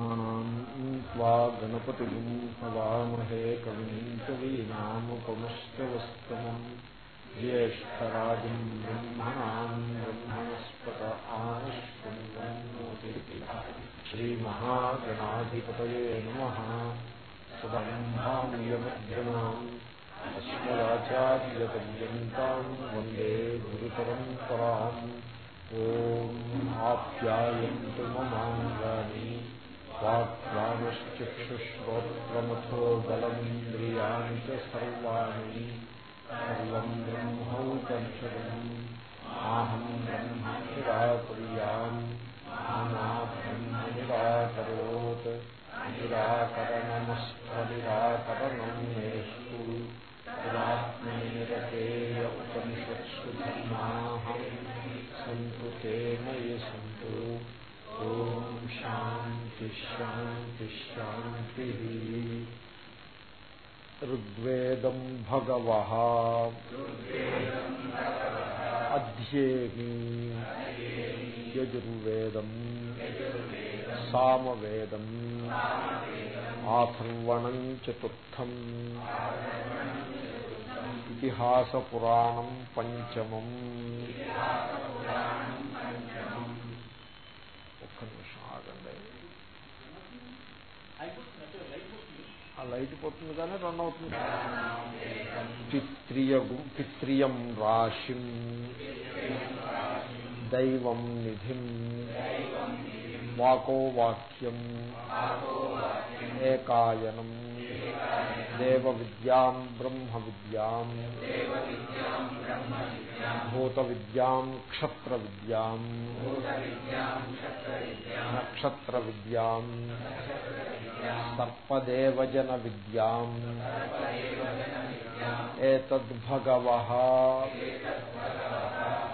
त्वा गणपतिम् हवामहे कविम् कवीनामुपमश्रवस्तमम् ज्येष्ठराजम् ब्रह्मणाम् ब्रह्मणस्पत आश्वन्वन्नोति श्रीमहागणाधिपतये नमः। सदम्भाम्यमध्यमाम् अस्मदाचार्यपर्यन्ताम् वंदे गुरुपरम्पराम्। वाक्प्राणश्चक्षुश्रोत्रमथो बलमिन्द्रियाणि च सर्वाणि सर्वम् ब्रह्मौपनिषदम्। आहम् ब्रह्म निराकुर्याम् नामा ब्रह्म निराकरोत् पुरात्मनिरतेय శాంతి శాంతి శాంతి ఋగ్వేదం భగవ అధ్యేమి యజుర్వేదం సామవేదం ఆథర్వణం చతుర్థం ఇతిహాసపురాణం పంచమం లైట్ పోతుంది కానీ రన్ అవుతుంది. పిత్రియగు పిత్రియం రాశిం. దైవం నిధిం. వాకో వాక్యం. ఏకాయనం. దేవ విద్యాం బ్రహ్మ విద్యాం భూత విద్యాం క్షత్ర విద్యాం నక్షత్ర విద్యాం సర్పదేవజన విద్యాం ఏతద్భగవ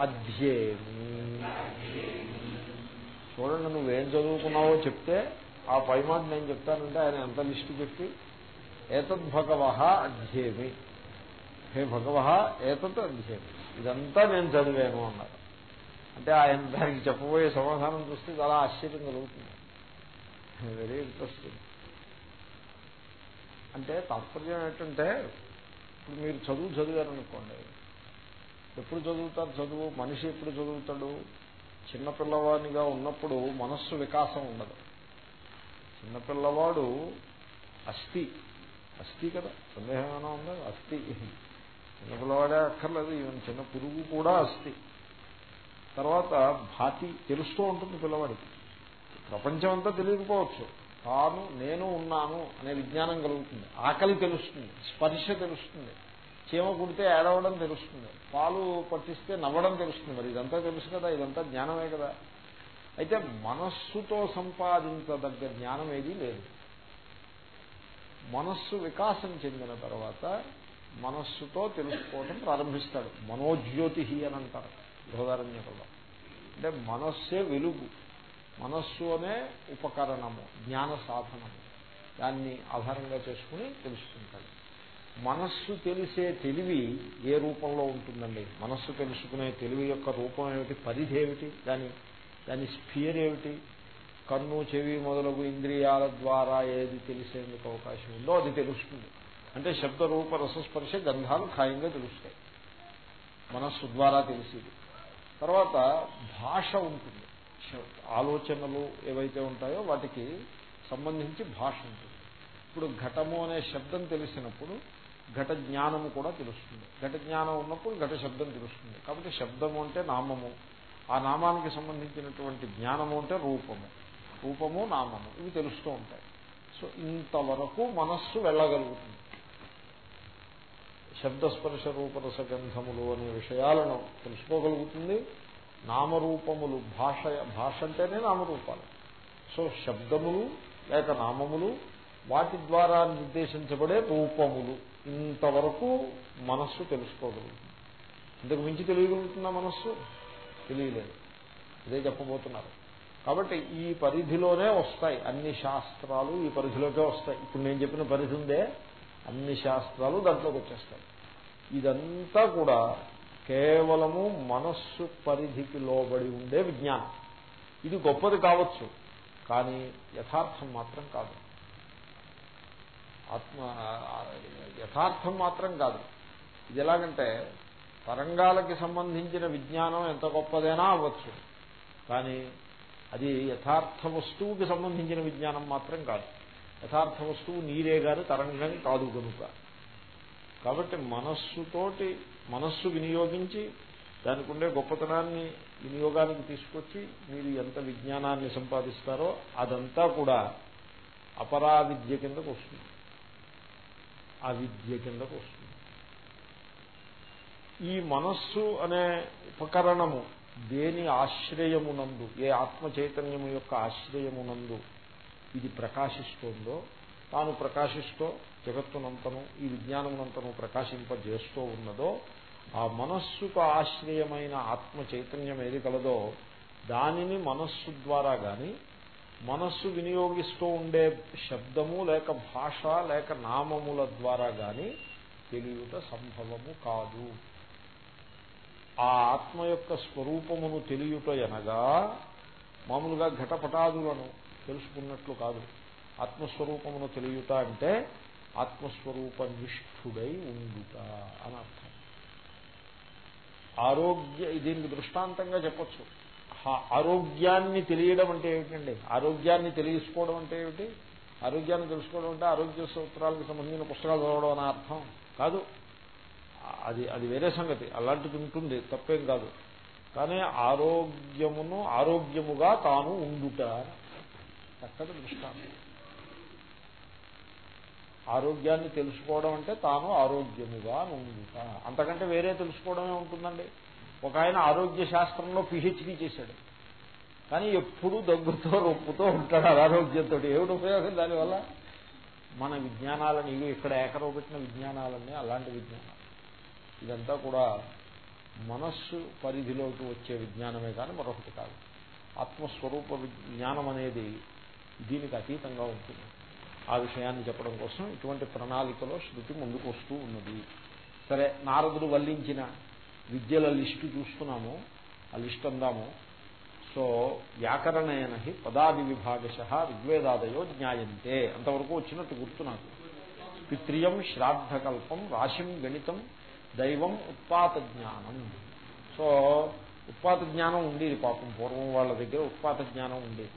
అధ్యేమి. చూడండి నువ్వేం చదువుకున్నావో చెప్తే ఆ పైమాట నేను చెప్తానంటే ఆయన ఎంత లిస్టు చెప్పి ఏతద్ భగవ అధ్యేమి. హే భగవ ఏతత్ అధ్యేమి. ఇదంతా నేను చదివాను అన్నారు. అంటే ఆయన దానికి చెప్పబోయే సమాధానం చూస్తే చాలా ఆశ్చర్యం కలుగుతుంది. వెరీ ఇంట్రెస్టింగ్ అంటే తాత్పర్యం ఏంటంటే ఇప్పుడు మీరు చదువు చదివారనుకోండి. ఎప్పుడు చదువుతారు చదువు? మనిషి ఎప్పుడు చదువుతాడు? చిన్నపిల్లవాడిగా ఉన్నప్పుడు మనస్సు వికాసం ఉండదు. చిన్నపిల్లవాడు అస్థి. అస్థి కదా సందేహం ఏమైనా ఉందా? అస్థి. చిన్నపిల్లవాడే అక్కర్లేదు ఈవెన్ చిన్న పురుగు కూడా అస్థి. తర్వాత భాతి తెలుస్తూ ఉంటుంది పిల్లవాడికి. ప్రపంచం అంతా తెలియకపోవచ్చు. తాను నేను ఉన్నాను అనే విజ్ఞానం కలుగుతుంది. ఆకలి తెలుస్తుంది స్పర్శ తెలుస్తుంది. చీమ కుడితే ఏడవడం తెలుస్తుంది. పాలు పట్టిస్తే నవ్వడం తెలుస్తుంది. మరి ఇదంతా తెలుసు కదా ఇదంతా జ్ఞానమే కదా. అయితే మనస్సుతో సంపాదించదగ్గ జ్ఞానం ఏదీ లేదు. మనస్సు వికాసం చెందిన తర్వాత మనస్సుతో తెలుసుకోవటం ప్రారంభిస్తాడు. మనోజ్యోతి అని అంటారు బృహదారణ్యకంలో అంటే మనస్సే వెలుగు. మనస్సు అనే ఉపకరణము జ్ఞాన సాధనము. దాన్ని ఆధారంగా చేసుకుని తెలుసుకుంటాడు. మనస్సు తెలిసే తెలివి ఏ రూపంలో ఉంటుందండి? మనస్సు తెలుసుకునే తెలివి యొక్క రూపం ఏమిటి? పరిధి ఏమిటి? దాని దాని స్ఫియర్ ఏమిటి? కన్ను చెవి మొదలగు ఇంద్రియాల ద్వారా ఏది తెలిసేందుకు అవకాశం ఉందో అది తెలుస్తుంది. అంటే శబ్ద రూప రసస్పర్శ గంధాలు ఖాయంగా తెలుస్తాయి. మనస్సు ద్వారా తెలిసేది. తర్వాత భాష ఉంటుంది. ఆలోచనలు ఏవైతే ఉంటాయో వాటికి సంబంధించి భాష ఉంటుంది. ఇప్పుడు ఘటము అనే శబ్దం తెలిసినప్పుడు ఘట జ్ఞానము కూడా తెలుస్తుంది. ఘట జ్ఞానం ఉన్నప్పుడు ఘట శబ్దం తెలుస్తుంది. కాబట్టి శబ్దము అంటే నామము. ఆ నామానికి సంబంధించినటువంటి జ్ఞానము అంటే రూపము. రూపము నామము. ఇవి తెలుస్తూ ఉంటాయి. సో ఇంతవరకు మనస్సు వెళ్ళగలుగుతుంది. శబ్దస్పర్శ గ్రంథములు అనే విషయాలను తెలుసుకోగలుగుతుంది. నామరూపములు భాష భాష అంటేనే నామరూపాలు. సో శబ్దములు లేక నామములు వాటి ద్వారా నిర్దేశించబడే రూపములు. ఇంతవరకు మనస్సు తెలుసుకోగలుగుతుంది. ఇంతకు మించి తెలియగలుగుతుందా మనస్సు? తెలియలేదు. ఇదే చెప్పబోతున్నారు. కాబట్టి ఈ పరిధిలోనే వస్తాయి. అన్ని శాస్త్రాలు ఈ పరిధిలోకే వస్తాయి. ఇప్పుడు నేను చెప్పిన పరిధి ఉందే అన్ని శాస్త్రాలు దాంట్లోకి వచ్చేస్తాయి. ఇదంతా కూడా కేవలము మనస్సు పరిధికి లోబడి ఉండే విజ్ఞానం. ఇది గొప్పది కావచ్చు కానీ యథార్థం మాత్రం కాదు. ఆత్మ యథార్థం మాత్రం కాదు. ఇది ఎలాగంటే తరంగాలకి సంబంధించిన విజ్ఞానం ఎంత గొప్పదైనా అవ్వచ్చు కానీ అది యథార్థ వస్తువుకి సంబంధించిన విజ్ఞానం మాత్రం కాదు. యథార్థ వస్తువు నీరే గారు తరంగం కాదు కనుక. కాబట్టి మనస్సుతోటి మనస్సు వినియోగించి దానికి ఉండే గొప్పతనాన్ని వినియోగానికి తీసుకొచ్చి మీరు ఎంత విజ్ఞానాన్ని సంపాదిస్తారో అదంతా కూడా అపరా విద్య కిందకు వస్తుంది. ఆ విద్య కిందకు వస్తుంది. ఈ మనస్సు అనే ఉపకరణము దేని ఆశ్రయమునందు ఏ ఆత్మ చైతన్యము యొక్క ఆశ్రయమునందు ఇది ప్రకాశిస్తోందో తాను ప్రకాశిస్తూ జగత్తునంతను ఈ విజ్ఞానమునంతను ప్రకాశింపజేస్తూ ఉన్నదో ఆ మనస్సుకు ఆశ్రయమైన ఆత్మ చైతన్యం ఏది కలదో దానిని మనస్సు ద్వారా గాని మనస్సు వినియోగిస్తూ ఉండే శబ్దము లేక భాష లేక నామముల ద్వారా గాని తెలియట సంభవము కాదు. ఆ ఆత్మ యొక్క స్వరూపమును తెలియట అనగా మామూలుగా ఘటపటాదులను తెలుసుకున్నట్లు కాదు. ఆత్మస్వరూపమును తెలియట అంటే ఆత్మస్వరూప నిష్ఠుడై ఉండుట అని అర్థం. ఆరోగ్య దీనికి దృష్టాంతంగా చెప్పచ్చు. ఆరోగ్యాన్ని తెలియడం అంటే ఏమిటండి? ఆరోగ్యాన్ని తెలుసుకోవడం అంటే ఏమిటి? ఆరోగ్యాన్ని తెలుసుకోవడం అంటే ఆరోగ్య సూత్రాలకు సంబంధించిన పుస్తకాలు చదవడం అని అర్థం కాదు. అది అది వేరే సంగతి. అలాంటిది ఉంటుంది తప్పేం కాదు. కానీ ఆరోగ్యమును ఆరోగ్యముగా తాను ఉండుట చక్కటి దృష్టాంతం. ఆరోగ్యాన్ని తెలుసుకోవడం అంటే తాను ఆరోగ్యముగా ఉండుట. అంతకంటే వేరే తెలుసుకోవడమే ఉంటుందండి. ఒక ఆయన ఆరోగ్య శాస్త్రంలో పిహెచ్డీ చేశాడు. కానీ ఎప్పుడు దగ్గుతో రొప్పుతో ఉంటాడు అనారోగ్యంతో. ఏమిటి ఉపయోగం దానివల్ల? మన విజ్ఞానాలని ఇవి ఇక్కడ ఏకరవ పెట్టిన విజ్ఞానాలన్నీ అలాంటి విజ్ఞానాలు. ఇదంతా కూడా మనస్సు పరిధిలోకి వచ్చే విజ్ఞానమే కానీ మరొకటి కాదు. ఆత్మస్వరూప విజ్ఞానం అనేది దీనికి అతీతంగా ఉంటుంది. ఆ విషయాన్ని చెప్పడం కోసం ఇటువంటి ప్రణాళికలో శృతి ముందుకు వస్తూ ఉన్నది. సరే నారదుడు వల్లించిన విద్యల లిస్టు చూస్తున్నాము ఆ లిస్ట్ అందాము. సో వ్యాకరణేన పదాది విభాగశ ఋగ్వేదాదయో జ్ఞాయంతే. అంతవరకు వచ్చినట్టు గుర్తు నాకు. పిత్రియం శ్రాద్ధకల్పం రాశిం గణితం దైవం ఉత్పాత జ్ఞానం. సో ఉత్పాత జ్ఞానం ఉండేది పాపం. పూర్వం వాళ్ళ దగ్గర ఉత్పాత జ్ఞానం ఉండేది.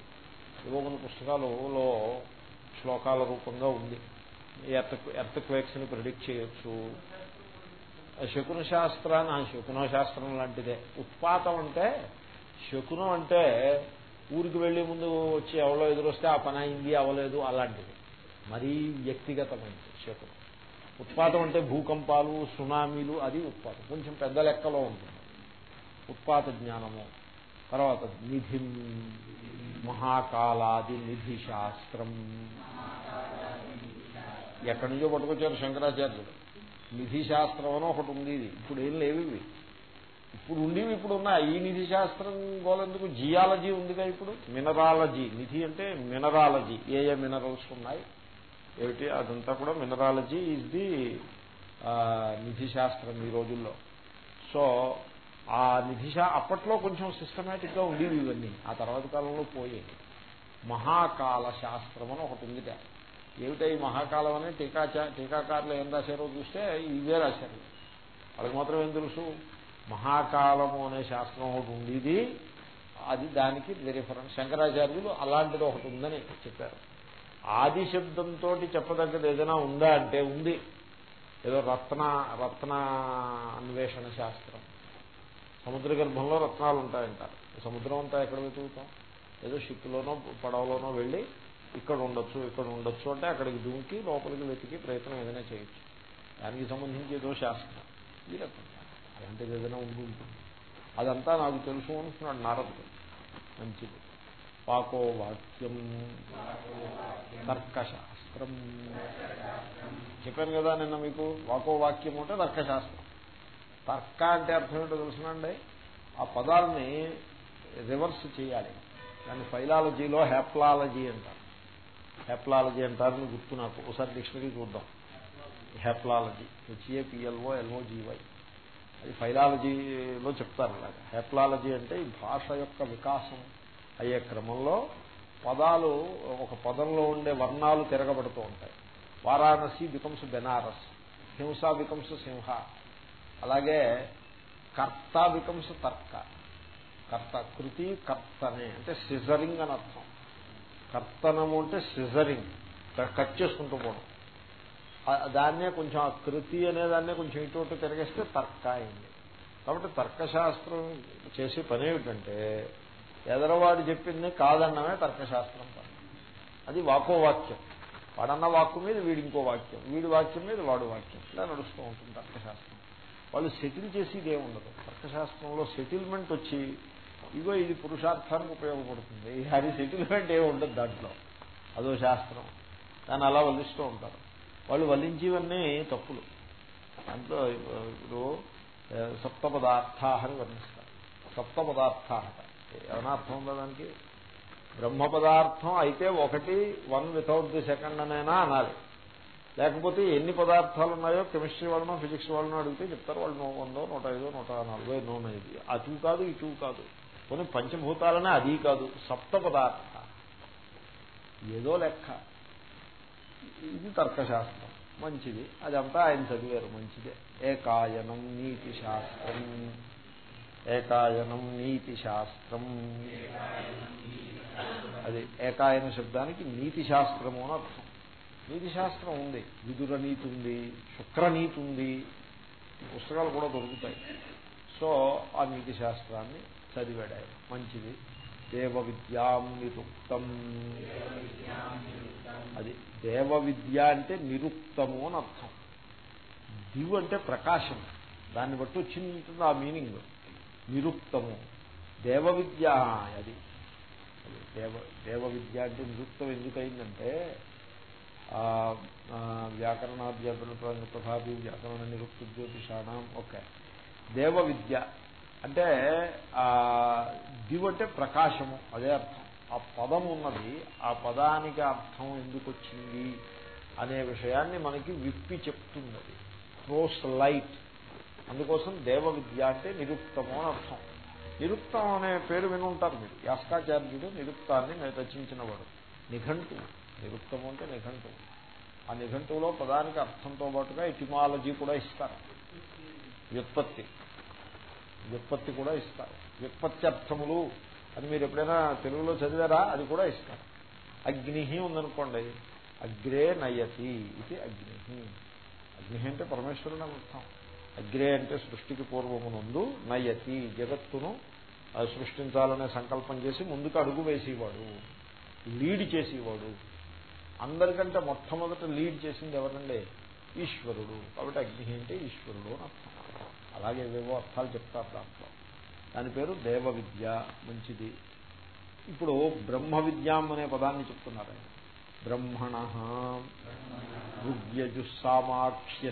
ఏవో కొన్ని పుస్తకాలలో శ్లోకాల రూపంగా ఉంది. ఎర్త్ ఎర్త్ క్వేక్స్ని ప్రిడిక్ట్ చేయొచ్చు. శకున శాస్త్రాన్ని శకున శాస్త్రం లాంటిదే. ఉత్పాతం అంటే శకునం అంటే ఊరికి వెళ్ళే ముందు వచ్చి ఎవరో ఎదురొస్తే ఆ పని అయింది అవ్వలేదు అలాంటిది. మరీ వ్యక్తిగతమైంది శకునం. ఉత్పాతం అంటే భూకంపాలు సునామీలు అది ఉత్పాతం. కొంచెం పెద్ద లెక్కలో ఉంటుంది. ఉత్పాత జ్ఞానము. తర్వాత నిధి మహాకాలాది నిధి శాస్త్రం. ఎక్కడి నుంచో పట్టుకొచ్చారు శంకరాచార్యుడు నిధి శాస్త్రం అని ఒకటి ఉంది ఇది. ఇప్పుడు ఏం లేవు ఇవి. ఇప్పుడు ఉండేవి ఇప్పుడు ఉన్నాయి. ఈ నిధి శాస్త్రం గోలెందుకు జియాలజీ ఉందిగా ఇప్పుడు. మినరాలజీ. నిధి అంటే మినరాలజీ. ఏ ఏ మినరల్స్ ఉన్నాయి? ఏమిటి? అదంతా కూడా మినరాలజీ ఈజ్ ది నిధి శాస్త్రం ఈ రోజుల్లో. సో ఆ నిధి అప్పట్లో కొంచెం సిస్టమేటిక్గా ఉండేవి ఇవన్నీ. ఆ తర్వాత కాలంలో పోయేవి మహాకాల శాస్త్రం అని ఒకటి ఉందిట. ఏమిటో ఈ మహాకాలం అని? టీకా టీకాకారులు ఏం రాశారో చూస్తే ఇవే రాశారు. వాళ్ళకి మాత్రం ఏం తెలుసు? మహాకాలము అనే శాస్త్రం ఒకటి ఉండేది. అది దానికి రిఫరెన్స్ శంకరాచార్యులు అలాంటిది ఒకటి ఉందని చెప్పారు. ఆది శబ్దంతో చెప్పదగ్గది ఏదైనా ఉందా అంటే ఉంది. ఏదో రత్న రత్న అన్వేషణ శాస్త్రం. సముద్ర గర్భంలో రత్నాలు ఉంటాయంటారు. సముద్రం అంతా ఎక్కడ వెతుకుతాం? ఏదో షిప్లోనో పడవలోనో వెళ్ళి ఇక్కడ ఉండొచ్చు ఇక్కడ ఉండొచ్చు అంటే అక్కడికి దుంకి లోపలికి వెతికి ప్రయత్నం ఏదైనా చేయొచ్చు. దానికి సంబంధించి ఏదో శాస్త్రం. ఈ రకం అలాంటిది ఏదైనా ఉండి ఉంటుంది. అదంతా నాకు తెలుసు అంటున్నాడు నారదుడు. మంచిది. వాకో వాక్యం తర్కశాస్త్రం. చెప్పాను కదా నిన్న మీకు వాకో వాక్యం అంటే తర్కశాస్త్రం. తర్క అంటే అర్థం ఏంటో తెలుసునండి ఆ పదాలని రివర్స్ చేయాలి. దాన్ని ఫైలాలజీలో హెప్లాలజీ అంటారు. హెప్లాలజీ అంటారని గుర్తు నాకు. ఒకసారి డిక్షనరీ చూద్దాం. హెప్లాలజీ. హెచ్ఏపిఎల్ఓ ఎల్ఓజీవై అది ఫైలాలజీలో చెప్తారు అలాగా. హెప్లాలజీ అంటే ఈ భాష యొక్క వికాసం. అయ్యే క్రమంలో పదాలు ఒక పదంలో ఉండే వర్ణాలు తిరగబడుతూ ఉంటాయి. వారాణసి బికమ్స్ బెనారస్ హింస బికమ్స్ సింహ అలాగే కర్త బికమ్స్ తర్క. కర్త కృతి కర్తనే అంటే సిజరింగ్ అని అర్థం. కర్తనము అంటే సిజరింగ్ కట్ చేసుకుంటూ పోవడం. దాన్నే కొంచెం ఆ కృతి అనే దాన్నే కొంచెం ఇటు తిరగేస్తే తర్క అయింది. కాబట్టి తర్కశాస్త్రం చేసే పని ఏమిటంటే ఎదరవాడు చెప్పింది కాదన్నమే తర్కశాస్త్రం పని. అది వాకో వాక్యం. వాడన్న వాక్కు మీద వీడి ఇంకో వాక్యం. వీడి వాక్యం మీద వాడు వాక్యం. ఇలా నడుస్తూ ఉంటుంది తర్కశాస్త్రం. వాళ్ళు సెటిల్ చేసేది ఏముండదు. తర్కశాస్త్రంలో సెటిల్మెంట్ వచ్చి ఇగో ఇది పురుషార్థానికి ఉపయోగపడుతుంది. అది సెటిల్మెంట్ ఏమి ఉండదు దాంట్లో. అదో శాస్త్రం. దాన్ని అలా వల్లిస్తూ ఉంటారు. వాళ్ళు వల్లించేవన్నీ తప్పులు. దాంట్లో ఇప్పుడు సప్త పదార్థాహని వర్ణిస్తారు. సప్త పదార్థాహట ఏమైనా అర్థం ఉందా దానికి? బ్రహ్మ పదార్థం అయితే ఒకటి వన్ వితౌట్ ది సెకండ్ అనైనా అనాలి. లేకపోతే ఎన్ని పదార్థాలు ఉన్నాయో కెమిస్ట్రీ వాళ్ళనో ఫిజిక్స్ వాళ్ళనో అడిగితే చెప్తారు వాళ్ళు నో వందో నూట ఐదో నూట నాలుగో ఎన్నో ఇది. అటు కాదు ఇటు కాదు. కొన్ని పంచభూతాలనే అది కాదు సప్త పదార్థ. ఏదో లెక్క. ఇది తర్కశాస్త్రం. మంచిది. అదంతా ఆయన చదివారు మంచిదే. ఏకాయనం నీతి శాస్త్రం ఏకాయనం నీతి శాస్త్రం. అది ఏకాయన శబ్దానికి నీతి శాస్త్రము అని అర్థం. నీతి శాస్త్రం ఉంది. విదుర నీతి ఉంది శుక్రనీతి ఉంది పుస్తకాలు కూడా దొరుకుతాయి. సో ఆ నీతి శాస్త్రాన్ని చదివాడు ఆయన మంచిది. దేవ విద్యాం నిరుక్తం. అది దేవ విద్య అంటే నిరుక్తము అని అర్థం. దివ్ అంటే ప్రకాశం. దాన్ని బట్టి వచ్చింది ఆ మీనింగ్. నిరుక్తము. దేవ విద్య అది దేవ దేవ విద్య అంటే నిరుక్తం ఎందుకయిందంటే వ్యాకరణాభ్యర్థన తథాపి వ్యాకరణ నిరుక్త జ్యోతిషాణం ఓకే. దేవ విద్య అంటే దివ్ అంటే ప్రకాశము అదే అర్థం. ఆ పదం ఉన్నది ఆ పదానికి అర్థం ఎందుకు వచ్చింది అనే విషయాన్ని మనకి విప్పి చెప్తున్నది. క్రోస్ లైట్ అందుకోసం దేవ విద్య అంటే నిరుక్తము అని అర్థం. నిరుక్తం అనే పేరు విని ఉంటారు మీరు. యాస్కాచార్యుడు నిరుక్తాన్ని రచించినవాడు. నిఘంటు. నిరుక్తము అంటే నిఘంటు. ఆ నిఘంటువులో పదానికి అర్థంతో పాటుగా ఎటిమాలజీ కూడా ఇస్తారు. వ్యుత్పత్తి. వ్యుత్పత్తి కూడా ఇస్తారు. వ్యుత్పత్తి అర్థములు అది మీరు ఎప్పుడైనా తెలుగులో చదివారా? అది కూడా ఇస్తారు. అగ్ని ఉందనుకోండి. అగ్రే నయతి ఇది అగ్ని అగ్ని అంటే పరమేశ్వరుని అర్థం. అగ్రే అంటే సృష్టికి పూర్వమునందు నయతి జగత్తును సృష్టించాలనే సంకల్పం చేసి ముందుకు అడుగు వేసేవాడు లీడ్ చేసేవాడు. అందరికంటే మొట్టమొదట లీడ్ చేసింది ఎవరండి ఈశ్వరుడు. కాబట్టి అగ్ని అంటే ఈశ్వరుడు అని అర్థం. అలాగే ఏవేవో అర్థాలు చెప్తారు దాంట్లో. దాని పేరు దేవ విద్య మంచిది. ఇప్పుడు బ్రహ్మ విద్యాం అనే పదాన్ని చెప్తున్నారు. ఆయన బ్రహ్మణ ఋగ్యజుస్సామాక్ష్య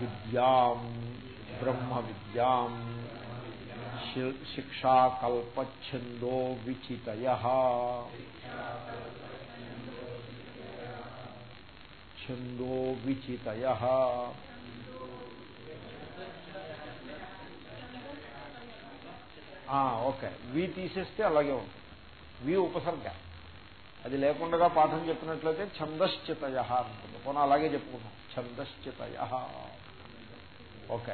విద్యాం బ్రహ్మ విద్యాం శిక్షాకల్పఛందో విచితయ ఛందో విచితయ ఓకే వి తీసేస్తే అలాగే ఉంటుంది. వి ఉపసర్గ. అది లేకుండా పాఠం చెప్పినట్లయితే ఛందశ్చితయ ఉంటుంది పోనీ అలాగే చెప్పుకున్నాం ఛందశ్చితయ. ఓకే.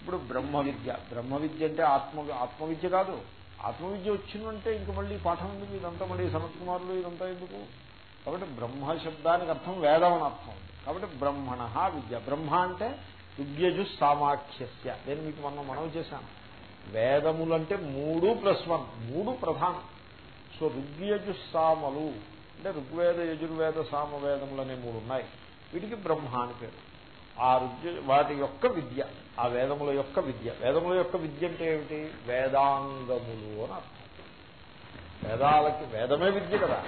ఇప్పుడు బ్రహ్మ విద్య. బ్రహ్మ విద్య అంటే ఆత్మ ఆత్మవిద్య కాదు. ఆత్మవిద్య వచ్చిందంటే ఇంక మళ్ళీ పాఠం ఎందుకు? ఇదంతా మళ్ళీ సనత్ కుమారులు ఇదంతా ఎందుకు? కాబట్టి బ్రహ్మ శబ్దానికి అర్థం వేదం అని అర్థం కాబట్టి బ్రహ్మణ విద్య. బ్రహ్మ అంటే విద్యజు సామాఖ్యస్య. నేను మీకు మనం మనవి చేశాను. వేదములంటే మూడు ప్లస్ వన్. మూడు ప్రధానం. సో ఋగ్యజు సామలు. అంటే ఋగ్వేద యజుర్వేద సామవేదములు అనే మూడు ఉన్నాయి. వీటికి బ్రహ్మ అని పేరు. ఆ ఋగ్య వాటి యొక్క విద్య ఆ వేదముల యొక్క విద్య. వేదముల యొక్క విద్య అంటే ఏమిటి? వేదాంగములు అని అర్థం. వేదాలకి వేదమే విద్య కదా.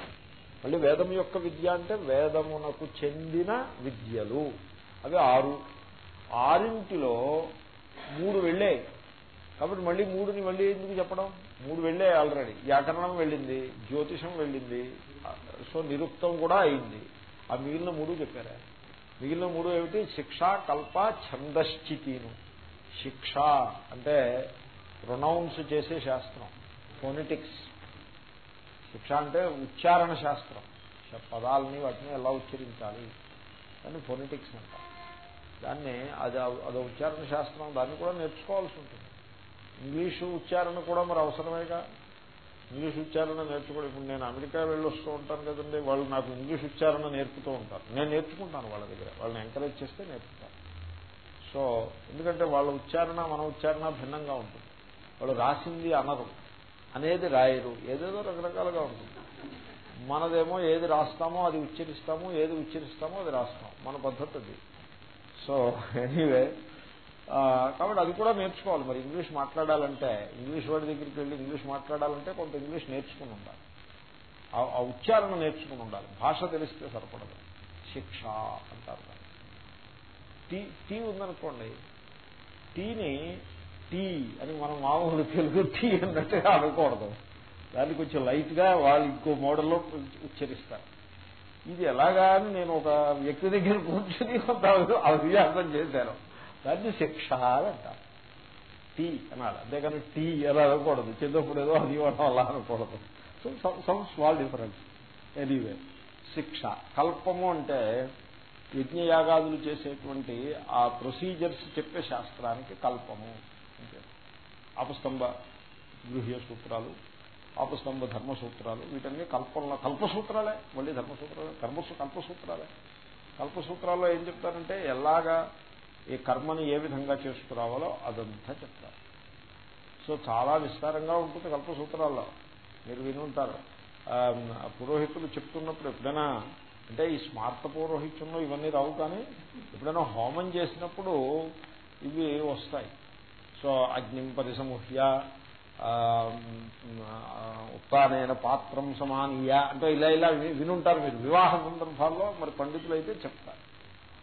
మళ్ళీ వేదం యొక్క విద్య అంటే వేదమునకు చెందిన విద్యలు. అవి ఆరు. ఆరింటిలో మూడు వెళ్ళాయి. కాబట్టి మళ్ళీ మూడుని మళ్ళీ ఎందుకు చెప్పడం? మూడు వెళ్ళాయి ఆల్రెడీ. వ్యాకరణం వెళ్ళింది జ్యోతిషం వెళ్ళింది సో నిరుక్తం కూడా అయింది. ఆ మిగిలిన మూడు చెప్పారు? మిగిలిన మూడు ఏమిటి? శిక్ష కల్ప ఛందశ్చితీను. శిక్ష అంటే ప్రొనౌన్స్ చేసే శాస్త్రం ఫోనిటిక్స్ శిక్ష అంటే ఉచ్చారణ శాస్త్రం. పదాలని వాటిని ఎలా ఉచ్చరించాలి? అని ఫోనిటిక్స్ అంటారు. దాన్ని అది అదో ఉచ్చారణ శాస్త్రం దాన్ని కూడా నేర్చుకోవాల్సి ఉంటుంది. ఇంగ్లీషు ఉచ్చారణ కూడా మరి అవసరమేగా? ఇంగ్లీష్ ఉచ్చారణ నేర్చుకోవడం. ఇప్పుడు నేను అమెరికా వెళ్ళి వస్తూ ఉంటాను కదండి వాళ్ళు నాకు ఇంగ్లీష్ ఉచ్చారణ నేర్పుతూ ఉంటారు. నేను నేర్చుకుంటాను వాళ్ళ దగ్గర. వాళ్ళని ఎంకరేజ్ చేస్తే నేర్పుతాను సో ఎందుకంటే వాళ్ళ ఉచ్చారణ మన ఉచ్చారణ భిన్నంగా ఉంటుంది. వాళ్ళు రాసింది అనరు. అనేది రాయరు. ఏదేదో రకరకాలుగా ఉంటుంది. మనదేమో ఏది రాస్తామో అది ఉచ్చరిస్తాము ఏది ఉచ్చరిస్తామో అది రాస్తాం. మన పద్ధతి సో ఎనీవే కాబట్టి అది కూడా నేర్చుకోవాలి. మరి ఇంగ్లీష్ మాట్లాడాలంటే ఇంగ్లీష్ వాడి దగ్గరికి వెళ్ళి ఇంగ్లీష్ మాట్లాడాలంటే కొంత ఇంగ్లీష్ నేర్చుకుని ఉండాలి. ఆ ఉచ్చారణ నేర్చుకుని ఉండాలి. భాష తెలిస్తే సరిపడదు. శిక్ష అంటారు టీ టీ ఉందనుకోండి టీని టీ అని మనం మామూలు తెలుగు టీ అన్నట్టుగా అనుకోకూడదు. దాన్ని కొంచెం లైట్గా వాళ్ళు ఇంకో మోడల్లో ఉచ్చరిస్తారు. ఇది ఎలాగా అని నేను ఒక వ్యక్తి దగ్గర కూర్చొని కొంత అభ్యాసం చేశాను. దాన్ని శిక్ష అంటారు. టీ అనాలి. అంతేకాని టీ ఎలా అనకూడదు. చిన్నప్పుడు ఏదో అది ఇవ్వడం అలా అనకూడదు. So some small difference anyway శిక్ష. కల్పము అంటే యజ్ఞయాగాదులు చేసేటువంటి ఆ ప్రొసీజర్స్ చెప్పే శాస్త్రానికి కల్పము. అంటే అపస్తంభ గృహ్య సూత్రాలు ఆపస్తంభ ధర్మసూత్రాలు వీటన్ని కల్పంలో కల్పసూత్రాలే. మళ్ళీ ధర్మసూత్రాలే కర్మ కల్పసూత్రాలే. కల్పసూత్రాల్లో ఏం చెప్తారంటే ఎలాగా ఈ కర్మని ఏ విధంగా చేసుకురావాలో అదంతా చెప్తారు. సో చాలా విస్తారంగా ఉంటుంది కల్పసూత్రాల్లో. మీరు విని ఉంటారు. పురోహితులు చెప్తున్నప్పుడు ఎప్పుడైనా అంటే ఈ స్మార్త పౌరోహిత్యంలో ఇవన్నీ రావు కానీ ఎప్పుడైనా హోమం చేసినప్పుడు ఇవి వస్తాయి. సో అగ్నిం పరిసముహ్య ఉత్తానైన పాత్రం సమానీయ అంటే ఇలా ఇలా వినుంటారు మీరు. వివాహ సందర్భాల్లో మరి పండితులు అయితే చెప్తారు.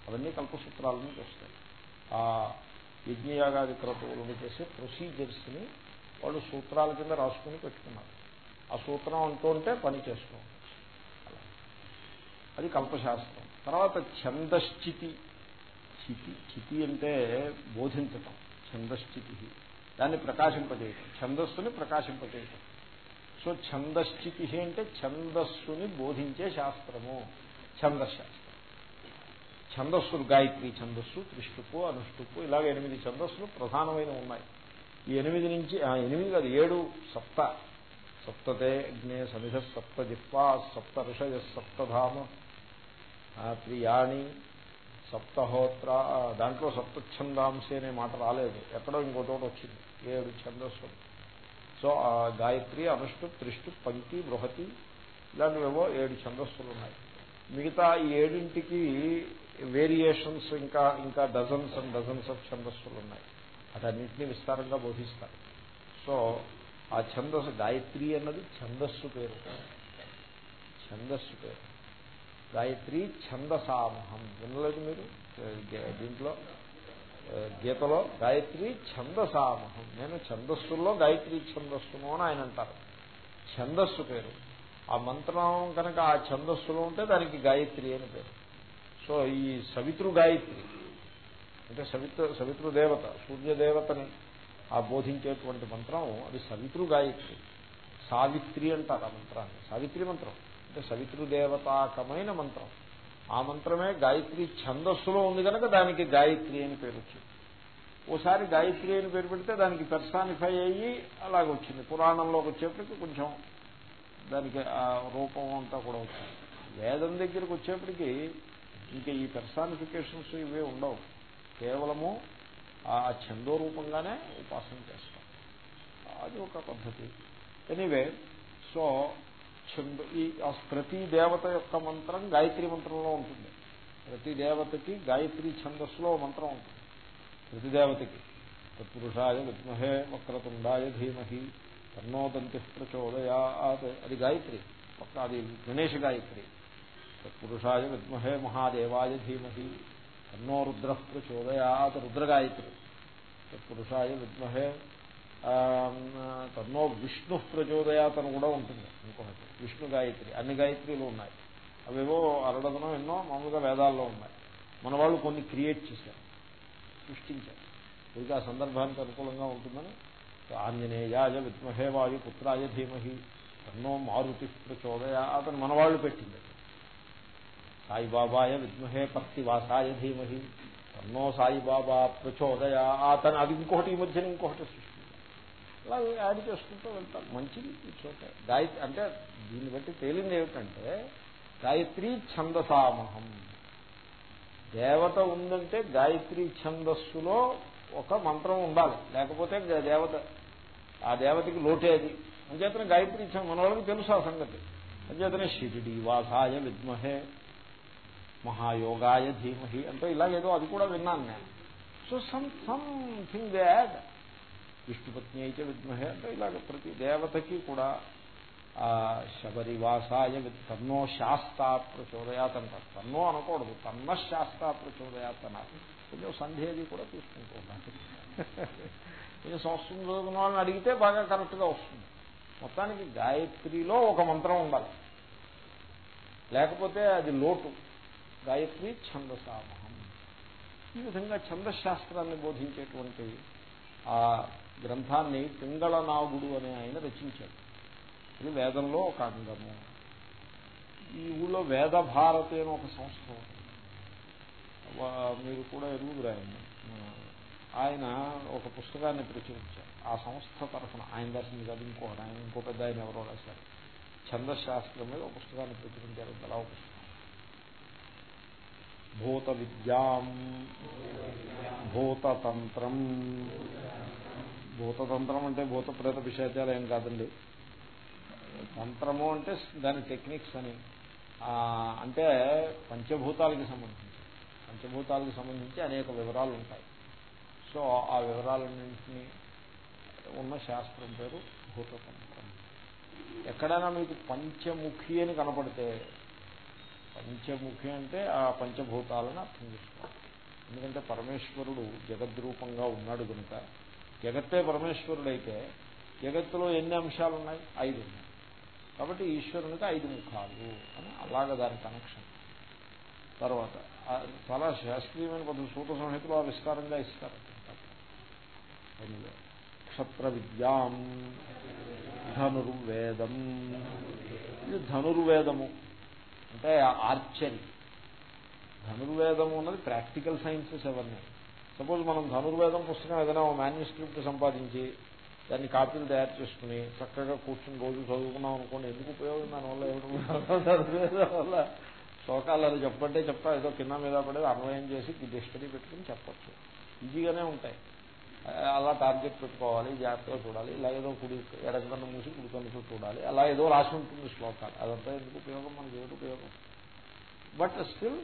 అవన్నీ కల్పసూత్రాల నుంచి వస్తాయి. ఆ యజ్ఞయాగాది క్రతువులను చేసే ప్రొసీజర్స్ని వాళ్ళు సూత్రాల కింద రాసుకుని పెట్టుకున్నారు. ఆ సూత్రం అంటూ ఉంటే పని చేస్తూ అది కల్పశాస్త్రం. తర్వాత ఛందశ్చితి. చితి చితి అంటే బోధించటం. ఛందశ్చితి. దాన్ని ప్రకాశింపజేయటం. ఛందస్సుని ప్రకాశింపజేయటం. సో ఛందశ్చితి అంటే ఛందస్సుని బోధించే శాస్త్రము. ఛందశాస్త్రం ఛందస్సులు గాయత్రి ఛందస్సు త్రిష్టుపు అనుష్టుపు ఇలాగ ఎనిమిది ఛందస్సులు ప్రధానమైన ఉన్నాయి. ఈ ఎనిమిది నుంచి ఎనిమిది కాదు ఏడు సప్త. సప్తతే అగ్నే సమిధ సప్త జిప్పా సప్త ఋషయ సప్తధామ ప్రియాణి సప్తహోత్ర దాంట్లో సప్తఛందాంశి అనే మాట రాలేదు. ఎక్కడో ఇంకో చోట వచ్చింది. ఏడు ఛందస్సులు. సో గాయత్రి అనుష్టు త్రిష్టు పంక్తి బృహతి ఇలాంటివేవో ఏడు ఛందస్సులు ఉన్నాయి. మిగతా ఈ ఏడింటికి వేరియేషన్స్ ఇంకా ఇంకా డజన్స్ అండ్ డజన్స్ ఆఫ్ ఛందస్సులు ఉన్నాయి. అటన్నింటినీ విస్తారంగా బోధిస్తారు. సో ఆ ఛందస్సు గాయత్రి అన్నది ఛందస్సు పేరు. ఛందస్సు పేరు. గాయత్రి ఛందసామహం. వినలేదు మీరు? దీంట్లో గీతలో గాయత్రి ఛందసామహం. నేను ఛందస్సుల్లో గాయత్రి ఛందస్సును అని ఆయన అంటారు. ఛందస్సు పేరు. ఆ మంత్రం కనుక ఆ ఛందస్సులో ఉంటే దానికి గాయత్రి అని పేరు. సో ఈ సవితృ గాయత్రి అంటే సవిత్ర సవితృదేవత సూర్యదేవతని ఆ బోధించేటువంటి మంత్రం అది సవితృ గాయత్రి. సావిత్రి అంటారు ఆ మంత్రాన్ని. సావిత్రి మంత్రం. అంటే సవితృదేవతాకమైన మంత్రం. ఆ మంత్రమే గాయత్రి ఛందస్సులో ఉంది కనుక దానికి గాయత్రి అని పేరు వచ్చింది. ఓసారి గాయత్రి అని పేరు పెడితే దానికి పెర్సానిఫై అయ్యి అలాగ వచ్చింది. పురాణంలోకి వచ్చేప్పటికి కొంచెం దానికి ఆ రూపం అంతా కూడా వచ్చింది. వేదం దగ్గరికి వచ్చేప్పటికి ఇంకా ఈ పెర్సానిఫికేషన్స్ ఇవే ఉండవు. కేవలము ఆ ఛందో రూపంగానే ఉపాసన చేస్తాం. అది ఒక పద్ధతి. ఎనీవే సో ఛంద ఈ ప్రతి దేవత యొక్క మంత్రం గాయత్రి మంత్రంలో ఉంటుంది. ప్రతి దేవతకి గాయత్రి ఛందస్సులో మంత్రం ఉంటుంది. ప్రతి దేవతకి. తత్పురుషాయ విద్మహే వక్రతుండాయ ధీమహి కర్ణోదంతి ప్రచోదయాత్. అది గాయత్రి. అది గణేష్ గాయత్రి. తత్పురుషాయ విద్మహే మహాదేవాయ ధీమహి. తన్నో రుద్ర ప్రచోదయాత్ రుద్రగాయత్రి. తత్పురుషాయ విద్మహే తన్నో విష్ణు ప్రచోదయాత్ అని కూడా ఉంటుంది ఇంకొకటి. విష్ణు గాయత్రి అన్ని గాయత్రీలు ఉన్నాయి. అవేవో అరడదనం ఎన్నో మామూలుగా వేదాల్లో ఉన్నాయి. మన వాళ్ళు కొన్ని క్రియేట్ చేశారు సృష్టించారు. ఇది ఆ సందర్భానికి అనుకూలంగా ఉంటుందని ఆంజనేయాయ విద్మహే వాయు పుత్రాయ ధీమహి. తన్నో మారుతి ప్రచోదయ అతను మనవాళ్ళు పెట్టింది సాయిబాబాయ విద్మహే పర్తివాసాయ ధీమహి. తన్నో సాయిబాబా ప్రచోదయ అతను అది ఇంకొకటి ఈ మధ్యన ఇంకొకటి సృష్టి అలా యాడ్ చేసుకుంటూ వెళ్తారు మంచిది ఇట్స్ గాయత్రి అంటే దీన్ని బట్టి తేలింది ఏమిటంటే గాయత్రి ఛందసామహం. దేవత ఉందంటే గాయత్రి ఛందస్సులో ఒక మంత్రం ఉండాలి. లేకపోతే దేవత ఆ దేవతకి లోటేది అంచేతనే గాయత్రి మన వాళ్ళకి తెలుసు ఆ సంగతి. అంచేతనే షిరిడి వాసాయ విద్మహే మహాయోగాయ ధీమహి అంటే ఇలాగేదో అది కూడా విన్నాను నేను so some something they add విష్ణుపత్ని అయితే విద్మహే అంటే ఇలాగ ప్రతి దేవతకి కూడా శబరివాసాయ తన్నో శాస్తా ప్రచోదయాత్ అంటారు తన్నో అనకూడదు తన్న శాస్తా ప్రచోదయాత్ అన్నారు కొంచెం సంధేది కూడా తీసుకుంటూ ఉండాలి కొంచెం సంస్కృతం చదువుకున్న వాళ్ళని అడిగితే బాగా కరెక్ట్గా వస్తుంది మొత్తానికి గాయత్రిలో ఒక మంత్రం ఉండాలి లేకపోతే అది లోటు గాయత్రి ఛందసామహం. ఈ విధంగా ఛందశాస్త్రాన్ని బోధించేటువంటి ఆ గ్రంథాన్ని పింగళనాగుడు అనే ఆయన రచించాడు. ఇది వేదంలో ఒక అంగము. ఈ ఊళ్ళో వేద భారతి అని ఒక సంస్థ మీరు కూడా ఎరుగురు ఆయన ఆయన ఒక పుస్తకాన్ని ప్రచురించారు. ఆ సంస్థ తరఫున ఆయన దర్శనం కాదు ఇంకో ఆయన ఇంకో పెద్ద ఆయన ఎవరో రాశారు. ఛందశాస్త్రం మీద ఒక పుస్తకాన్ని ప్రచురించారు. తలా పుస్తకం. భూత విద్యాం భూతతంత్రం. భూతతంత్రం అంటే భూత ప్రేత విషయాలు ఏం కాదండి. తంత్రము అంటే దాని టెక్నిక్స్ అని. అంటే పంచభూతాలకి సంబంధించి. పంచభూతాలకు సంబంధించి అనేక వివరాలు ఉంటాయి. సో ఆ వివరాలన్నింటినీ ఉన్న శాస్త్రం పేరు భూతతంత్రం. ఎక్కడైనా మీకు పంచముఖి అని కనపడితే పంచముఖి అంటే ఆ పంచభూతాలను అర్థం చేసుకోవాలి. ఎందుకంటే పరమేశ్వరుడు జగద్రూపంగా ఉన్నాడు కనుక జగత్తే పరమేశ్వరుడైతే జగత్తులో ఎన్ని అంశాలు ఉన్నాయి ఐదు ఉన్నాయి. కాబట్టి ఈశ్వరునికి ఐదు ముఖాలు అని అలాగ దాని కనెక్షన్ తర్వాత చాలా శాస్త్రీయమైన పద్ధతి సూత సంహితలో విస్తారంగా ఇస్తారు. క్షత్ర విద్యాం ధనుర్వేదం. ఇది ధనుర్వేదము. అంటే ఆర్చరీ. ధనుర్వేదం ఉన్నది ప్రాక్టికల్ సైన్సెస్ ఎవరిని. సపోజ్ మనం ధనుర్వేదం పుస్తకం ఏదైనా మాన్యుస్క్రిప్ట్ సంపాదించి దాన్ని కాపీలు తయారు చేసుకుని చక్కగా కూర్చుని రోజు చదువుకున్నాం అనుకోండి ఎందుకు ఉపయోగం దానివల్ల ఏమిటి? వల్ల శ్లోకాలు అది చెప్పంటే చెప్తా. ఏదో కింద మీద పడేది అన్వయం చేసి డిస్టడీ పెట్టుకుని చెప్పచ్చు. ఈజీగానే ఉంటాయి. అలా టార్గెట్ పెట్టుకోవాలి జాగ్రత్తగా చూడాలి. ఇలా ఏదో కుడి ఎడకన్నా మూసి కుడికన్ను చూడాలి. అలా ఏదో రాసి ఉంటుంది శ్లోకాలు. అదంతా ఎందుకు ఉపయోగం? మనకి ఏమిటి ఉపయోగం? బట్ స్టిల్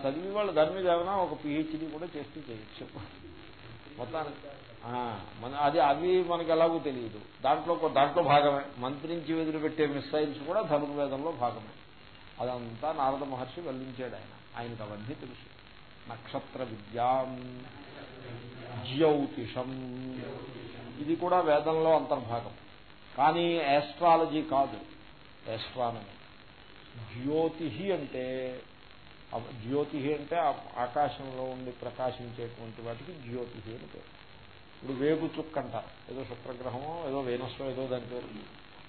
చదివి వాళ్ళు దాని మీద ఏమైనా ఒక పిహెచ్డి కూడా చేస్తే చేయొచ్చు. మొత్తానికి మన అది అవి మనకి ఎలాగో తెలియదు. దాంట్లో దాంట్లో భాగమే. మంత్రించి వదిలిపెట్టే మిస్సైల్స్ కూడా ధనుర్వేదంలో భాగమే. అదంతా నారద మహర్షి వెల్లించాడు ఆయన. ఆయనకు అవన్నీ తెలుసు. నక్షత్ర విద్యాం. జ్యౌతిషం. ఇది కూడా వేదంలో అంతర్భాగం. కానీ యాస్ట్రాలజీ కాదు. యాస్ట్రానమీ జ్యోతి అంటే జ్యోతి అంటే ఆకాశంలో ఉండి ప్రకాశించేటువంటి వాటికి జ్యోతి అని పేరు. ఇప్పుడు వేగు చుక్క అంటారు ఏదో శుక్రగ్రహమో ఏదో వేనస్సో ఏదో దాని పేరు.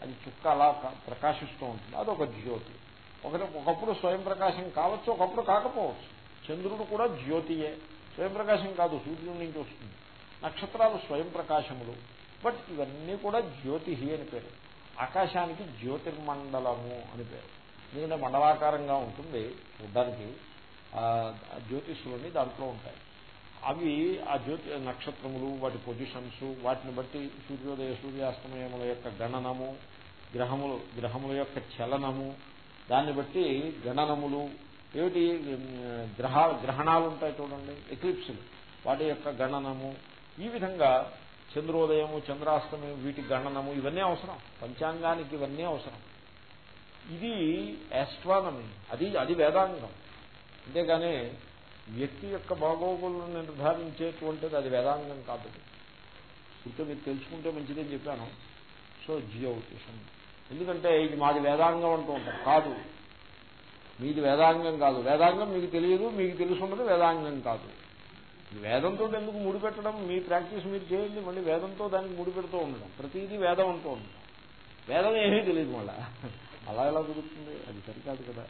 అది చుక్క అలా ప్రకాశిస్తూ ఉంటుంది. అదొక జ్యోతి. ఒకటి ఒకప్పుడు స్వయం ప్రకాశం కావచ్చు ఒకప్పుడు కాకపోవచ్చు. చంద్రుడు కూడా జ్యోతియే. స్వయం ప్రకాశం కాదు సూర్యుడి నుంచి వస్తుంది. నక్షత్రాలు స్వయం ప్రకాశములు. బట్ ఇవన్నీ కూడా జ్యోతి అని పేరు. ఆకాశానికి జ్యోతిర్మండలము అని పేరు. ఎందుకంటే మండలాకారంగా ఉంటుంది. చూడ్డానికి జ్యోతిష్లన్నీ దాంట్లో ఉంటాయి. అవి ఆ జ్యోతి నక్షత్రములు వాటి పొజిషన్స్ వాటిని బట్టి సూర్యోదయ సూర్యాస్తమయముల యొక్క గణనము గ్రహములు గ్రహముల యొక్క చలనము దాన్ని బట్టి గణనములు ఏమిటి? గ్రహ గ్రహణాలు ఉంటాయి చూడండి. ఎక్లిప్సులు వాటి యొక్క గణనము. ఈ విధంగా చంద్రోదయము చంద్రాస్తమయం వీటి గణనము ఇవన్నీ అవసరం. పంచాంగానికి ఇవన్నీ అవసరం. ఇది యాస్ట్రానమీ అది అది వేదాంగం. అంతేగాని వ్యక్తి యొక్క భాగోగులను నిర్ధారించేటువంటిది అది వేదాంగం కాదు. ఇంకా మీరు తెలుసుకుంటే మంచిదని చెప్పాను. సో జియోటిషన్ ఎందుకంటే ఇది మాది వేదాంగం అంటూ ఉంటారు కాదు. మీది వేదాంగం కాదు. వేదాంగం మీకు తెలియదు మీకు తెలుసున్నది వేదాంగం కాదు. వేదంతో ఎందుకు ముడిపెట్టడం మీ ప్రాక్టీస్ మీరు చేయండి మళ్ళీ వేదంతో దానికి ముడిపెడుతూ ఉండడం. ప్రతిదీ వేదం అంటూ ఉండడం. వేదం ఏమీ తెలియదు మళ్ళా. అలా ఎలా కుదురుతుంది? అది సరికాదు కదా.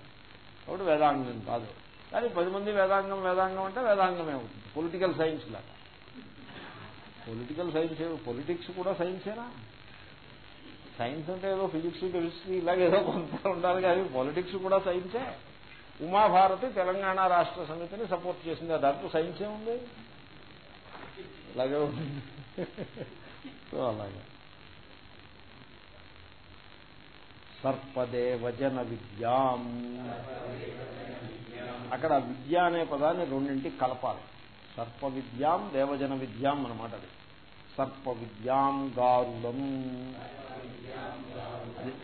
కాబట్టి వేదాంగం కాదు. కానీ పది మంది వేదాంగం వేదాంగం అంటే వేదాంగమే అవుతుంది. పొలిటికల్ సైన్స్ లాగా. పొలిటికల్ సైన్స్ పొలిటిక్స్ కూడా సైన్సేనా సైన్స్ అంటే ఏదో ఫిజిక్స్ కెమిస్ట్రీ ఇలాగేదో కొంత ఉండాలి కానీ పాలిటిక్స్ కూడా సైన్సే. ఉమాభారతి తెలంగాణ రాష్ట్ర సమితిని సపోర్ట్ చేసింది. దాంట్లో సైన్స్ ఏముంది ఇలాగే ఉంది. సో అలాగే. సర్పదేవజన విద్యాం. అక్కడ విద్య అనే పదాన్ని రెండింటికి కలపాలి. సర్ప విద్యాం దేవజన విద్యాం అనమాట అది. సర్ప విద్యాం గారుడం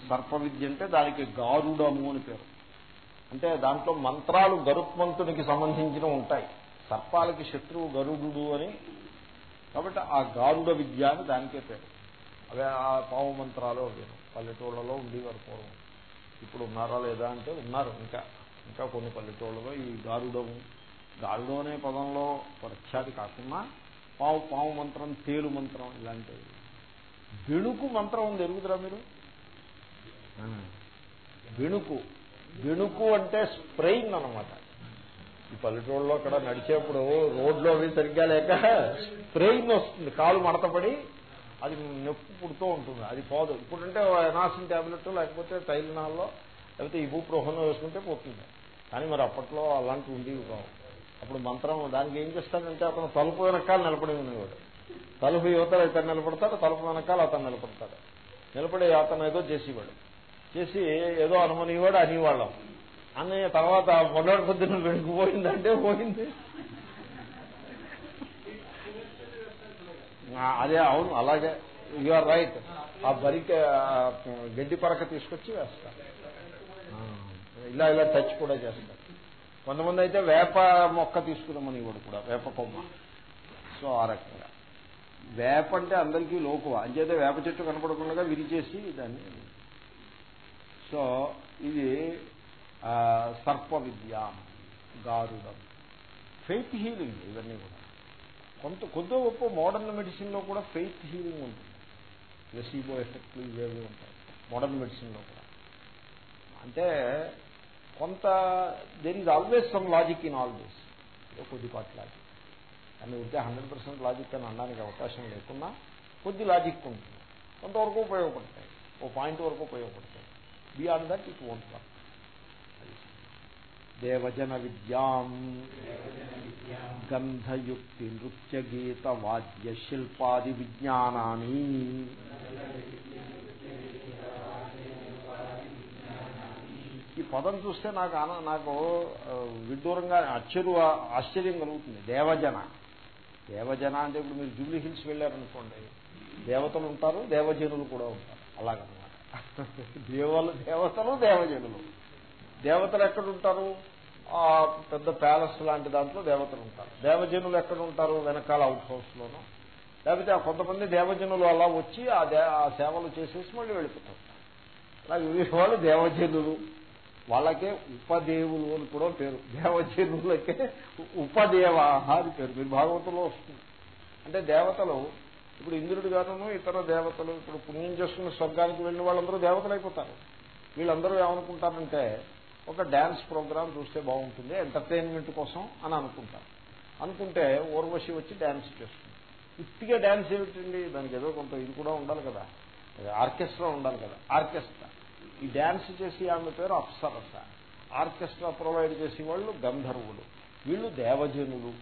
సర్ప విద్య అంటే దానికి గారుడము అని పేరు. అంటే దాంట్లో మంత్రాలు గరుత్మంతునికి సంబంధించిన ఉంటాయి. సర్పాలకి శత్రువు గరుడు అని. కాబట్టి ఆ గారుడ విద్య అని దానికే పేరు. అవే ఆ పావు మంత్రాలు అవి. పల్లెటూళ్ళలో ఉండేవారు పూర్వం. ఇప్పుడు ఉన్నారా లేదా అంటే ఉన్నారు. ఇంకా ఇంకా కొన్ని పల్లెటూళ్ళలో ఈ గారుడము. గారుడు అనే పదంలో ప్రఖ్యాతి కాకుండా పావు పావు మంత్రం తేలు మంత్రం ఇలాంటివి. బెణుకు మంత్రం ఉంది. ఎరుగుతురా మీరు? బెణుకు బెణుకు అంటే స్ప్రెయిన్ అనమాట ఈ పల్లెటూళ్ళలో అక్కడ నడిచేప్పుడు రోడ్లో అవి సరిగ్గా లేక స్ప్రెయిన్ వస్తుంది. కాలు మడతపడి అది నొప్పి పుడుతూ ఉంటుంది. అది పోదు. ఇప్పుడంటే ఎనాసిన్ ట్యాబ్లెట్ లేకపోతే తైలినాల్లో లేకపోతే ఇబుప్రోహన్ వేసుకుంటే పోతుంది. కానీ మరి అప్పట్లో అలాంటివి ఉండేవి కావు. అప్పుడు మంత్రం దానికి ఏం చేస్తాడంటే అతను తలుపు వెనకాల నిలబడి ఉండేవాడు. తలుపు యువతలు ఇతను నిలబడతాడు తలుపు వెనకాల అతను నిలబడతాడు. నిలబడి అతను ఏదో చేసేవాడు. చేసి ఏదో అనుమనివాడు అనేవాళ్ళం. అని తర్వాత మొదటి పొద్దున్న వెనుకపోయిందంటే పోయింది. అదే అవును అలాగే. యు ఆర్ రైట్ ఆ బరిక గడ్డి పరక తీసుకొచ్చి వేస్తారు. ఇలా ఇలా టచ్ కూడా చేస్తారు. కొంతమంది అయితే వేప మొక్క తీసుకున్నామని ఇవాడు కూడా వేప కొమ్మ. సో ఆ రకంగా. వేప అంటే అందరికీ లోకువ. అంచేతే వేప చెట్టు కనపడకుండా విరిచేసి దాన్ని సో ఇది సర్ప విద్య గారుడం. ఫెయిత్ హీలింగ్ ఇవన్నీ కూడా. కొంత కొద్ది గొప్ప మోడర్న్ మెడిసిన్లో కూడా ఫెయిత్ హీలింగ్ ఉంటుంది. ప్లసీబో ఎఫెక్ట్లు ఇవేవి ఉంటాయి మోడర్న్ మెడిసిన్లో కూడా. అంటే కొంత there is always some logic in all this కొద్దిపాటి లాజిక్ అని ఉంటే హండ్రెడ్ పర్సెంట్ లాజిక్ అని అనడానికి అవకాశం లేకున్నా కొద్ది లాజిక్ ఉంటుంది. కొంతవరకు ఉపయోగపడతాయి. ఓ పాయింట్ వరకు ఉపయోగపడతాయి. Beyond that it won't work దేవజన విద్యాం గంధయుక్తి నృత్య గీత వాద్య శిల్పాది విజ్ఞానాన్ని ఈ పదం చూస్తే నాకు నాకు విడ్డూరంగా అచ్చరు ఆశ్చర్యం కలుగుతుంది. దేవజన. దేవజన అంటే ఇప్పుడు మీరు జూబ్లీ హిల్స్ వెళ్ళారనుకోండి దేవతలు ఉంటారు దేవజనులు కూడా ఉంటారు. అలాగనమాట. దేవలు దేవతలు దేవజనులు. దేవతలు ఎక్కడుంటారు ఆ పెద్ద ప్యాలెస్ లాంటి దాంట్లో దేవతలు ఉంటారు. దేవజనులు ఎక్కడ ఉంటారు? వెనకాల అవుట్ హౌస్లోనూ. లేకపోతే ఆ కొంతమంది దేవజనులు అలా వచ్చి ఆ దే ఆ సేవలు చేసేసి మళ్ళీ వెళ్ళిపోతారు. అలాగే వాళ్ళు దేవజనులు. వాళ్ళకే ఉపదేవులు అని కూడా పేరు. దేవజనులకే ఉపదేవాహ అని పేరు. మీరు భాగవతంలో వస్తుంది. అంటే దేవతలు ఇప్పుడు ఇంద్రుడు గారును ఇతర దేవతలు ఇప్పుడు పుణ్యం చేసుకున్న స్వర్గానికి వెళ్ళిన వాళ్ళందరూ దేవతలు అయిపోతారు. వీళ్ళందరూ ఏమనుకుంటారంటే ఒక డ్యాన్స్ ప్రోగ్రామ్ చూస్తే బాగుంటుంది ఎంటర్టైన్మెంట్ కోసం అని అనుకుంటారు. అనుకుంటే ఊర్వశి వచ్చి డ్యాన్స్ చేస్తుంది. ఇట్టిగా డ్యాన్స్ ఏమిటండి? దానికి ఏదో కొంత ఇది కూడా ఉండాలి కదా. ఆర్కెస్ట్రా ఉండాలి కదా. ఆర్కెస్ట్రా. ఈ డ్యాన్స్ చేసి ఆమె పేరు అప్సరస. ఆర్కెస్ట్రా ప్రొవైడ్ చేసే వాళ్ళు గంధర్వులు. వీళ్ళు దేవజనులు.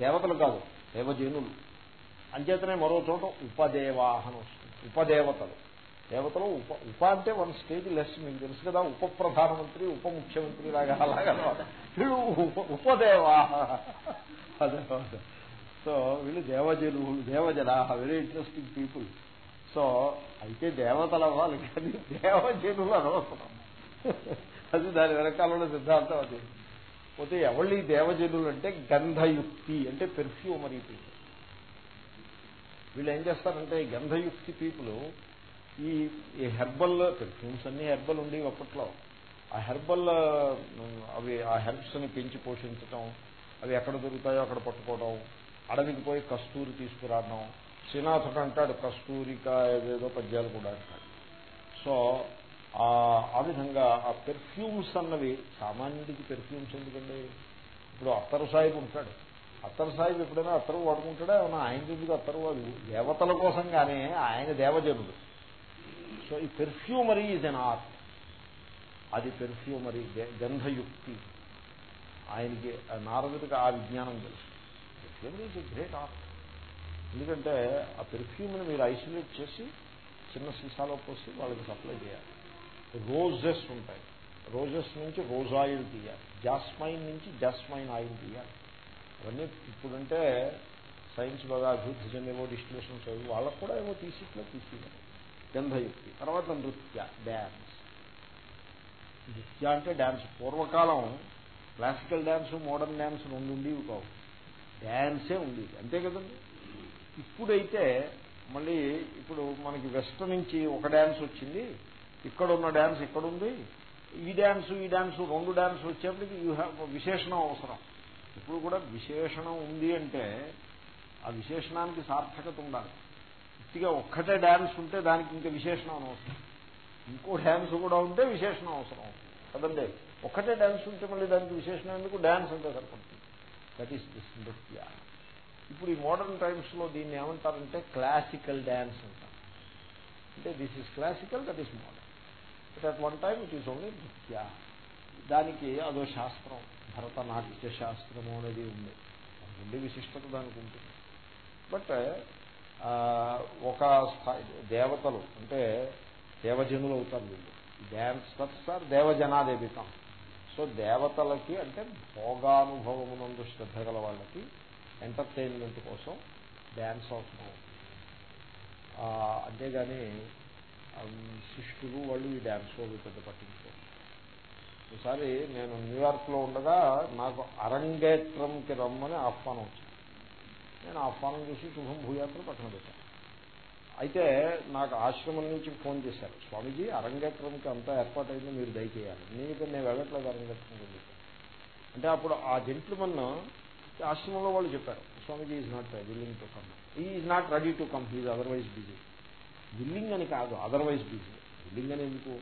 దేవతలు కాదు దేవజనులు. అంచేతనే మరో చోట ఉపదేవాహన వస్తుంది. ఉపదేవతలు. దేవతలు ఉప ఉప అంటే వన్ స్టేజ్ లెస్ మీకు తెలుసు కదా ఉప ప్రధానమంత్రి ఉప ముఖ్యమంత్రి లాగా అలాగా వీళ్ళు ఉపదేవాహ. అదే సో వీళ్ళు దేవజనులు దేవజన వెరీ ఇంట్రెస్టింగ్ పీపుల్ సో అయితే దేవతలు అవ్వాలి కానీ దేవ చేతులు అనవసరం. అది దాని వెనకాలలో సిద్ధాంతం అది. పోతే ఎవళ్ళు ఈ దేవజనులు అంటే గంధయుక్తి అంటే పెర్ఫ్యూమరీ పీపుల్ వీళ్ళు ఏం చేస్తారంటే గంధయుక్తి పీపుల్ ఈ ఈ హెర్బల్ పెర్ఫ్యూమ్స్ అన్ని హెర్బల్ ఉండేవి అప్పట్లో. ఆ హెర్బల్ అవి ఆ హెర్బ్స్ని పెంచి పోషించటం అవి ఎక్కడ దొరుకుతాయో అక్కడ పట్టుకోవడం అడవికి పోయి కస్తూరి తీసుకురావడం శ్రీనాథుడు అంటాడు కస్తూరిక ఏదేదో పద్యాలు కూడా అంటాడు. సో ఆ విధంగా ఆ పెర్ఫ్యూమ్స్ అన్నవి సామాన్యుడికి పెర్ఫ్యూమ్స్ ఎందుకండి? ఇప్పుడు అత్తరు సాహిబ్ ఉంటాడు. అత్తరు సాహిబ్ ఎప్పుడైనా అత్తరు వాడుకుంటాడా? ఏమన్నా ఆయన దగ్గర అత్తరు వాడు దేవతల కోసం కానీ ఆయన దేవజనుడు. సో ఈ పెర్ఫ్యూమరీ ఈజ్ అన్ ఆర్ట్ అది పెర్ఫ్యూమరీ గంధయుక్తి. ఆయనకి నారదుడికి ఆ విజ్ఞానం తెలుసు. పెర్ఫ్యూమరీ ఈజ్ గ్రేట్ ఆర్ట్ ఎందుకంటే ఆ పెర్ఫ్యూమ్ని మీరు ఐసోలేట్ చేసి చిన్న సీసాలో పోసి వాళ్ళకి సప్లై చేయాలి. రోజెస్ ఉంటాయి. రోజెస్ నుంచి రోజ్ ఆయిల్ తీయాలి. జాస్మైన్ నుంచి జాస్మైన్ ఆయిల్ తీయాలి. అవన్నీ ఇప్పుడంటే సైన్స్ బాగా అభివృద్ధి చెందేవో డిస్టిలేషన్స్ అవి వాళ్ళకు కూడా ఏమో తీసిట్లో తీసేయాలి. గంధయుక్తి తర్వాత నృత్య డ్యాన్స్ నృత్య అంటే డ్యాన్స్ పూర్వకాలం క్లాసికల్ డ్యాన్స్ మోడర్న్ డ్యాన్స్ రెండు ఉండేవి కావు డ్యాన్సే ఉండేది. అంతే కదండి? ఇప్పుడైతే మళ్ళీ ఇప్పుడు మనకి వెస్ట్ నుంచి ఒక డ్యాన్స్ వచ్చింది ఇక్కడ ఉన్న డ్యాన్స్ ఇక్కడ ఉంది ఈ డ్యాన్స్ ఈ డ్యాన్స్ రెండు డ్యాన్స్ వచ్చేప్పటికి యూ హ్యావ్ విశేషణం అవసరం. ఇప్పుడు కూడా విశేషణం ఉంది అంటే ఆ విశేషణానికి సార్థకత ఉండాలి. ఇట్టిగా ఒక్కటే డ్యాన్స్ ఉంటే దానికి ఇంకా విశేషణం అవసరం. ఇంకో డ్యాన్స్ కూడా ఉంటే విశేషణం అవసరం. కదండి? ఒక్కటే డ్యాన్స్ ఉంటే మళ్ళీ దానికి విశేషణం ఎందుకు? డ్యాన్స్ అంటే సరిపడుతుంది. దట్ ఈస్ దిస్ నృత్య ఇప్పుడు ఈ మోడర్న్ టైమ్స్లో దీన్ని ఏమంటారంటే క్లాసికల్ డ్యాన్స్ అంటారు. అంటే this is classical that is modern but at one time it is only నృత్య దానికి అదో శాస్త్రం భరతనాట్య శాస్త్రము అనేది ఉంది. ఉండే విశిష్టత దానికి ఉంటుంది. బట్ uh, ఒక స్థాయి దేవతలు అంటే దేవజనులు అవుతారు వీళ్ళు. డ్యాన్స్ సార్ ఆర్ దేవజనాదేవితం సో దేవతలకి అంటే భోగానుభవమునందు శ్రద్ధ గల వాళ్ళకి ఎంటర్టైన్మెంట్ కోసం డ్యాన్స్ అవసరం అంతేగాని శిష్యులు వాళ్ళు ఈ డ్యాన్స్ అవి పెద్ద పట్టించుకోరు. ఒకసారి నేను న్యూయార్క్లో ఉండగా నాకు అరంగేట్రంకి రమ్మని ఆహ్వానం వచ్చింది. నేను ఆహ్వానం చేసి శుభం భూయాత్ర పక్కన పెట్టాను. అయితే నాకు ఆశ్రమం నుంచి ఫోన్ చేశారు. స్వామీజీ అరంగేట్రంకి అంతా ఏర్పాటైంది మీరు దయచేయాలి. నేను ఇక్కడ నేను వెళ్ళట్లేదు అరంగేట్రం అంటే అప్పుడు ఆ జెంట్మన్ ఆశ్రమంలో వాళ్ళు చెప్పారు Swamiji is not willing to come is not ready to come he's otherwise busy willing అని కాదు అదర్వైజ్ బిజీ విల్లింగ్ అని ఎందుకు?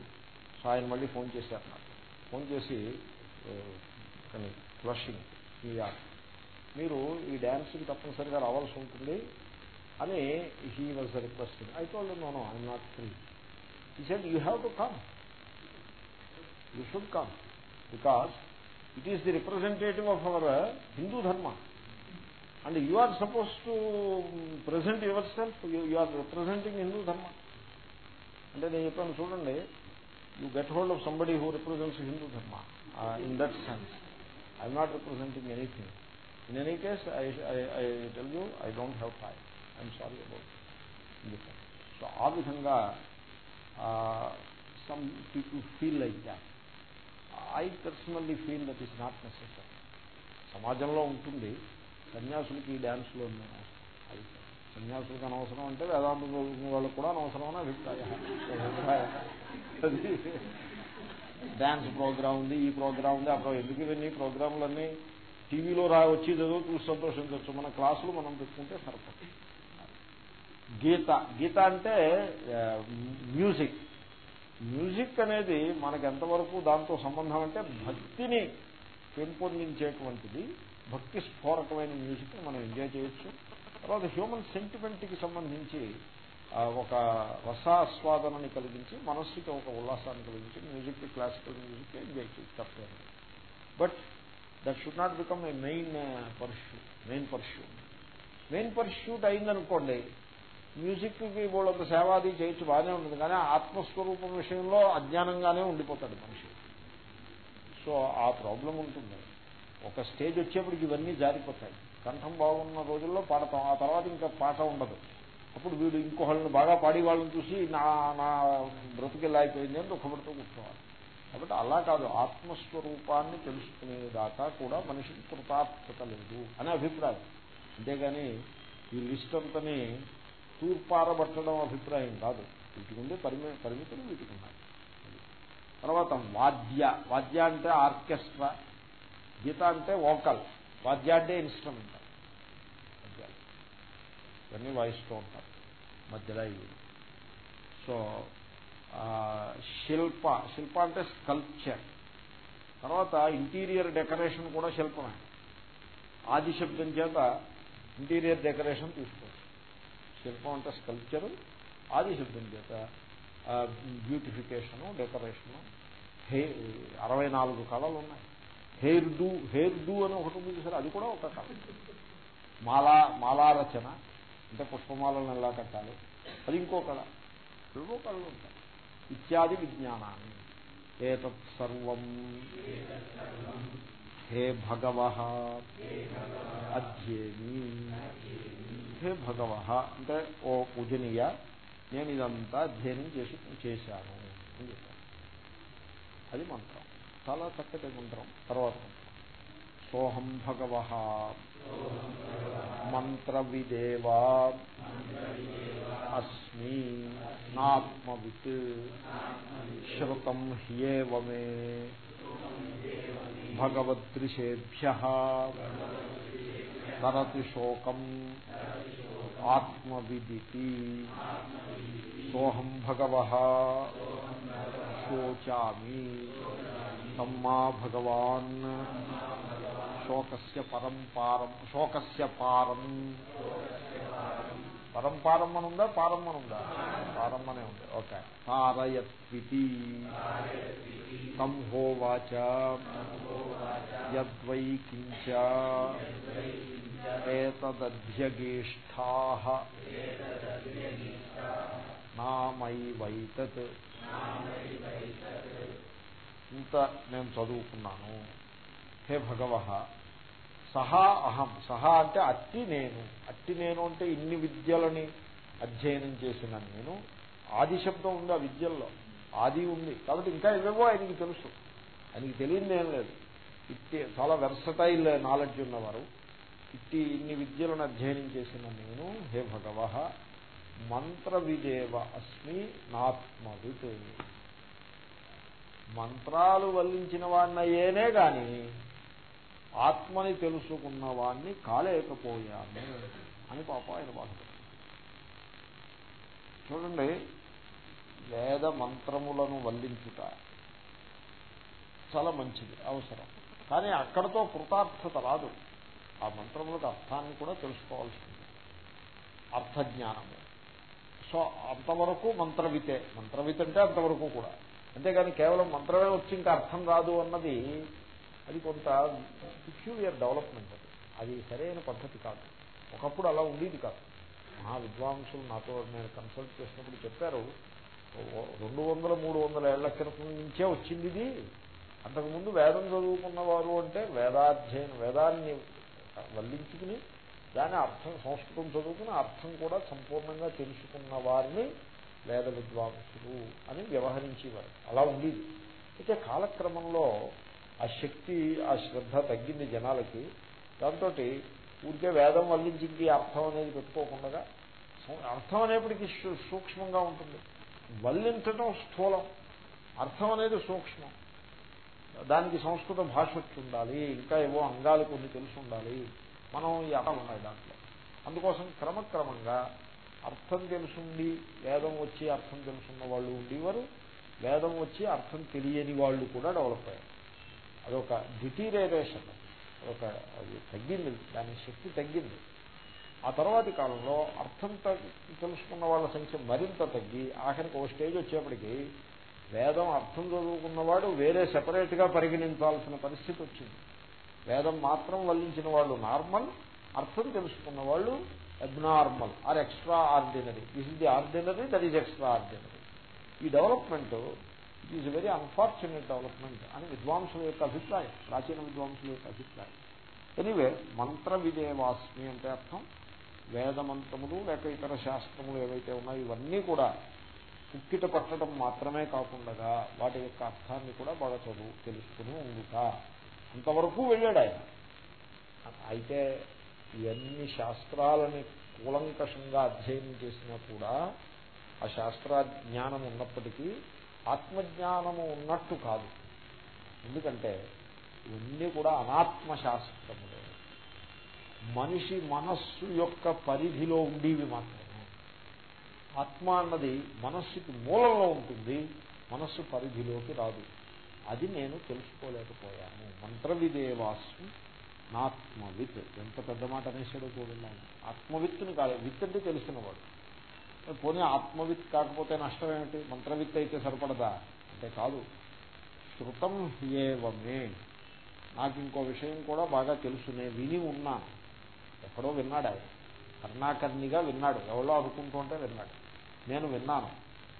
సో ఆయన మళ్ళీ ఫోన్ చేశారు నాకు. ఫోన్ చేసి కానీ ఫ్లషింగ్ మీరు ఈ డ్యాన్స్కి తప్పనిసరిగా రావాల్సి ఉంటుంది. అని he was requesting I told no no I'm not free he said you have to come you should come because it is the representative of our Hindu dharma and you are supposed to present yourself you are representing Hindu dharma అంటే నేను చెప్పాను చూడండి you get hold of somebody who represents Hindu dharma in that sense I'm not representing anything in any case I I tell you I don't have time I'm sorry about so ఆ విధంగా some people feel like that I personally feel that is not necessary సమాజంలో ఉంటుంది. సన్యాసులకి ఈ డ్యాన్స్లో ఉందని అది సన్యాసులకు అనవసరం అంటే వేదాంత వాళ్ళకు వాళ్ళకి కూడా అనవసరం అని అభిప్రాయం డ్యాన్స్ ప్రోగ్రామ్ ఉంది ఈ ప్రోగ్రామ్ ఉంది. అప్పుడు ఎందుకు ఇవన్నీ ప్రోగ్రాంలన్నీ టీవీలో రా వచ్చి చదువు చూసి సంతోషించవచ్చు. మన క్లాసులు మనం పెట్టుకుంటే సరిపోతుంది. గీత గీత అంటే మ్యూజిక్. మ్యూజిక్ అనేది మనకు ఎంతవరకు దాంతో సంబంధం అంటే భక్తిని పెంపొందించేటువంటిది భక్తి స్ఫోరకమైన మ్యూజిక్ని మనం ఎంజాయ్ చేయొచ్చు. తర్వాత హ్యూమన్ సెంటిమెంట్కి సంబంధించి ఒక రసాస్వాదనని కలిగించి మనస్సుకి ఒక ఉల్లాసాన్ని కలిగించి మ్యూజిక్ క్లాసికల్ మ్యూజిక్ ఎంజాయ్ చేయొచ్చు తప్పలేదు but that should not become a main pursue main pursue. Main pursuit అయిందనుకోండి మ్యూజిక్కి వాళ్ళంత సేవాది చేయొచ్చు బాగానే ఉంటుంది కానీ ఆత్మస్వరూపం విషయంలో అజ్ఞానంగానే ఉండిపోతాడు మనిషి. సో ఆ ప్రాబ్లం ఉంటుంది. ఒక స్టేజ్ వచ్చేప్పటికి ఇవన్నీ జారిపోతాయి. కంఠం బాగున్న రోజుల్లో పాడతాం ఆ తర్వాత ఇంకా పాట ఉండదు. అప్పుడు వీడు ఇంకోళ్ళని బాగా పాడి వాళ్ళని చూసి నా నా బ్రతుకెళ్ళి అయిపోయింది అని దుఃఖపడుతూ కూర్చోవాలి. కాబట్టి అలా కాదు ఆత్మస్వరూపాన్ని తెలుసుకునేదాకా కూడా మనిషికి కృతార్థత లేదు అనే అభిప్రాయం. అంతేగాని ఈ లిస్ట్ అంతని తూర్పారబట్టడం అభిప్రాయం కాదు. వీటికి ఉండే పరిమి పరిమితులు వీటికి ఉన్నాయి తర్వాత వాద్య. వాద్య అంటే ఆర్కెస్ట్రా. గీత అంటే వోకల్. వాద్య అంటే ఇన్స్ట్రుమెంట్. వాద్యాలు ఇవన్నీ వాయిస్తూ ఉంటారు. మధ్యలో ఇవి. సో శిల్ప. శిల్ప అంటే స్కల్ప్చర్. తర్వాత ఇంటీరియర్ డెకరేషన్ కూడా శిల్పమే. ఆది శబ్దం చేత ఇంటీరియర్ డెకరేషన్ తీసుకోవచ్చు శిల్పం అంటే స్కల్ప్చరు ఆది చేత బ్యూటిఫికేషను డెకరేషను హే అరవై నాలుగు కళలు ఉన్నాయి. హెయిర్ డూ హెయిర్ డూ అని ఒకటి ఉంది చూసారు అది కూడా ఒక కళ. మాలా మాలారచన అంటే పుష్పమాలను ఎలా కట్టాలి అది ఇంకో కళ. ఇంకో కళలు ఉంటాయి ఇత్యాది విజ్ఞానాన్ని. ఏతత్ సర్వం. హే భగవ అధ్యేమి. హే భగవ అంటే ఓ పూజనీయ నేను ఇదంతా అధ్యయనం చేసి చేశాను అని చెప్పాను అది మంత్రం. చాలా చక్కటి మంత్రం. తర్వాత సోహం భగవ మంత్ర విదేవా అస్మి నాత్మవిత్. శ్రుతం హ్యేవమే భగవదృశేభ్య తరతి శోకం ఆత్మవిదితి. సోహం భగవ. శోచామి. సమ్మా భగవాన్. శోకస్య పరం పారం. శోకస్య పారం. పరంపారం అని ఉందా పారం అని ఉందా. పారం అనే ఉంది ఓకే. తారయత్వితి సంహోవాచ. యద్వై కించ. ఏతదధ్యగేష్టా నామైవైతత్. ఇంత నేను చదువుకున్నాను. హే భగవ సహా అహం. సహా అంటే అట్టి నేను. అట్టి నేను అంటే ఇన్ని విద్యలని అధ్యయనం చేసిన నేను. ఆది శబ్దం ఉంది ఆ విద్యల్లో. ఆది ఉంది. కాబట్టి ఇంకా ఏవేవో ఆయనకి తెలుసు. ఆయనకి తెలియదు ఏం లేదు. ఇట్టి చాలా వెర్సటైల్ నాలెడ్జ్ ఉన్నవారు. ఇట్టి ఇన్ని విద్యలను అధ్యయనం చేసిన నేను. హే భగవ మంత్ర విజేవ అస్మి నాత్మవిత్. మంత్రాలు వల్లించిన వాడినయ్యేనే గాని ఆత్మని తెలుసుకున్న వాణ్ణి కాలేకపోయాను అని పాప ఆయన బాధపడుతుంది చూడండి వేద మంత్రములను వల్లించుట చాలా మంచిది అవసరం. కానీ అక్కడతో కృతార్థత రాదు. ఆ మంత్రములకు అర్థాన్ని కూడా తెలుసుకోవాల్సింది. అర్థజ్ఞానము. సో అంతవరకు మంత్రవితే. మంత్రవిత అంటే అంతవరకు కూడా. అంతేగాని కేవలం మంత్రమే వచ్చి ఇంకా అర్థం రాదు అన్నది అది కొంత పిక్యూలియర్ డెవలప్మెంట్ అది. అది సరైన పద్ధతి కాదు. ఒకప్పుడు అలా ఉండేది కాదు. మహా విద్వాంసులు నాతో నేను కన్సల్ట్ చేసినప్పుడు చెప్పారు రెండు వందల మూడు వందల ఏళ్ళ క్రితం నుంచే వచ్చింది ఇది. అంతకుముందు వేదం చదువుకున్నవారు అంటే వేదాధ్యయనం వేదాన్ని వల్లించుకుని దాని అర్థం సంస్కృతం చదువుకుని అర్థం కూడా సంపూర్ణంగా తెలుసుకున్న వారిని వేద విద్వాంసులు అని వ్యవహరించేవారు. అలా ఉండేది. అయితే కాలక్రమంలో ఆ శక్తి ఆ శ్రద్ధ తగ్గింది జనాలకి. దాంతో ఊరికే వేదం వల్లించింది అర్థం అనేది పెట్టుకోకుండా అర్థం అనేప్పటికీ సూక్ష్మంగా ఉంటుంది. వల్లించడం స్థూలం. అర్థం అనేది సూక్ష్మం. దానికి సంస్కృత భాష వచ్చి ఉండాలి ఇంకా ఏవో అంగాలు కొన్ని తెలిసి ఉండాలి మనం ఈ అర్థం ఉన్నాయి దాంట్లో. అందుకోసం క్రమక్రమంగా అర్థం తెలుసుండి వేదం వచ్చి అర్థం తెలుసున్న వాళ్ళు ఉండేవారు. వేదం వచ్చి అర్థం తెలియని వాళ్ళు కూడా డెవలప్ అయ్యారు. అదొక డిటీరియరేషన్ అదొక అది తగ్గింది దాని శక్తి తగ్గింది. ఆ తర్వాతి కాలంలో అర్థం తెలుసుకున్న వాళ్ళ సంఖ్య మరింత తగ్గి ఆఖరికి ఒక స్టేజ్ వచ్చేప్పటికి వేదం అర్థం చదువుకున్నవాడు వేరే సెపరేట్గా పరిగణించాల్సిన పరిస్థితి వచ్చింది. వేదం మాత్రం వల్లించిన వాళ్ళు నార్మల్ అర్థం తెలుసుకున్న వాళ్ళు abnormal or extraordinary. This is the ordinary that is extraordinary. ఈ development is very unfortunate development అని విద్వాంసుల యొక్క అభిప్రాయం ప్రాచీన విద్వాంసుల యొక్క అభిప్రాయం. ఎనివే మంత్ర విదేవాస్మి అంటే అర్థం వేద మంత్రములు లేక ఇతర శాస్త్రములు ఏవైతే ఉన్నాయో ఇవన్నీ కూడా పుక్కిట పట్టడం మాత్రమే కాకుండా వాటి యొక్క అర్థాన్ని కూడా బాగా చదువు తెలుసుకుని ఉండుట. అంతవరకు వెళ్ళాడు ఆయన. అయితే ఇవన్నీ శాస్త్రాలని కూలంకషంగా అధ్యయనం చేసినా కూడా ఆ శాస్త్ర జ్ఞానం ఉన్నప్పటికీ ఆత్మజ్ఞానము ఉన్నట్టు కాదు. ఎందుకంటే ఇవన్నీ కూడా అనాత్మ శాస్త్రములే మనిషి మనస్సు యొక్క పరిధిలో ఉండేవి మాత్రమే. ఆత్మ అన్నది మనస్సుకి మూలంలో ఉంటుంది మనస్సు పరిధిలోకి రాదు. అది నేను తెలుసుకోలేకపోయాను. మంత్రవిదేవాస్మి నాత్మవిత్. ఎంత పెద్ద మాట అనేసాడో చూడండి ఆత్మవిత్తుని కాదు విత్ అంటే తెలిసినవాడు. పోనీ ఆత్మవిత్ కాకపోతే నష్టం ఏమిటి మంత్రవిత్ అయితే సరిపడదా? అంటే కాదు. శృతం ఏవమే నాకు ఇంకో విషయం కూడా బాగా తెలుసునే విని ఉన్నాను. ఎక్కడో విన్నాడు ఆయన. కర్ణాకర్ణిగా విన్నాడు. ఎవరో అనుకుంటుంటే విన్నాడు. నేను విన్నాను.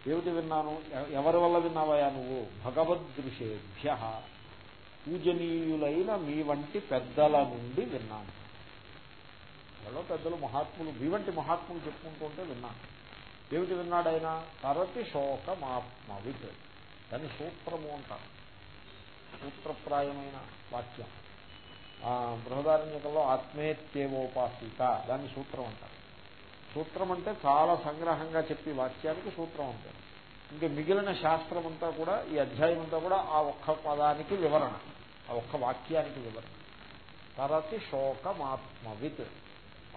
ఏమిటి విన్నాను? ఎవరి వల్ల విన్నావయా నువ్వు? భగవద్దృశేభ్య పూజనీయులైన మీ వంటి పెద్దల నుండి విన్నాను. ఎవరో పెద్దలు మహాత్ములు మీ వంటి మహాత్ములు చెప్పుకుంటుంటే విన్నాను. ఏమిటి విన్నాడు ఆయన? తరతి శోకమాత్మవిత్. దాన్ని సూత్రము అంటారు. సూత్రప్రాయమైన వాక్యం. బృహదారణ్యకంలో ఆత్మేత్యేవోపాసిక దాన్ని సూత్రం అంటారు. సూత్రం అంటే చాలా సంగ్రహంగా చెప్పి వాక్యానికి సూత్రం అంటారు. ఇంకా మిగిలిన శాస్త్రం అంతా కూడా ఈ అధ్యాయం అంతా కూడా ఆ ఒక్క పదానికి వివరణ. ఆ ఒక్క వాక్యానికి వివరణ. తరతి శోకమాత్మవిత్.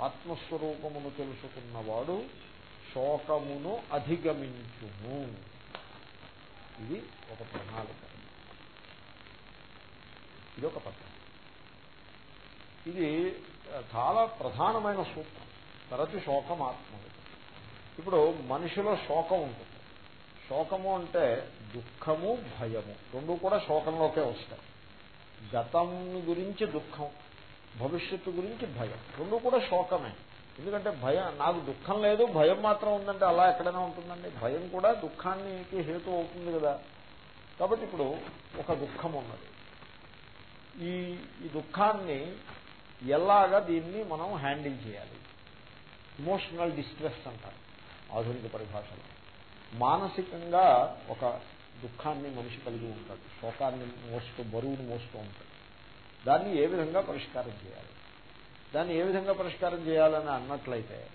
ఆత్మస్వరూపమును తెలుసుకున్నవాడు శోకమును అధిగమించుము. ఇది ఒక ప్రణాళిక. ఇది ఒక పద్ధతి. ఇది చాలా ప్రధానమైన సూత్రం. తరచు శోకం ఆత్మవిత్ ఇప్పుడు మనిషిలో శోకం ఉంటుంది. శోకము అంటే దుఃఖము భయము. రెండు కూడా శోకంలోకే వస్తాయి. గతం గురించి దుఃఖం భవిష్యత్తు గురించి భయం. రెండు కూడా శోకమే. ఎందుకంటే భయం నాకు దుఃఖం లేదు భయం మాత్రం ఉందంటే అలా ఎక్కడైనా ఉంటుందండి. భయం కూడా దుఃఖానికి హేతు అవుతుంది కదా. కాబట్టి ఇప్పుడు ఒక దుఃఖం ఉన్నది. ఈ ఈ దుఃఖాన్ని ఎలాగా దీన్ని మనం హ్యాండిల్ చేయాలి? ఇమోషనల్ డిస్ట్రెస్ అంటారు. ఆధునిక పరిభాషలో. మానసికంగా ఒక దుఃఖాన్ని మనిషి కలిగి ఉంటాడు. శోకాన్ని మోస్తూ బరువును మోస్తూ ఉంటాడు. దాన్ని ఏ విధంగా పరిష్కారం చేయాలి? దాన్ని ఏ విధంగా పరిష్కారం చేయాలని అన్నట్లయితే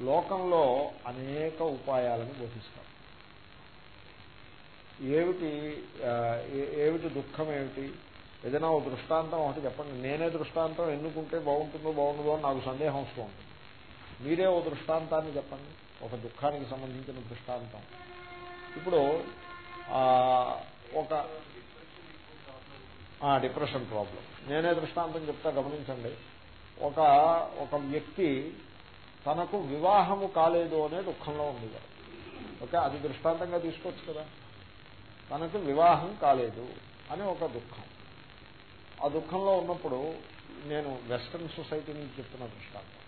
లోకంలో అనేక ఉపాయాలను బోధిస్తాం. ఏమిటి ఏమిటి దుఃఖం ఏమిటి? ఏదైనా ఒక దృష్టాంతం ఒకటి చెప్పండి. నేనే దృష్టాంతం ఎన్నుకుంటే బాగుంటుందో బాగుంటుందో నాకు సందేహం వస్తూ ఉంటుంది. మీరే ఓ దృష్టాంతాన్ని చెప్పండి. ఒక దుఃఖానికి సంబంధించిన దృష్టాంతం. ఇప్పుడు ఒక డిప్రెషన్ ప్రాబ్లం. నేనే దృష్టాంతం చెప్తా గమనించండి. ఒక ఒక వ్యక్తి తనకు వివాహము కాలేదు అనే దుఃఖంలో ఉండేవారు ఓకే అది దృష్టాంతంగా తీసుకోవచ్చు కదా. తనకు వివాహం కాలేదు అని ఒక దుఃఖం. ఆ దుఃఖంలో ఉన్నప్పుడు నేను వెస్ట్రన్ సొసైటీ నుంచి చెప్తున్న దృష్టాంతం.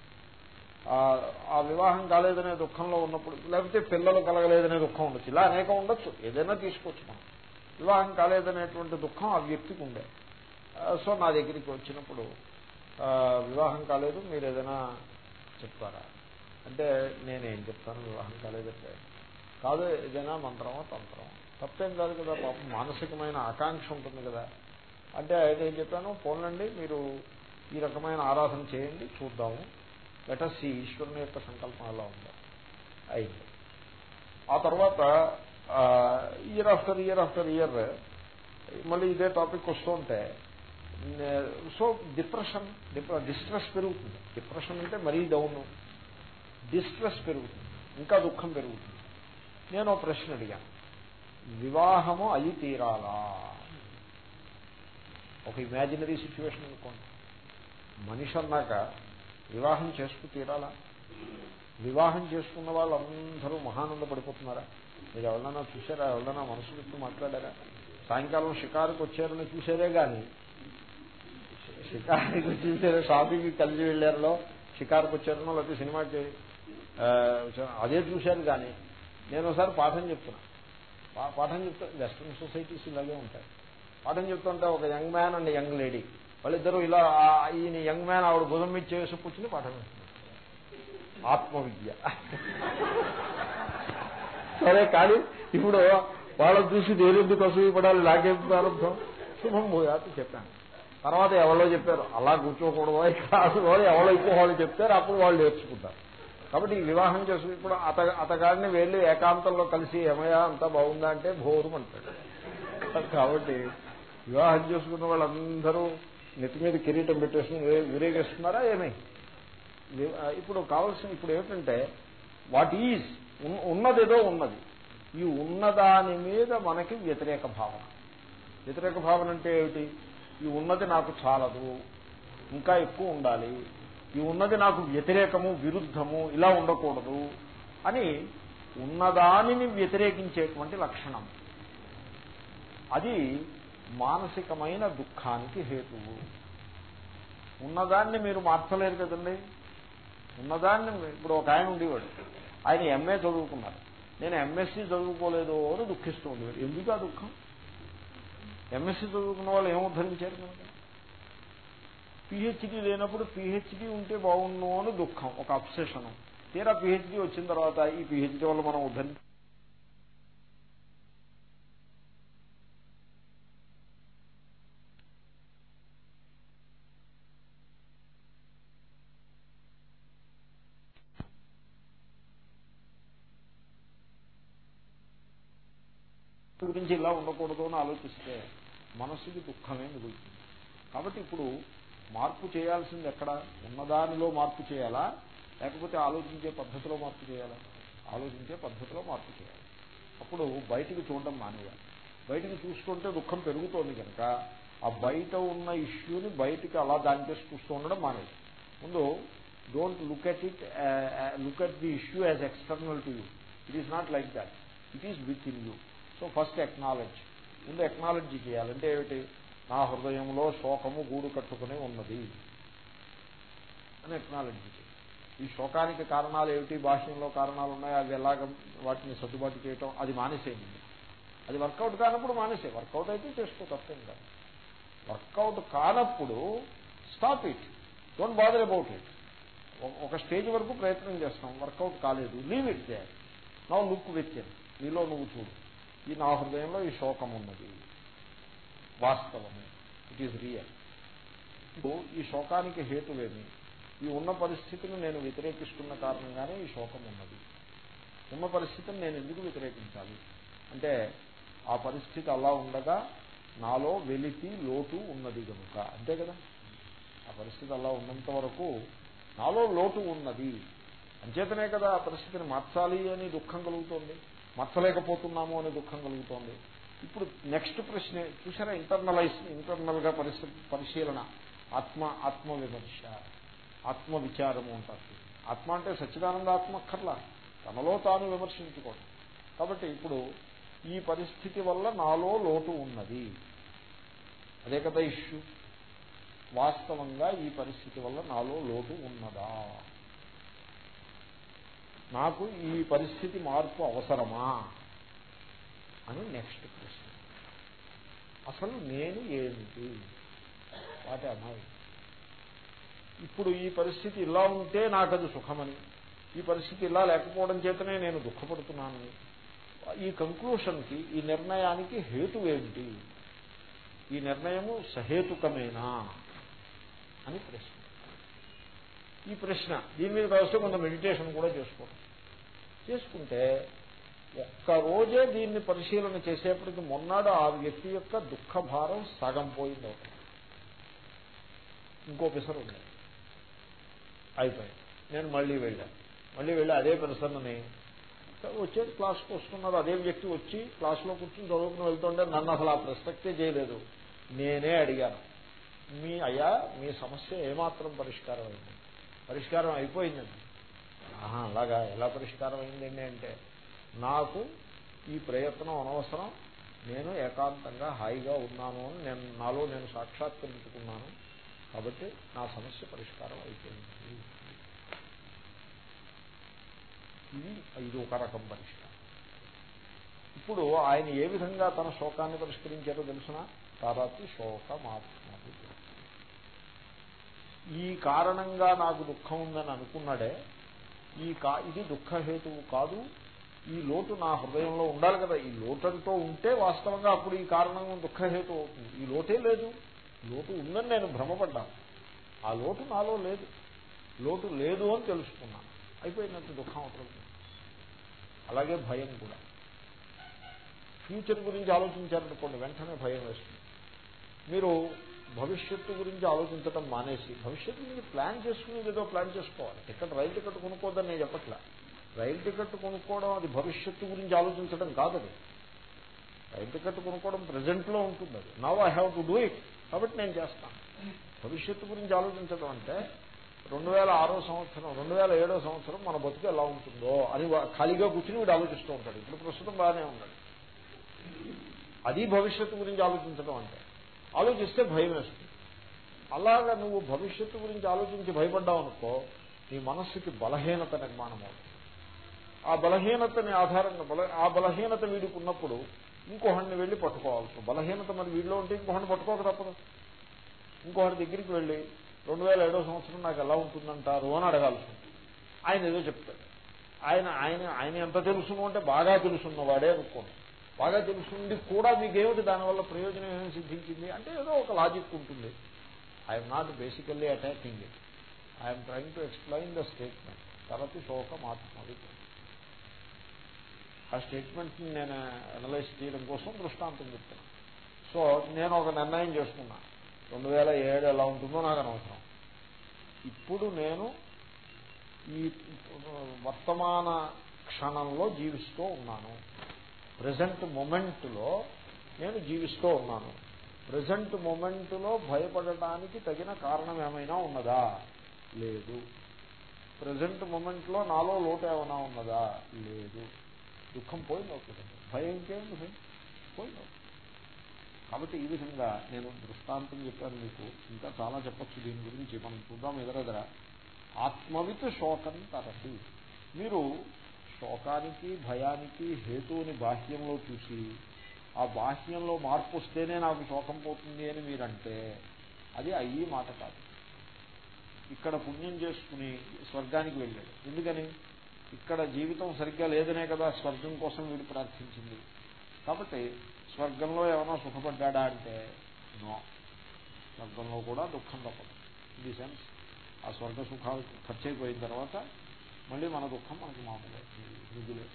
ఆ వివాహం కాలేదనే దుఃఖంలో ఉన్నప్పుడు లేకపోతే పిల్లలు కలగలేదనే దుఃఖం ఉండొచ్చు. ఇలా అనేకం ఉండొచ్చు. ఏదైనా తీసుకోవచ్చు మనం. వివాహం కాలేదనేటువంటి దుఃఖం ఆ వ్యక్తికి ఉండే. సో నా దగ్గరికి వచ్చినప్పుడు వివాహం కాలేదు మీరు ఏదైనా చెప్తారా అంటే నేనేం చెప్తాను వివాహం కాలేదంటే కాదు ఏదైనా మంత్రమో తంత్రమో? తప్పేం కాదు కదా పాపం మానసికమైన ఆకాంక్ష ఉంటుంది కదా. అంటే అయితే ఏం చెప్పాను పోలండి మీరు ఈ రకమైన ఆరాధన చేయండి చూద్దాము. లెటస్ ఈ ఈశ్వరుని యొక్క సంకల్పం ఎలా ఉందా. అయింది. ఆ తర్వాత year after year after year మళ్ళీ ఇదే టాపిక్ వస్తుంటే సో డిప్రెషన్ డిస్ట్రెస్ పెరుగుతుంది. డిప్రెషన్ అంటే మరీ డౌన్. డిస్ట్రెస్ పెరుగుతుంది. ఇంకా దుఃఖం పెరుగుతుంది. నేను ఒక ప్రశ్న అడిగాను వివాహము అయి తీరాలా? ఒక ఇమాజినరీ సిచ్యువేషన్ అనుకోండి. మనిషి అన్నాక వివాహం చేసుకు తీరాలా? వివాహం చేసుకున్న వాళ్ళందరూ మహానంద పడిపోతున్నారా మీరు ఎవరన్నా చూసారా ఎవరన్నా మనసు పెట్టి మాట్లాడారా? సాయంకాలం షికారుకు వచ్చారని చూసారే కానీ షికారుకి చూసారు? షాపింగ్కి కలిసి వెళ్ళారో షికారుకు వచ్చారనో లేకపోతే సినిమాకి అదే చూశారు కానీ నేను ఒకసారి పాఠం చెప్తున్నా. పాఠం చెప్తా వెస్ట్రన్ సొసైటీస్ ఇలాగే ఉంటాయి. పాఠం చెప్తుంటే ఒక young man and young lady. వాళ్ళిద్దరూ ఇలా ఈయన యంగ్ మ్యాన్ ఆవిడ భుజం మీద చేసి కూర్చుని పాఠం ఆత్మవిద్య. సరే కానీ ఇప్పుడు వాళ్ళని చూసి దేరెందుకు అసూయ పడాలి లాగే ప్రారంభం? శుభం పోయాత చెప్పాను. తర్వాత ఎవరో చెప్పారు అలా కూర్చోకూడదు క్లాసు వాళ్ళు ఎవరో ఎక్కువ వాళ్ళు చెప్తారు అప్పుడు వాళ్ళు నేర్చుకుంటారు. కాబట్టి వివాహం చేసుకుని ఇప్పుడు అత అతగాడిని వెళ్ళి ఏకాంతంలో కలిసి ఏమయ్యా అంతా బాగుందా? అంటే భోరం అంటాడు. కాబట్టి వివాహం చేసుకున్న వాళ్ళందరూ నెత్తి మీద కిరీటం పెట్టేసుకుని విరేగిస్తున్నారా ఏమై? ఇప్పుడు కావాల్సిన ఇప్పుడు ఏమిటంటే వాట్ ఈజ్? ఉన్నదేదో ఉన్నది. ఈ ఉన్నదాని మీద మనకి వ్యతిరేక భావన. వ్యతిరేక భావన అంటే ఏమిటి? ఈ ఉన్నది నాకు చాలదు. ఇంకా ఎక్కువ ఉండాలి. ఈ ఉన్నది నాకు వ్యతిరేకము విరుద్ధము ఇలా ఉండకూడదు అని ఉన్నదానిని వ్యతిరేకించేటువంటి లక్షణం. అది మానసికమైన దుఃఖానికి హేతువు. ఉన్నదాన్ని మీరు మార్చలేరు కదండి. ఉన్నదాన్ని ఇప్పుడు ఒక ఆయన ఉండేవాడు. ఆయన ఎంఏ చదువుకున్నారు. నేను ఎంఎస్సీ చదువుకోలేదు అని దుఃఖిస్తూ ఉండేవాడు. ఎందుకు ఆ దుఃఖం? ఎంఎస్సీ చదువుకున్న వాళ్ళు ఏం ఉద్ధరించారు కనుక పిహెచ్డి లేనప్పుడు పిహెచ్డి ఉంటే బాగుండు అని దుఃఖం ఒక అప్సెషన్. తీరా పిహెచ్డి వచ్చిన తర్వాత ఈ పిహెచ్డి వల్ల మనం ఉద్ధరించి గురించి ఇలా ఉండకూడదు అని ఆలోచిస్తే మనస్సుకి దుఃఖమే మిగులుతుంది. కాబట్టి ఇప్పుడు మార్పు చేయాల్సింది ఎక్కడ? ఉన్నదానిలో మార్పు చేయాలా? లేకపోతే ఆలోచించే పద్ధతిలో మార్పు చేయాలా? ఆలోచించే పద్ధతిలో మార్పు చేయాలి? అప్పుడు బయటికి చూడడం మానేయాలి. బయటికి చూసుకుంటే దుఃఖం పెరుగుతోంది కనుక ఆ బయట ఉన్న ఇష్యూని బయటికి అలా దాని చేసి చూస్తూ ఉండడం మానేది ముందు don't look at it look at the issue as external to you it is not like that it is within you so first acknowledge ముందు ఎక్నాలజీ చేయాలంటే ఏమిటి? నా హృదయంలో శోకము గూడు కట్టుకుని ఉన్నది అని ఎక్నాలజీ ఈ శోకానికి కారణాలు ఏమిటి? భాష్యంలో కారణాలు ఉన్నాయి? అవి ఎలాగ వాటిని సర్దుబాటు చేయటం? అది మానేసేయండి. అది వర్కౌట్ కానప్పుడు మానేసే వర్కౌట్ అయితే చేసుకో తప్పేం కాదు. వర్కౌట్ కానప్పుడు stop it don't bother about it ఒక స్టేజ్ వరకు ప్రయత్నం చేస్తాం. వర్కౌట్ కాలేదు. లీవ్ ఇట్ దే నా లుక్ విత్ నీలో నువ్వు చూడు. ఈ నా హృదయంలో ఈ శోకం ఉన్నది. వాస్తవము. ఇట్ ఈజ్ రియల్ ఈ శోకానికి హేతువేమి ఈ ఉన్న పరిస్థితిని నేను వ్యతిరేకిస్తున్న కారణంగానే ఈ శోకం ఉన్నది. ఉన్న పరిస్థితిని నేను ఎందుకు వ్యతిరేకించాలి? అంటే ఆ పరిస్థితి అలా ఉండగా నాలో వెలితి లోటు ఉన్నది కనుక అంతే కదా? ఆ పరిస్థితి అలా ఉన్నంత వరకు నాలో లోటు ఉన్నది. అంచేతనే కదా ఆ పరిస్థితిని మార్చాలి అని దుఃఖం కలుగుతోంది. మర్చలేకపోతున్నాము అనే దుఃఖం కలుగుతోంది. ఇప్పుడు నెక్స్ట్ ప్రశ్న చూసారా ఇంటర్నలైజ్ ఇంటర్నల్గా పరిశీలన. ఆత్మ ఆత్మ విమర్శ ఆత్మ విచారము అంటారు. ఆత్మ అంటే సచ్చిదానంద ఆత్మ అక్కర్లా తనలో తాను విమర్శించుకోవడం కాబట్టి ఇప్పుడు ఈ పరిస్థితి వల్ల నాలో లోటు ఉన్నది. అదే కదా ఇష్యూ. వాస్తవంగా ఈ పరిస్థితి వల్ల నాలో లోటు ఉన్నదా? నాకు ఈ పరిస్థితి మార్పు అవసరమా? అని నెక్స్ట్ ప్రశ్న అసలు నేను ఏమిటి? వాటి అమ్మాయి ఇప్పుడు ఈ పరిస్థితి ఇలా ఉంటే నాకు అది సుఖమని. ఈ పరిస్థితి ఇలా లేకపోవడం చేతనే నేను దుఃఖపడుతున్నానని. ఈ కంక్లూషన్కి ఈ నిర్ణయానికి హేతు ఏమిటి? ఈ నిర్ణయము సహేతుకమేనా? అని ప్రశ్న. ఈ ప్రశ్న. దీని మీద కావస్తే కొంత మెడిటేషన్ కూడా చేసుకోండి. చేసుకుంటే ఒక్కరోజే దీన్ని పరిశీలన చేసేప్పటికి మొన్నాడు ఆ వ్యక్తి యొక్క దుఃఖ భారం సగం పోయింది ఒకటి ఇంకో పిసర్ ఉంది. అయిపోయింది. నేను మళ్ళీ వెళ్ళాను మళ్ళీ వెళ్ళి అదే పిసర్ని వచ్చే క్లాస్కి వస్తున్నారు. అదే వ్యక్తి వచ్చి క్లాస్లో కూర్చొని చదువుకుని వెళ్తుంటే నన్ను అసలు ఆ ప్రసక్తే చేయలేదు. నేనే అడిగాను. మీ అయ్యా మీ సమస్య ఏమాత్రం పరిష్కారం అయింది? పరిష్కారం అయిపోయిందండి ఆహా అలాగా ఎలా పరిష్కారం అయిందండి అంటే నాకు ఈ ప్రయత్నం అనవసరం. నేను ఏకాంతంగా హాయిగా ఉన్నాను అని నేను నాలో నేను సాక్షాత్కరించుకున్నాను కాబట్టి నా సమస్య పరిష్కారం అయిపోయింది. ఇది ఇది ఒక రకం పరిష్కారం. ఇప్పుడు ఆయన ఏ విధంగా తన శోకాన్ని పరిష్కరించారో తెలిసిన? తారాతి శోకమాత్మది ఈ కారణంగా నాకు దుఃఖం ఉందని అనుకున్నాడే ఈ కా ఇది దుఃఖహేతువు కాదు ఈ లోటు నా హృదయంలో ఉండాలి కదా ఈ లోటంతో ఉంటే వాస్తవంగా అప్పుడు ఈ కారణం దుఃఖహేతు అవుతుంది. ఈ లోటే లేదు. లోటు ఉందని నేను భ్రమపడ్డాను. ఆ లోటు నాలో లేదు. లోటు లేదు అని తెలుసుకున్నాను అయిపోయినట్టు దుఃఖం అవుతుంది అలాగే భయం కూడా. ఫ్యూచర్ గురించి ఆలోచించారనుకోండి వెంటనే భయం వేస్తుంది. మీరు భవిష్యత్తు గురించి ఆలోచించడం మానేసి భవిష్యత్తు గురించి ప్లాన్ చేసుకుని ఏదో ప్లాన్ చేసుకోవాలి. టికెట్ రైలు టికెట్ కొనుక్కోదని నేను చెప్పట్లా. రైలు టికెట్ కొనుక్కోవడం అది భవిష్యత్తు గురించి ఆలోచించడం కాదు అది. రైలు టికెట్ కొనుక్కోవడం ప్రజెంట్లో ఉంటుంది అది. Now I have to do it కాబట్టి నేను చేస్తాను. భవిష్యత్తు గురించి ఆలోచించడం అంటే రెండు వేల ఆరో సంవత్సరం రెండు వేల ఏడో సంవత్సరం మన బతుకు ఎలా ఉంటుందో అని ఖాళీగా కూర్చుని వీడు ఆలోచిస్తూ ఉంటాడు. ఇప్పుడు ప్రస్తుతం బాగానే ఉన్నాడు. అది భవిష్యత్తు గురించి ఆలోచించడం అంటే. ఆలోచిస్తే భయం వేస్తుంది. అలాగా నువ్వు భవిష్యత్తు గురించి ఆలోచించి భయపడ్డావు అనుకో నీ మనస్సుకి బలహీనత నిర్మాణం అవుతుంది. ఆ బలహీనతని ఆధారంగా బల ఆ బలహీనత వీడికి ఉన్నప్పుడు ఇంకొకడిని వెళ్ళి పట్టుకోవాల్సి బలహీనత మరి వీడిలో ఉంటే ఇంకోహండి పట్టుకోక తప్పదు. ఇంకోహండి దగ్గరికి వెళ్ళి రెండు వేల ఏడో సంవత్సరం నాకు ఎలా ఉంటుందంటారు అని అడగాల్సి ఉంటుంది. ఆయన ఏదో చెప్తాడు. ఆయన ఆయన ఆయన ఎంత తెలుసును అంటే బాగా తెలుసున్నవాడే అనుకోండి. బాగా తెలుసుండి కూడా మీకేమిటి దానివల్ల ప్రయోజనం ఏమి సిద్ధించింది? అంటే ఏదో ఒక లాజిక్ ఉంటుంది. I'm not basically attacking it I'm trying to explain the statement తరతి శోకం ఆత్మది. ఆ స్టేట్మెంట్ని నేను అనలైజ్ చేయడం కోసం దృష్టాంతం చెప్తున్నాను సో నేను ఒక నిర్ణయం చేసుకున్నా. రెండు వేల ఏడు ఎలా ఉంటుందో నాకు అనవసరం. ఇప్పుడు నేను ఈ వర్తమాన క్షణంలో జీవిస్తూ ఉన్నాను. ప్రజెంట్ మొమెంట్లో నేను జీవిస్తూ ఉన్నాను. ప్రజెంట్ మొమెంట్లో భయపడటానికి తగిన కారణం ఏమైనా ఉన్నదా? లేదు. ప్రజెంట్ మూమెంట్లో నాలో లోటు ఏమైనా ఉన్నదా? లేదు. దుఃఖం పోయింది భయం ఇంకేంటి భయం పోయింది కాబట్టి ఈ విధంగా నేను దృష్టాంతం చెప్పాను మీకు. ఇంకా చాలా చెప్పచ్చు దీని గురించి. మనం చూద్దాం ఎదురెదర. ఆత్మవిత్ శోకం తరటి మీరు శోకానికి భయానికి హేతువుని బాహ్యంలో చూసి ఆ బాహ్యంలో మార్పు వస్తేనే నాకు శోకం పోతుంది అని మీరంటే అది అయ్యి మాట కాదు. ఇక్కడ పుణ్యం చేసుకుని స్వర్గానికి వెళ్ళాడు. ఎందుకని? ఇక్కడ జీవితం సరిగ్గా లేదనే కదా స్వర్గం కోసం వీడు ప్రార్థించింది. కాబట్టి స్వర్గంలో ఏమైనా సుఖపడ్డా అంటే నో. స్వర్గంలో కూడా దుఃఖం తప్పదు. ఇన్ ది సెన్స్ ఆ స్వర్గ సుఖాలు ఖర్చు అయిపోయిన తర్వాత మళ్ళీ మన దుఃఖం మనకి మామూలే. మిగులే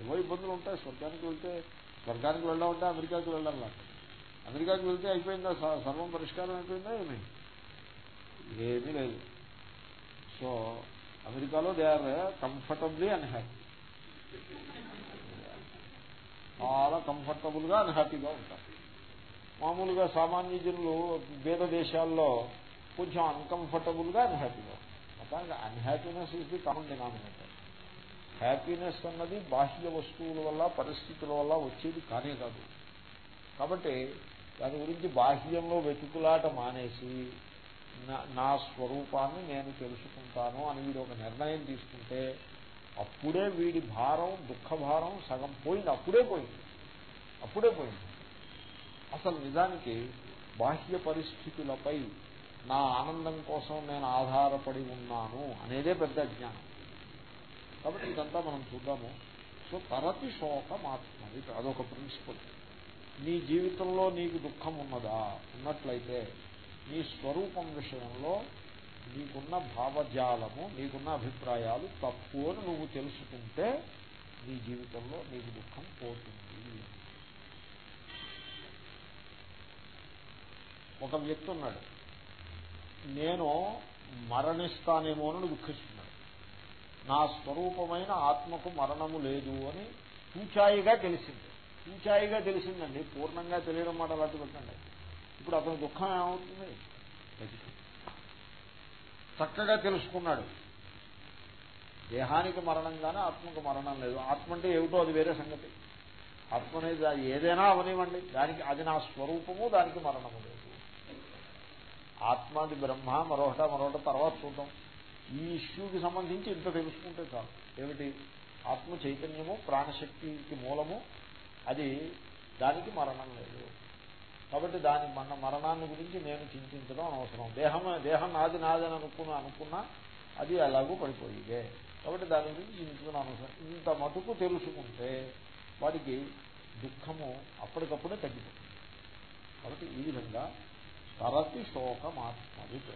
ఏవో ఇబ్బందులు ఉంటాయి. స్వర్గానికి వెళ్తే స్వర్గానికి వెళ్ళామంటే అమెరికాకి వెళ్ళడం లాంటి అమెరికాకి వెళ్తే అయిపోయిందా? సర్వం పరిష్కారం అయిపోయిందా ఏమి? ఏమీ లేదు. సో అమెరికాలో దే ఆర్ కంఫర్టబ్లీ అన్హ్యాపీ చాలా కంఫర్టబుల్గా అన్హ్యాపీగా ఉంటారు. మామూలుగా సామాన్య జనులు వేద దేశాల్లో కొంచెం అన్కంఫర్టబుల్గా అన్హ్యాపీగా మొత్తానికి అన్హ్యాపీనెస్ ఇది కామన్ డినామినేటర్ హ్యాపీనెస్ అన్నది బాహ్య వస్తువుల వల్ల పరిస్థితుల వల్ల వచ్చేది కానే కాదు. కాబట్టి దాని గురించి బాహ్యంలో వెతుకులాట మానేసి నా స్వరూపాన్ని నేను తెలుసుకుంటాను అని వీడు ఒక నిర్ణయం తీసుకుంటే అప్పుడే వీడి భారం దుఃఖ భారం సగం పోయింది. అప్పుడే పోయింది. అప్పుడే పోయింది. అసలు నిజానికి బాహ్య పరిస్థితులపై నా ఆనందం కోసం నేను ఆధారపడి ఉన్నాను అనేదే పెద్ద జ్ఞానం. కాబట్టి ఇదంతా మనం చూద్దాము. సో తరతి శోకం ఆత్మది. అదొక ప్రిన్సిపల్ నీ జీవితంలో నీకు దుఃఖం ఉన్నదా? ఉన్నట్లయితే నీ స్వరూపం విషయంలో నీకున్న భావజాలము నీకున్న అభిప్రాయాలు తప్పు అని నువ్వు తెలుసుకుంటే నీ జీవితంలో నీకు దుఃఖం పోతుంది. ఒక వ్యక్తి ఉన్నాడు. నేను మరణిస్తానేమో అని దుఃఖిస్తున్నాడు నా స్వరూపమైన ఆత్మకు మరణము లేదు అని తూచాయిగా తెలిసింది. తూచాయిగా తెలిసిందండి. పూర్ణంగా తెలియడం మాట అలాంటి పెట్టండి ఇప్పుడు అతని దుఃఖం ఏమవుతుంది? చక్కగా తెలుసుకున్నాడు. దేహానికి మరణం కానీ ఆత్మకు మరణం లేదు. ఆత్మ అంటే ఏమిటో అది వేరే సంగతి. ఆత్మ అనేది ఏదైనా అవనివ్వండి. దానికి అది నా స్వరూపము దానికి మరణము లేదు. ఆత్మాది బ్రహ్మ మరొకట మరొకట తర్వాత చూద్దాం. ఈ ఇష్యూకి సంబంధించి ఇంత తెలుసుకుంటే చాలు. ఏమిటి? ఆత్మ చైతన్యము ప్రాణశక్తికి మూలము. అది దానికి మరణం లేదు. కాబట్టి దాని మన మరణాన్ని గురించి నేను చింతించడం అనవసరం. దేహం దేహం నాది నాదని అనుకున్నా అనుకున్నా అది అలాగూ పడిపోయిదే. కాబట్టి దాని గురించి చింతించడం అనవసరం. ఇంత మటుకు తెలుసుకుంటే వాడికి దుఃఖము అప్పటికప్పుడే తగ్గిపోతుంది. కాబట్టి ఈ విధంగా తరతి శోకమాత్మవిత్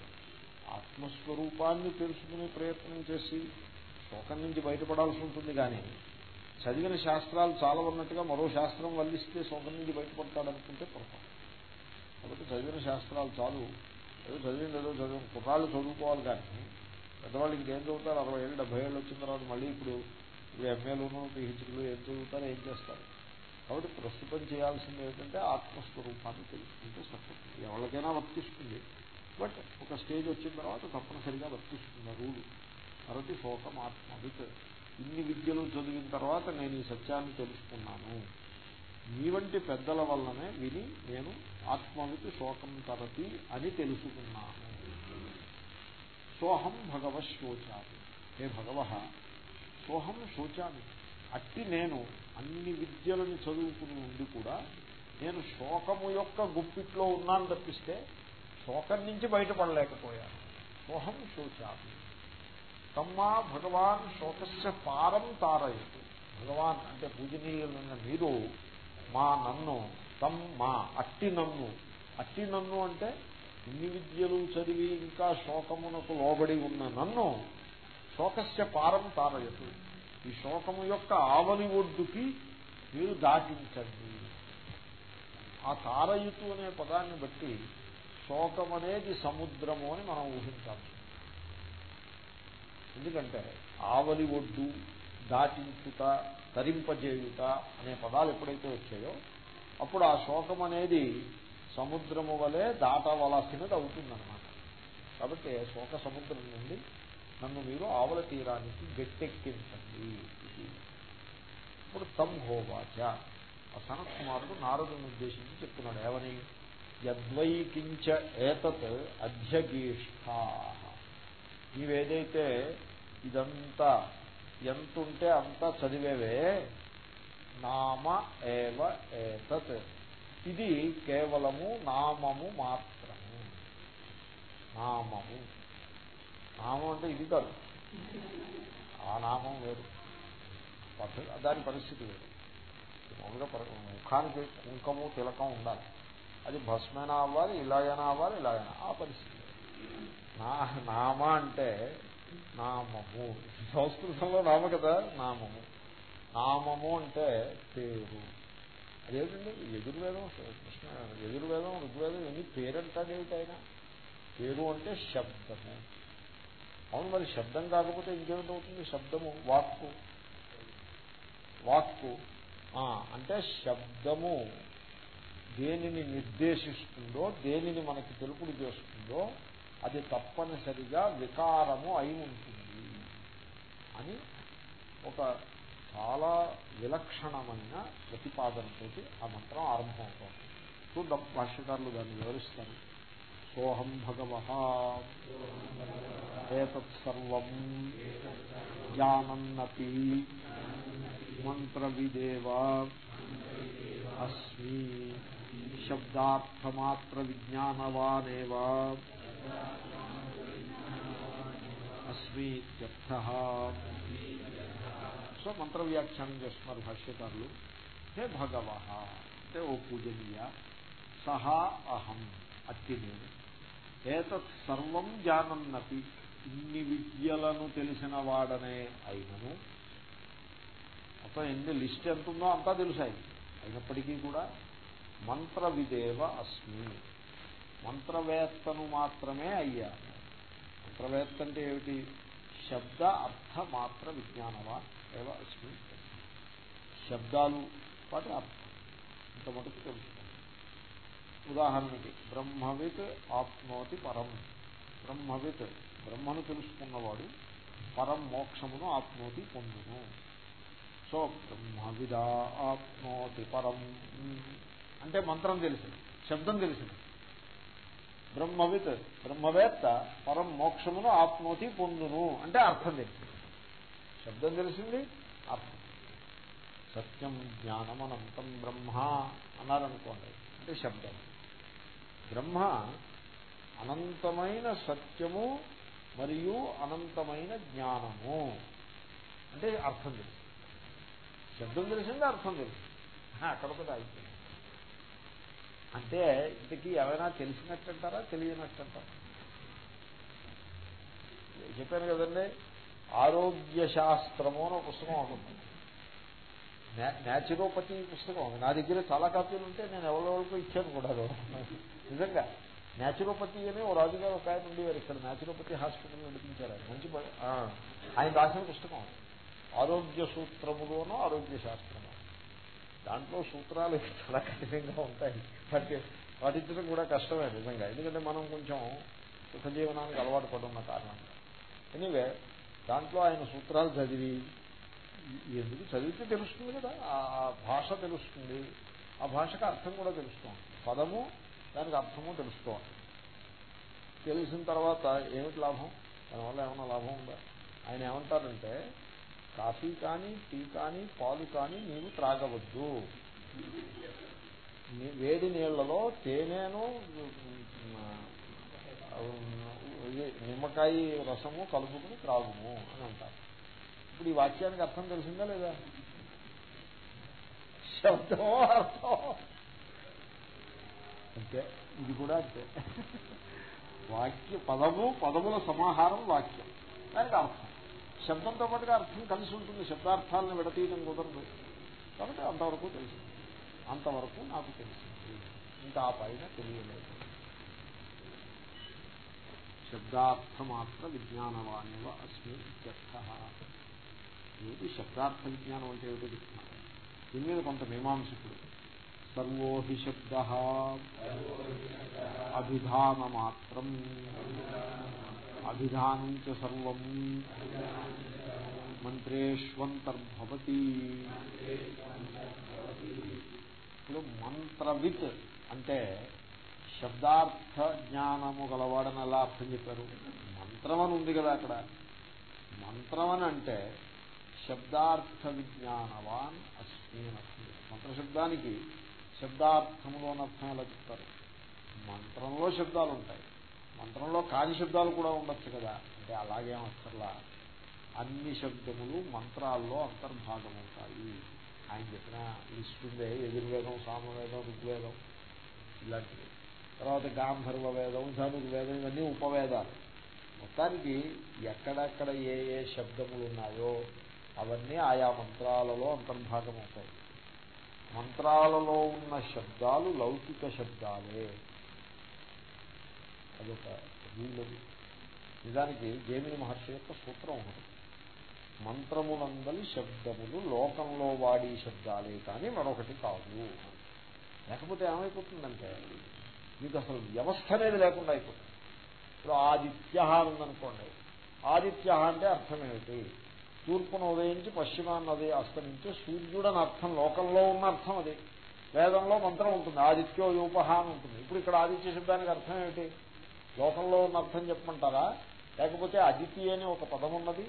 ఆత్మస్వరూపాన్ని తెలుసుకునే ప్రయత్నం చేసి శోకం నుంచి బయటపడాల్సి ఉంటుంది కానీ చదివిన శాస్త్రాలు చాలా ఉన్నట్టుగా మరో శాస్త్రం వల్లిస్తే శోకం నుంచి బయటపడతాడనుకుంటే పొరపాటు. కాబట్టి చదివిన శాస్త్రాలు చాలు. ఏదో చదివింది ఏదో చదివిన కుర్రాళ్ళు చదువుకోవాలి కానీ పెద్దవాళ్ళు ఇంకేం చదువుతారు? అరవై ఏళ్ళు డెబ్బై ఏళ్ళు వచ్చిన తర్వాత మళ్ళీ ఇప్పుడు ఇప్పుడు ఎంఏలోనూ పిహెచ్డీలు ఏం చదువుతారో ఏం చేస్తారు? కాబట్టి ప్రస్తుతం చేయాల్సింది ఏంటంటే ఆత్మస్వరూపాన్ని తెలుసుకుంటే సత్యం ఎవరికైనా వర్తిస్తుంది. బట్ ఒక స్టేజ్ వచ్చిన తర్వాత తప్పనిసరిగా వర్తిస్తుంది రూలు. కాబట్టి శోకం ఆత్మవిత్ ఇన్ని విద్యలు చదివిన తర్వాత నేను ఈ సత్యాన్ని తెలుసుకున్నాను. మీ వంటి పెద్దల వల్లనే విని నేను ఆత్మవిత్ శోకం తరతి అని తెలుసుకున్నాను. సోహం భగవ శోచామి. హే భగవ సోహం శోచామి. అట్టి నేను అన్ని విద్యలను చదువుకుని ఉండి కూడా నేను శోకము యొక్క గుప్పిట్లో ఉన్నాను తప్పిస్తే శోకం నుంచి బయటపడలేకపోయాను. సోహం శోచామి. తమ్మా భగవాన్ శోకస్య పారం తారయదు భగవాన్ అంటే పూజనీయులైన మీరు మా నన్ను తమ్ మా అట్టి నన్ను. అట్టి నన్ను అంటే ఇన్ని విద్యలు చదివి ఇంకా శోకమునకు లోబడి ఉన్న నన్ను శోకస్య పారం తారయతు. ఈ శోకము యొక్క ఆవలి ఒడ్డుకి మీరు దాటించండి. ఆ తారయుతు అనే పదాన్ని బట్టి శోకం అనేది సముద్రము అని మనం ఊహించాలి ఎందుకంటే ఆవలి ఒడ్డు దాటించుట తరింపజేయుట అనే పదాలు ఎప్పుడైతే వచ్చాయో అప్పుడు ఆ శోకం అనేది సముద్రము వలె దాటవలసినది అవుతుందన్నమాట. కాబట్టి శోక సముద్రం నుండి నన్ను మీరు ఆవల తీరానికి గట్టెక్కించండి. ఇప్పుడు తమ్ హోవాచ. ఆ సనత్ కుమారుడు నారదుని ఉద్దేశించి చెప్తున్నాడు ఏమని? యద్వైకించ ఏతత్ అధ్యగీష్ఠా. నీవేదైతే ఇదంతా ఎంతుంటే అంతా చదివేవే నామ ఏవ ఏతత్. ఇది కేవలము నామము మాత్రము. నామము. నామం అంటే ఇది కాదు. ఆ నామం వేరు. దాని పరిస్థితి వేరు. మామూలుగా ముఖానికి కుంకము తిలకం ఉండాలి. అది భస్మైనా అవ్వాలి ఇలాగైనా అవ్వాలి ఇలాగైనా. ఆ పరిస్థితి నా నామ అంటే నామము. సంస్కృతంలో నామ కదా నామము. నామము అంటే పేరు. అదేంటండి? ఎదుర్వేదం కృష్ణ ఎదుర్వేదం ఋగ్వేదం ఎన్ని పేరు అంటాడేమిటైనా పేరు అంటే శబ్దము. అవును మరి శబ్దం కాకపోతే ఇంకేమిటవుతుంది? శబ్దము వాక్కు. వాక్కు. అంటే శబ్దము దేనిని నిర్దేశిస్తుందో దేనిని మనకి తెలుపుడు చేస్తుందో అది తప్పనిసరిగా వికారము అయి ఉంటుంది అని ఒక చాలా విలక్షణమైన ప్రతిపాదనతోటి ఆ మంత్రం ఆరంభమవుతోంది. చూద్దాం భాష్యకారులు దాన్ని వివరిస్తారు. సోహం భగవ ఏతత్సర్వం జానన్నపి మంత్రవిదేవ. అస్మి శబ్దార్థమాత్ర విజ్ఞానవానేవ అస్మీత్యర్థ. సో మంత్ర వ్యాఖ్యానం చేస్తున్నారు భాష్యకారులు. హే భగవ అంటే ఓ పూజనీయ. సహా అహం. అట్టి నేను ఏతత్ సర్వం జానన్నపి ఇన్ని విద్యలను తెలిసిన వాడనే అయినను. మొత్తం ఎన్ని లిస్ట్ ఎంత ఉందో అంతా తెలుసాయి. అయినప్పటికీ కూడా మంత్ర విదేవ అస్మి. మంత్రవేత్తను మాత్రమే అయ్యాను మంత్రవేత్త అంటే ఏమిటి? శబ్ద అర్థ మాత్ర విజ్ఞానవా ఏవ అస్మి. శబ్దాలు వాటి అర్థం. ఇంత మటుకు తెలుసు. ఉదాహరణకి బ్రహ్మవిత్ ఆప్నోతి పరం. బ్రహ్మవిత్ బ్రహ్మను తెలుసుకున్నవాడు పరం మోక్షమును ఆప్నోతి పొందును. సో బ్రహ్మవిదా ఆప్నోతి పరం. అంటే మంత్రం తెలిసింది శబ్దం తెలిసింది. బ్రహ్మవిత్ బ్రహ్మవేత్త పరం మోక్షమును ఆప్నోతి పొందును అంటే అర్థం తెలిసింది. శబ్దం తెలిసింది అర్థం. సత్యం జ్ఞానం అనంతం బ్రహ్మ అన్నారనుకోండి అంటే శబ్దం. బ్రహ్మ అనంతమైన సత్యము మరియు అనంతమైన జ్ఞానము. అంటే అర్థం తెలుసు. శబ్దం తెలిసింది అర్థం తెలుసు. అక్కడ అయిపోయింది. అంటే ఇంతకీ ఏమైనా తెలిసినట్టంటారా తెలియనట్టంటారా? చెప్పాను కదండి ఆరోగ్య శాస్త్రము అని పుస్తకం ఉంటుంది న్యాచురోపతి పుస్తకం నా దగ్గర చాలా కాపీలు ఉంటే నేను ఎవరెవరికో ఇచ్చాను కూడా. నిజంగా. న్యాచురోపతి అని ఓ రాజుగారు ఒక ఆయన ఉండేవారు ఇక్కడ. న్యాచురోపతి హాస్పిటల్ నడిపించారు ఆయన. మంచి ఆయన రాసిన పుస్తకం ఆరోగ్య సూత్రములోనూ ఆరోగ్య శాస్త్రము. దాంట్లో సూత్రాలు చాలా కఠినంగా ఉంటాయి. వాటి పాటించడం కూడా కష్టమే నిజంగా. ఎందుకంటే మనం కొంచెం సుఖజీవనానికి అలవాటు పడున్న కారణంగా ఎనీవే దాంట్లో ఆయన సూత్రాలు చదివి ఎందుకు చదివితే తెలుస్తుంది కదా. ఆ భాష తెలుస్తుంది. ఆ భాషకు అర్థం కూడా తెలుస్తుంది. పదము దానికి అర్థము తెలుస్తోంది తెలిసిన తర్వాత ఏమిటి లాభం? దానివల్ల ఏమైనా లాభం ఉందా? ఆయన ఏమంటారంటే కాఫీ కానీ టీ కానీ పాలు కానీ నీవు త్రాగవద్దు. వేడి నీళ్ళలో తేనెను నిమ్మకాయ రసము కలుపుకుని త్రాగుము అని అంటారు. ఇప్పుడు ఈ వాక్యానికి అర్థం తెలిసిందా లేదా? శబ్దమో అర్థం అంతే. ఇది కూడా అంతే. వాక్య పదము పదముల సమాహారం వాక్యం. దానికి అర్థం. శబ్దంతో పాటుగా అర్థం కలిసి ఉంటుంది. శబ్దార్థాలను విడతీయడం కుదరదు. కాబట్టి అంతవరకు తెలిసింది అంతవరకు నాకు తెలిసింది ఇంకా ఆ పైన తెలియలేదు. శబ్దార్థమాత్ర విజ్ఞానవాణివ అస్మి ఇత్యర్థ. ఏమిటి శబ్దార్థ విజ్ఞానం అంటే ఏమిటో చెప్తున్నారు దీని మీద కొంత మీమాంసకుడు సర్వో హి శబ్ద అభిధానమాత్రం. అభిధానం చ సర్వం. మంత్రేష్వంతర్భవతి. ఇప్పుడు మంత్రవిత్ అంటే శబ్దార్థ జ్ఞానము గలవాడని ఎలా అర్థం చెప్పారు? మంత్రం అని ఉంది కదా అక్కడ. మంత్రం అని అంటే శబ్దార్థ విజ్ఞానవాన్ అస్మి మంత్రశబ్దానికి శబ్దార్థములో అర్థం ఎలా చెప్తారు. మంత్రంలో శబ్దాలు ఉంటాయి మంత్రంలో కాని శబ్దాలు కూడా ఉండొచ్చు కదా. అంటే అలాగేం అక్కర్లా అన్ని శబ్దములు మంత్రాల్లో అంతర్భాగమవుతాయి ఆయన చెప్పిన ఇస్తుందే యజుర్వేదం సామవేదం ఋగ్వేదం ఇలాంటివి. తర్వాత గాంధర్వ వేదం ధనుర్వేదం ఇవన్నీ ఉపవేదాలు. మొత్తానికి ఎక్కడెక్కడ ఏ ఏ శబ్దములు ఉన్నాయో అవన్నీ ఆయా మంత్రాలలో అంతర్భాగం అవుతాయి మంత్రాలలో ఉన్న శబ్దాలు లౌకిక శబ్దాలే. అదొక వీళ్ళది నిజానికి జేమిని మహర్షి యొక్క సూత్రం ఒకటి. మంత్రములందరి శబ్దములు లోకంలో వాడి శబ్దాలే కానీ మరొకటి కాదు. లేకపోతే ఏమైపోతుందంటే మీకు అసలు వ్యవస్థ అనేది లేకుండా అయిపోతుంది. ఇప్పుడు ఆదిత్య ఉందనుకోండి ఆదిత్య అంటే అర్థం ఏమిటి? తూర్పును ఉదయించి పశ్చిమాన్ని అది అస్తమించి సూర్యుడు అని అర్థం లోకంలో ఉన్న అర్థం అది. వేదంలో మంత్రం ఉంటుంది ఆదిత్యో యూపహ అని ఉంటుంది. ఇప్పుడు ఇక్కడ ఆదిత్య శబ్దానికి అర్థం ఏమిటి? లోకంలో ఉన్న అర్థం చెప్పమంటారా? లేకపోతే అదితి అని ఒక పదం ఉన్నది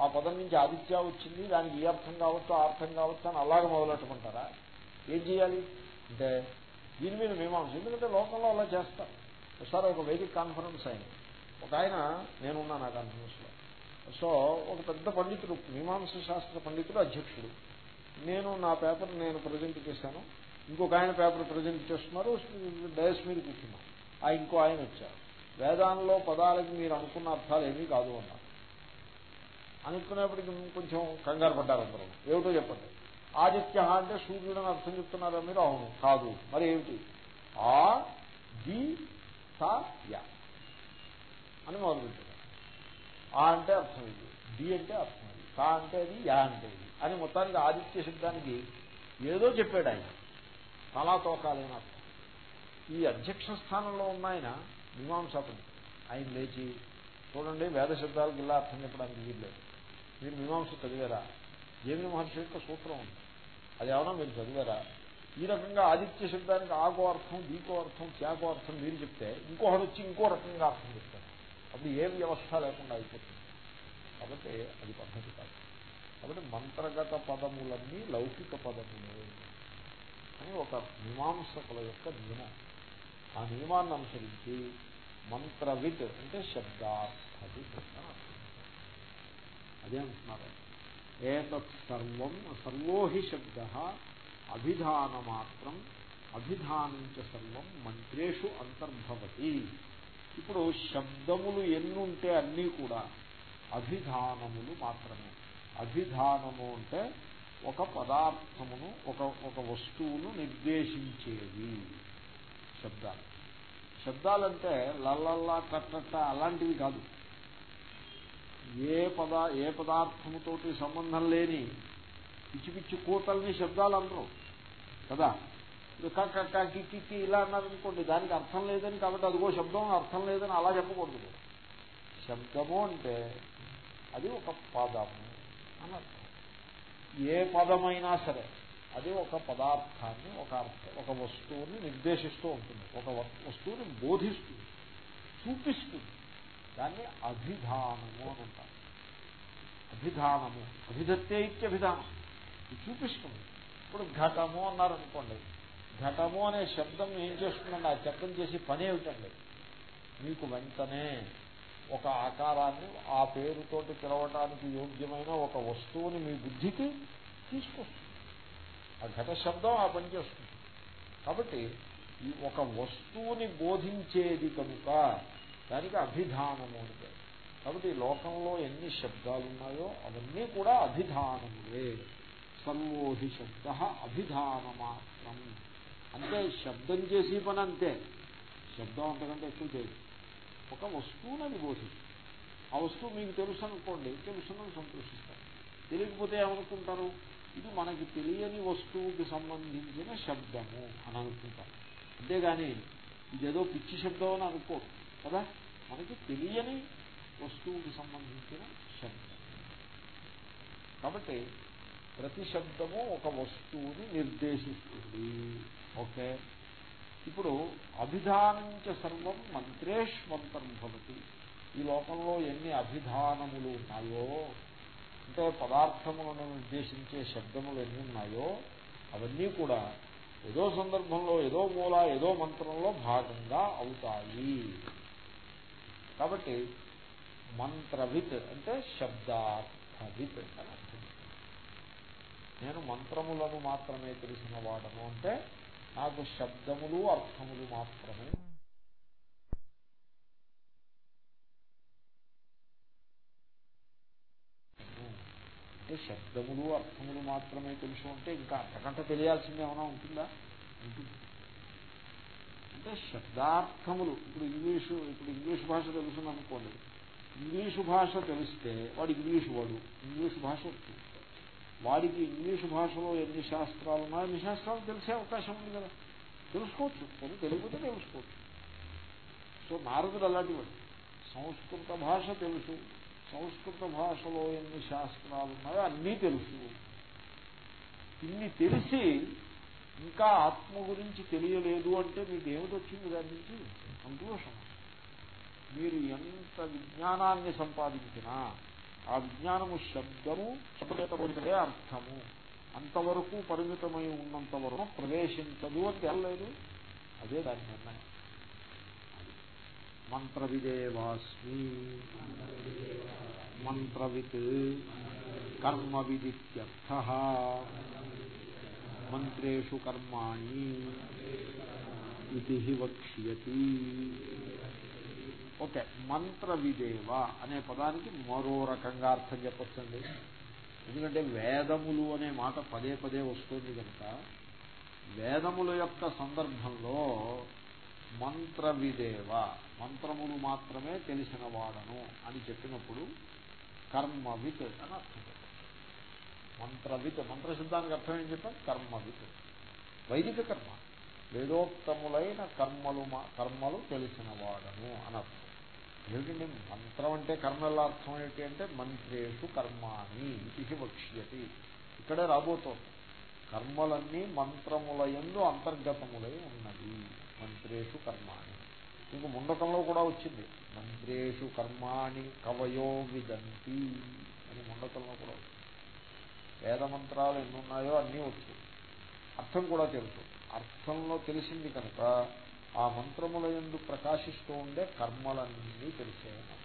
ఆ పదం నుంచి ఆదిత్య వచ్చింది దానికి ఈ అర్థం కావచ్చు ఆ అర్థం కావచ్చు అని అలాగే మొదలెట్టమంటారా? ఏం చేయాలి? అంటే దీని మీద మీమాంస. ఎందుకంటే లోకంలో అలా చేస్తారు. ఒకసారి ఒక వేదిక కాన్ఫరెన్స్ అయింది ఒక ఆయన నేనున్నాను ఆ కాన్ఫరెన్స్లో సో ఒక పెద్ద పండితుడు మీమాంస శాస్త్ర పండితుడు అధ్యక్షుడు. నేను నా పేపర్ నేను ప్రజెంట్ చేశాను. ఇంకొక ఆయన పేపర్ ప్రజెంట్ చేస్తున్నారు డయస్ మీద కూర్చున్నాం. ఆ ఇంకో ఆయన వచ్చారు. వేదాంలో పదాలకి మీరు అనుకున్న అర్థాలు ఏమీ కాదు అన్నారు. అనుకునేప్పటికి కొంచెం కంగారు పడ్డారు అందరూ. ఏమిటో చెప్పండి. ఆదిత్య అంటే సూర్యుడని అర్థం చెప్తున్నారా మీరు? అవును కాదు. మరి ఏమిటి? ఆ ది సా యా అని మొదలుపెట్టారు. ఆ అంటే అర్థం ఇది డి అంటే అర్థం ఇది కా అంటే అది యా అంటే ఇది అని మొత్తానికి ఆదిత్య శబ్దానికి ఏదో చెప్పాడు ఆయన. చాలా తోకాలైన అర్థం ఈ అధ్యక్ష స్థానంలో ఉన్న ఆయన మీమాంసా పండితుడు. ఆయన లేచి చూడండి వేద శబ్దాలకు ఇలా అర్థం చెప్పడానికి వీల్లేదు మీరు మీమాంస చదివారా? జేమిని మహర్షి యొక్క సూత్రం ఉంది. అది ఏమన్నా మీరు చదివారా? ఈ రకంగా ఆదిత్య శబ్దానికి ఆకో అర్థం దీకో అర్థం త్యాగో అర్థం మీరు చెప్తే ఇంకొకటి వచ్చి ఇంకో రకంగా అర్థం చెప్తారు అప్పుడు ఏ వ్యవస్థ లేకుండా అయిపోతుంది. కాబట్టి అది పద్ధతి కాదు. కాబట్టి మంత్రగత పదములన్నీ లౌకిక పదములే. అని ఒక మీమాంసకుల యొక్క నియమం. ఆ నియమాన్ని అనుసరించి మంత్రవిత్ అంటే శబ్దార్థది అదే అంటున్నారు. ఏతత్ సర్వం సర్వో హి శబ్ద అభిధానమాత్రం అభిధానం చ సర్వం మంత్రేషు అంతర్భవతి. ఇప్పుడు శబ్దములు ఎన్నుంటే అన్నీ కూడా అభిధానములు మాత్రమే. అభిధానము అంటే ఒక పదార్థమును ఒక ఒక వస్తువును నిర్దేశించేవి శబ్దాలు. శబ్దాలంటే లల్లల్లా కట్టట్ట అలాంటివి కాదు. ఏ పద ఏ పదార్థముతోటి సంబంధం లేని పిచ్చి పిచ్చి కూతల్ని శబ్దాలు అనరు. కదా? ఇప్పుడు కిక్కి ఇలా అన్నారనుకోండి దానికి అర్థం లేదని కాబట్టి అదిగో శబ్దం అర్థం లేదని అలా చెప్పకూడదు. శబ్దము అంటే అది ఒక పదము అని అర్థం. ఏ పదమైనా సరే అది ఒక పదార్థాన్ని ఒక అర్థం ఒక వస్తువుని నిర్దేశిస్తూ ఉంటుంది. ఒక వస్తువుని బోధిస్తుంది చూపిస్తుంది. దాన్ని అభిధానము అని అంటారు. అభిధానము అభిధత్తే ఇత్యభిధానం. అభిధానం చూపిస్తుంది. ఇప్పుడు ఘటము అన్నారనుకోండి ఘటము అనే శబ్దం ఏం చేస్తుందండి ఆ శబ్దం చేసి పని ఏమిటండి? మీకు వెంటనే ఒక ఆకారాన్ని ఆ పేరుతోటి పిలవటానికి యోగ్యమైన ఒక వస్తువుని మీ బుద్ధికి తీసుకొస్తుంది. ఆ ఘట శబ్దం ఆ పని చేస్తుంది. కాబట్టి ఈ ఒక వస్తువుని బోధించేది కనుక దానికి అభిధానము అంటే కాబట్టి లోకంలో ఎన్ని శబ్దాలు ఉన్నాయో అవన్నీ కూడా అభిధానములే. సర్వోహి శబ్ద అభిధానమాత్రం. అంటే శబ్దం చేసి పని అంతే. శబ్దం అంతకంటే ఎక్కువ చేయదు ఒక వస్తువుని బోధిస్తుంది ఆ వస్తువు మీకు తెలుసు అనుకోండి తెలుసునని సంతోషిస్తారు. తెలియకపోతే ఏమనుకుంటారు? ఇది మనకి తెలియని వస్తువుకి సంబంధించిన శబ్దము అని అనుకుంటారు. అంతేగాని ఇదేదో పిచ్చి శబ్దం అని అనుకో కదా? మనకి తెలియని వస్తువుకి సంబంధించిన శబ్దం. కాబట్టి ప్రతి శబ్దము ఒక వస్తువుని నిర్దేశిస్తుంది. ఓకే. ఇప్పుడు అభిధానంచ సర్వం మంత్రేష్మంతర్భవతి ఈ లోకంలో ఎన్ని అభిధానములు ఉన్నాయో అంటే పదార్థములను నిర్దేశించే శబ్దములు ఎన్ని ఉన్నాయో అవన్నీ కూడా ఏదో సందర్భంలో ఏదో మూల ఏదో మంత్రంలో భాగంగా అవుతాయి. కాబట్టి మంత్రవిత్ అంటే శబ్దార్థవిత్ అని నేను మంత్రములను మాత్రమే తెలిసిన వాడను అంటే నాకు శబ్దములు అర్థములు మాత్రమే. అంటే శబ్దములు అర్థములు మాత్రమే తెలుసు అంటే ఇంకా అంతకంటే తెలియాల్సింది ఏమైనా ఉంటుందా? ఉంటుంది. అంటే శబ్దార్థములు ఇప్పుడు ఇంగ్లీషు ఇప్పుడు ఇంగ్లీష్ భాష తెలుసును అనుకోండి ఇంగ్లీషు భాష తెలిస్తే వాడు ఇంగ్లీషు వాడు ఇంగ్లీషు భాష వస్తుంది వాడికి ఇంగ్లీషు భాషలో ఎన్ని శాస్త్రాలు ఉన్నాయో ఎన్ని శాస్త్రాలు తెలిసే అవకాశం ఉంది కదా. తెలుసుకోవచ్చు కొన్ని తెలియకపోతే తెలుసుకోవచ్చు. సో నారదుడు అలాంటివాడు సంస్కృత భాష తెలుసు. సంస్కృత భాషలో ఎన్ని శాస్త్రాలు ఉన్నాయో అన్నీ తెలుసు. ఇన్ని తెలిసి ఇంకా ఆత్మ గురించి తెలియలేదు అంటే మీకు ఏమిటొచ్చింది దాని నుంచి? సంతోషం. మీరు ఎంత విజ్ఞానాన్ని సంపాదించినా ఆ విజ్ఞానము శబ్దము శబ్దపరిచే అర్థము. అంతవరకు పరిమితమై ఉన్నంత వరకు ప్రవేశించదు అని తెలలేదు. అదే దాని నిర్ణయం. మంత్రవిదేవాస్మి. మంత్రవిత్ కర్మ విదిత్యర్థ మంత్రేషు కర్మాణి. ఇది వక్ష్యతి. ఓకే మంత్ర విదేవ అనే పదానికి మరో రకంగా అర్థం చెప్పచ్చండి. ఎందుకంటే వేదములు అనే మాట పదే పదే వస్తుంది కనుక వేదముల యొక్క సందర్భంలో మంత్ర విదేవ మంత్రములు మాత్రమే తెలిసిన వాడను అని చెప్పినప్పుడు కర్మవిత్ అని అర్థం మంత్రవిత్ మంత్రశబ్దానికి అర్థం ఏం చెప్పాం కర్మవిత్. వైదిక కర్మ వేదోక్తములైన కర్మలు కర్మలు తెలిసిన వాడను అని అర్థం. ఏమిటండి? మంత్రం అంటే కర్మల అర్థం ఏమిటి అంటే మంత్రేషు కర్మాణి ఇది వక్ష్యతి. ఇక్కడే రాబోతోంది. కర్మలన్నీ మంత్రముల ఎందు అంతర్గతములై ఉన్నది మంత్రేషు కర్మాణి. మీకు ముండకంలో కూడా వచ్చింది. మంత్రేషు కర్మాణి కవయో విదంతి అని ముండకంలో కూడా వచ్చింది. వేద మంత్రాలు ఎన్నున్నాయో అన్నీ వచ్చు అర్థం కూడా తెలుసు. అర్థంలో తెలిసింది కనుక ఆ మంత్రముల ఎందు ప్రకాశిస్తూ ఉండే కర్మలన్నీ తెలిసేయను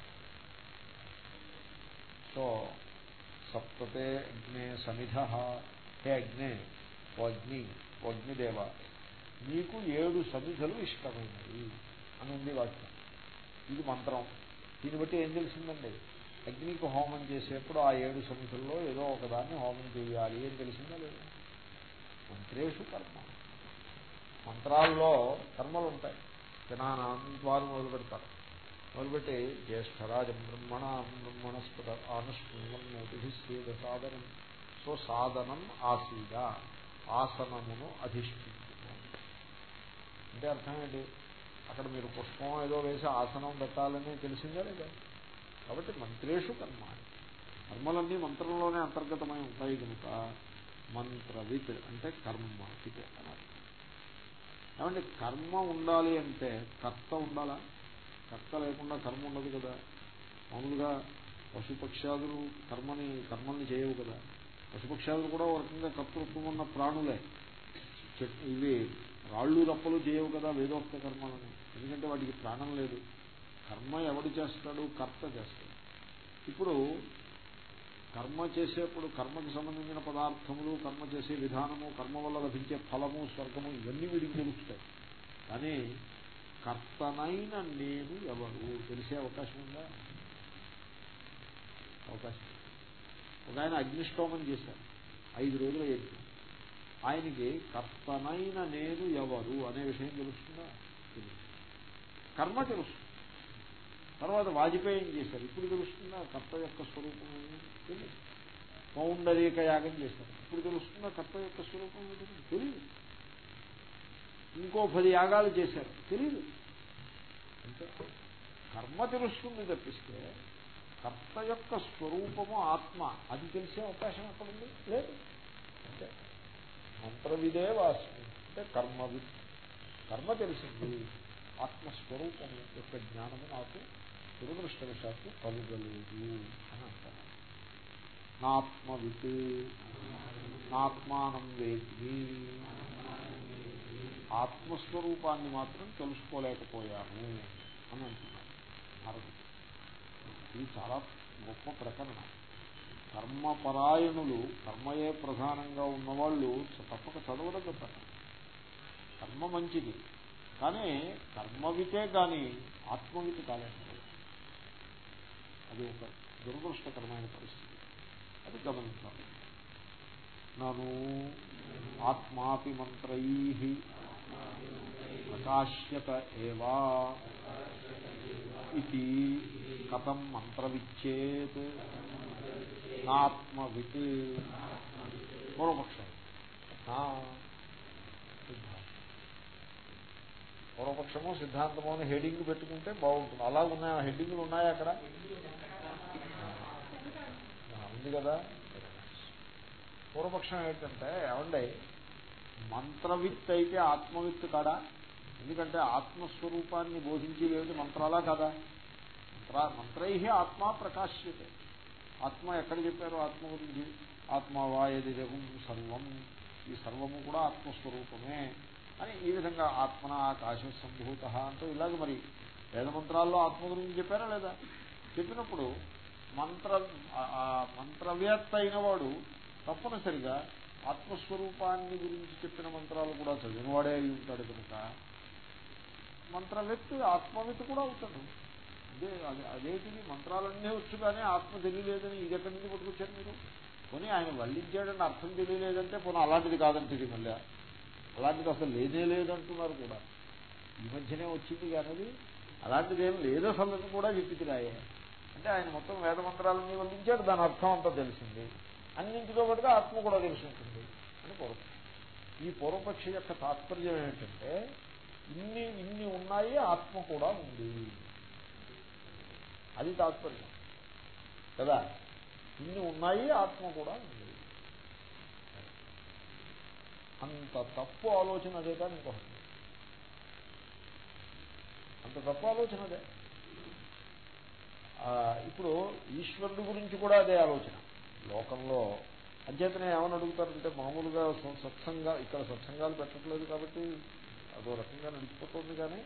సో సప్తతే అగ్నే సమిధ హే అగ్నే ఓ అగ్ని ఓ అగ్నిదేవ నీకు ఏడు సమిధలు ఇష్టమైనవి అని ఉంది వాక్యం. ఇది మంత్రం. దీన్ని బట్టి ఏం తెలిసిందండి? అగ్నికి హోమం చేసేప్పుడు ఆ ఏడు సమిధుల్లో ఏదో ఒకదాన్ని హోమం చేయాలి. అని తెలిసిందా లేదు? మంత్రేషు కర్మ. మంత్రాల్లో కర్మలు ఉంటాయి జనానాం ద్వారా మొదలు పెడతారు మొదలుపెట్టి జ్యేష్ఠరాజం బ్రహ్మణ బ్రహ్మణస్పద ఆనుష్ణ్వన్నోతి సేద సాధనం సో సాధనం ఆసీద ఆసనమును అధిష్ఠించును అంటే అర్థం ఏంటి? అక్కడ మీరు పుష్పం ఏదో వేసి ఆసనం పెట్టాలని తెలిసిందే లేదా? కాబట్టి మంత్రేషు కర్మ కర్మలన్నీ మంత్రంలోనే అంతర్గతమై ఉంటాయి కనుక మంత్రవిత్ అంటే కర్మ అని అర్థం ఏమంటే కర్మ ఉండాలి అంటే కర్త ఉండాలా? కర్త లేకుండా కర్మ ఉండదు కదా. మామూలుగా పశుపక్షాదులు కర్మని కర్మల్ని చేయవు కదా. పశుపక్షాదులు కూడా ఒక రకంగా కర్తృత్వం ఉన్న ప్రాణులే. ఇవి రాళ్ళు రప్పలు చేయవు కదా వేదోక్త కర్మలను. ఎందుకంటే వాటికి ప్రాణం లేదు. కర్మ ఎవడు చేస్తాడు? కర్త చేస్తాడు. ఇప్పుడు కర్మ చేసేప్పుడు కర్మకి సంబంధించిన పదార్థములు కర్మ చేసే విధానము కర్మ వల్ల లభించే ఫలము స్వర్గము ఇవన్నీ వీడికి తెలుస్తాయి. కానీ కర్తనైన నేను ఎవరు? తెలిసే అవకాశం ఉందా? అవకాశం. ఒక ఆయన అగ్నిష్టోమం చేశారు. ఐదు రోజుల యజ్ఞం. ఆయనకి కర్తనైన నేను ఎవరు అనే విషయం తెలుస్తుందా? కర్మ తెలుస్తుంది. తర్వాత వాజ్పేయం చేశారు. ఇప్పుడు తెలుస్తుందా? కర్త యొక్క స్వరూపం తెలియదు పౌండరీక యాగం చేశారు. ఇప్పుడు తెలుస్తున్న కర్త యొక్క స్వరూపం తెలియదు. ఇంకో పది యాగాలు చేశారు. తెలియదు అంటే కర్మ తెలుస్తుంది తప్పిస్తే కర్త యొక్క స్వరూపము ఆత్మ. అది తెలిసే అవకాశం ఎక్కడుంది లేదు. అంటే మంత్రవిదే వాస్మి అంటే కర్మవి కర్మ తెలిసింది. ఆత్మస్వరూపము యొక్క జ్ఞానము నాకు దురదృష్టవశాత్తు కలుగలేదు అని అంటారు. నాత్మవిత్ నాత్మానం వేద్మి ఆత్మస్వరూపాన్ని మాత్రం తెలుసుకోలేకపోయాను అని అంటున్నాడు భారతుడు ఇది చాలా గొప్ప ప్రకరణ. కర్మపరాయణులు కర్మయే ప్రధానంగా ఉన్నవాళ్ళు తప్పక చదవదగ్గ ప్రకరణ కర్మ మంచిది. కానీ కర్మవితే కానీ ఆత్మవితి కాలేకపోయింది అది ఒక దురదృష్టకరమైన పరిస్థితి. అది గమనించాలి నను ఆత్మాపి మంత్రై ప్రకాశ్యత ఏవా ఇది కథం మంత్రవిచ్చేత్ నాత్మవిత్ పూర్వపక్షం పూర్వపక్షము సిద్ధాంతము అని హెడింగ్ పెట్టుకుంటే బాగుంటుంది. అలా ఉన్నాయా హెడ్డింగ్లు ఉన్నాయా అక్కడ? ఉంది కదా. పూర్వపక్షం ఏంటంటే ఏమండే మంత్రవిత్ అయితే ఆత్మవిత్ కాడా ఎందుకంటే ఆత్మస్వరూపాన్ని బోధించేది మంత్రాలా కదా? మంత్ర మంత్రై ఆత్మ ప్రకాశ్యతే. ఆత్మ ఎక్కడ చెప్పారు? ఆత్మ గురించి. ఆత్మవా ఏది జగం సర్వం. ఈ సర్వము కూడా ఆత్మస్వరూపమే. అని ఈ విధంగా ఆత్మన ఆకాశ సంభూత అంటూ ఇలాగ మరి వేదమంత్రాల్లో ఆత్మ గురించి చెప్పారా లేదా? చెప్పినప్పుడు మంత్ర మంత్రవేత్త అయినవాడు తప్పనిసరిగా ఆత్మస్వరూపాన్ని గురించి చెప్పిన మంత్రాలు కూడా చదివినవాడే అయి ఉంటాడు కనుక మంత్రవేత్త ఆత్మవేత్త కూడా అవుతాడు. అదే అదేంటిది? మంత్రాలన్నీ వచ్చు కానీ ఆత్మ తెలియలేదని ఇది ఎక్కడి నుంచి పట్టుకొచ్చారు మీరు? పోనీ ఆయన వల్లించాడని అర్థం తెలియలేదంటే పోనీ అలాంటిది కాదంటే మళ్ళీ. అలాంటిది అసలు లేదే లేదంటున్నారు కూడా. ఈ మధ్యనే వచ్చింది కానీ అలాంటిది ఏం లేదు అసలు కూడా చెప్పి రాయే అంటే ఆయన మొత్తం వేద మంత్రాలన్నీ వల్లించాడు దాని అర్థం అంతా తెలిసింది. అన్నింటితో పాటుగా ఆత్మ కూడా తెలిసి ఉంటుంది అని పూర్వపక్షం ఈ పూర్వపక్షి యొక్క తాత్పర్యం ఏంటంటే ఇన్ని ఇన్ని ఉన్నాయి ఆత్మ కూడా ఉంది. అది తాత్పర్యం. కదా? ఇన్ని ఉన్నాయి ఆత్మ కూడా ఉంది. అంత తప్పు ఆలోచన అదే కానీ ఇంకొకటి. అంత తప్పు ఆలోచన అదే. ఇప్పుడు ఈశ్వరుడు గురించి కూడా అదే ఆలోచన. లోకంలో అంచేతనే ఏమని అడుగుతారంటే మామూలుగా సత్సంగా ఇక్కడ సత్సంగాలు పెట్టట్లేదు కాబట్టి అదో రకంగా నడిచిపోతుంది కానీ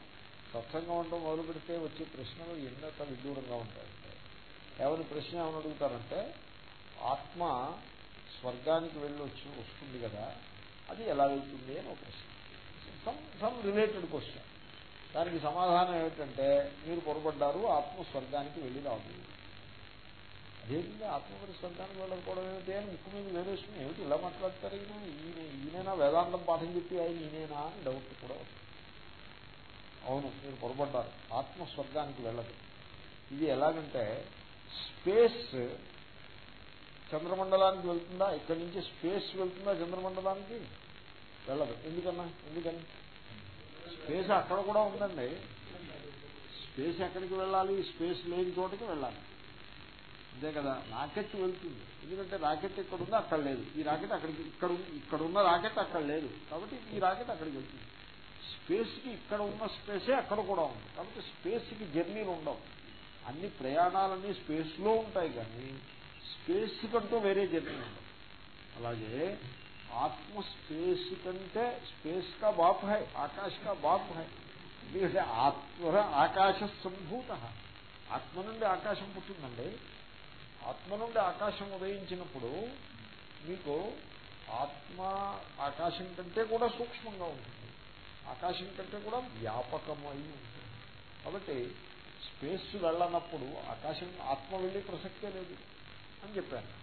సత్సంగం ఉండడం మొదలు పెడితే వచ్చే ప్రశ్నలు ఎన్నత విదూరంగా ఉంటాయంటే ఏమని ప్రశ్న ఏమని అడుగుతారంటే ఆత్మ స్వర్గానికి వెళ్ళొచ్చు వస్తుంది కదా అది ఎలా వెళ్తుంది అని ఒక ప్రశ్న. సమ్ సమ్ రిలేటెడ్ క్వశ్చన్ దానికి సమాధానం ఏమిటంటే మీరు పొరపడ్డారు ఆత్మ స్వర్గానికి వెళ్ళి రాదు అదేంటి ఆత్మపరి స్వర్గానికి వెళ్ళకపోవడం ఏమిటి అని ముక్కు మీద వేరేసుకుని ఏమిటి ఇలా మాట్లాడతారు? ఈయన ఈయన ఈయనైనా? వేదాంతం పాఠం చెప్పి ఆయన ఈయనైనా అని డౌట్ కూడా అవును మీరు పొరపడ్డారు. ఆత్మ స్వర్గానికి వెళ్ళదు. ఇది ఎలాగంటే స్పేస్ చంద్రమండలానికి వెళ్తుందా? ఇక్కడి నుంచి స్పేస్ వెళ్తుందా చంద్రమండలానికి? వెళ్ళదు. ఎందుకన్నా? ఎందుకని? స్పేస్ అక్కడ కూడా ఉందండి. స్పేస్ ఎక్కడికి వెళ్ళాలి? స్పేస్ లేని చోటకి వెళ్ళాలి. అంతే కదా. రాకెట్ వెళ్తుంది. ఎందుకంటే రాకెట్ ఇక్కడ ఉందో అక్కడ లేదు. ఈ రాకెట్ అక్కడికి ఇక్కడ ఇక్కడ ఉన్న రాకెట్ అక్కడ లేదు. కాబట్టి ఈ రాకెట్ అక్కడికి వెళ్తుంది. స్పేస్కి ఇక్కడ ఉన్న స్పేసే అక్కడ కూడా ఉంది. కాబట్టి స్పేస్కి జర్నీలు ఉండవు. అన్ని ప్రయాణాలన్నీ స్పేస్లో ఉంటాయి కానీ స్పేస్ కంటూ వేరే జర్నీ ఉండవు. అలాగే ఆత్మ స్పేస్ కంటే స్పేస్ కా బాప్ హై ఆకాశ్ కా బాప్ హై. ఎందుకంటే ఆత్మ ఆకాశ సంభూత ఆత్మ నుండి ఆకాశం పుట్టిందండి. ఆత్మ నుండి ఆకాశం ఉదయించినప్పుడు మీకు ఆత్మ ఆకాశం కంటే కూడా సూక్ష్మంగా ఉంటుంది. ఆకాశం కంటే కూడా వ్యాపకమై ఉంటుంది. కాబట్టి స్పేస్ వెళ్ళనప్పుడు ఆకాశం ఆత్మ వెళ్ళే ప్రసక్తే లేదు అని చెప్పాను.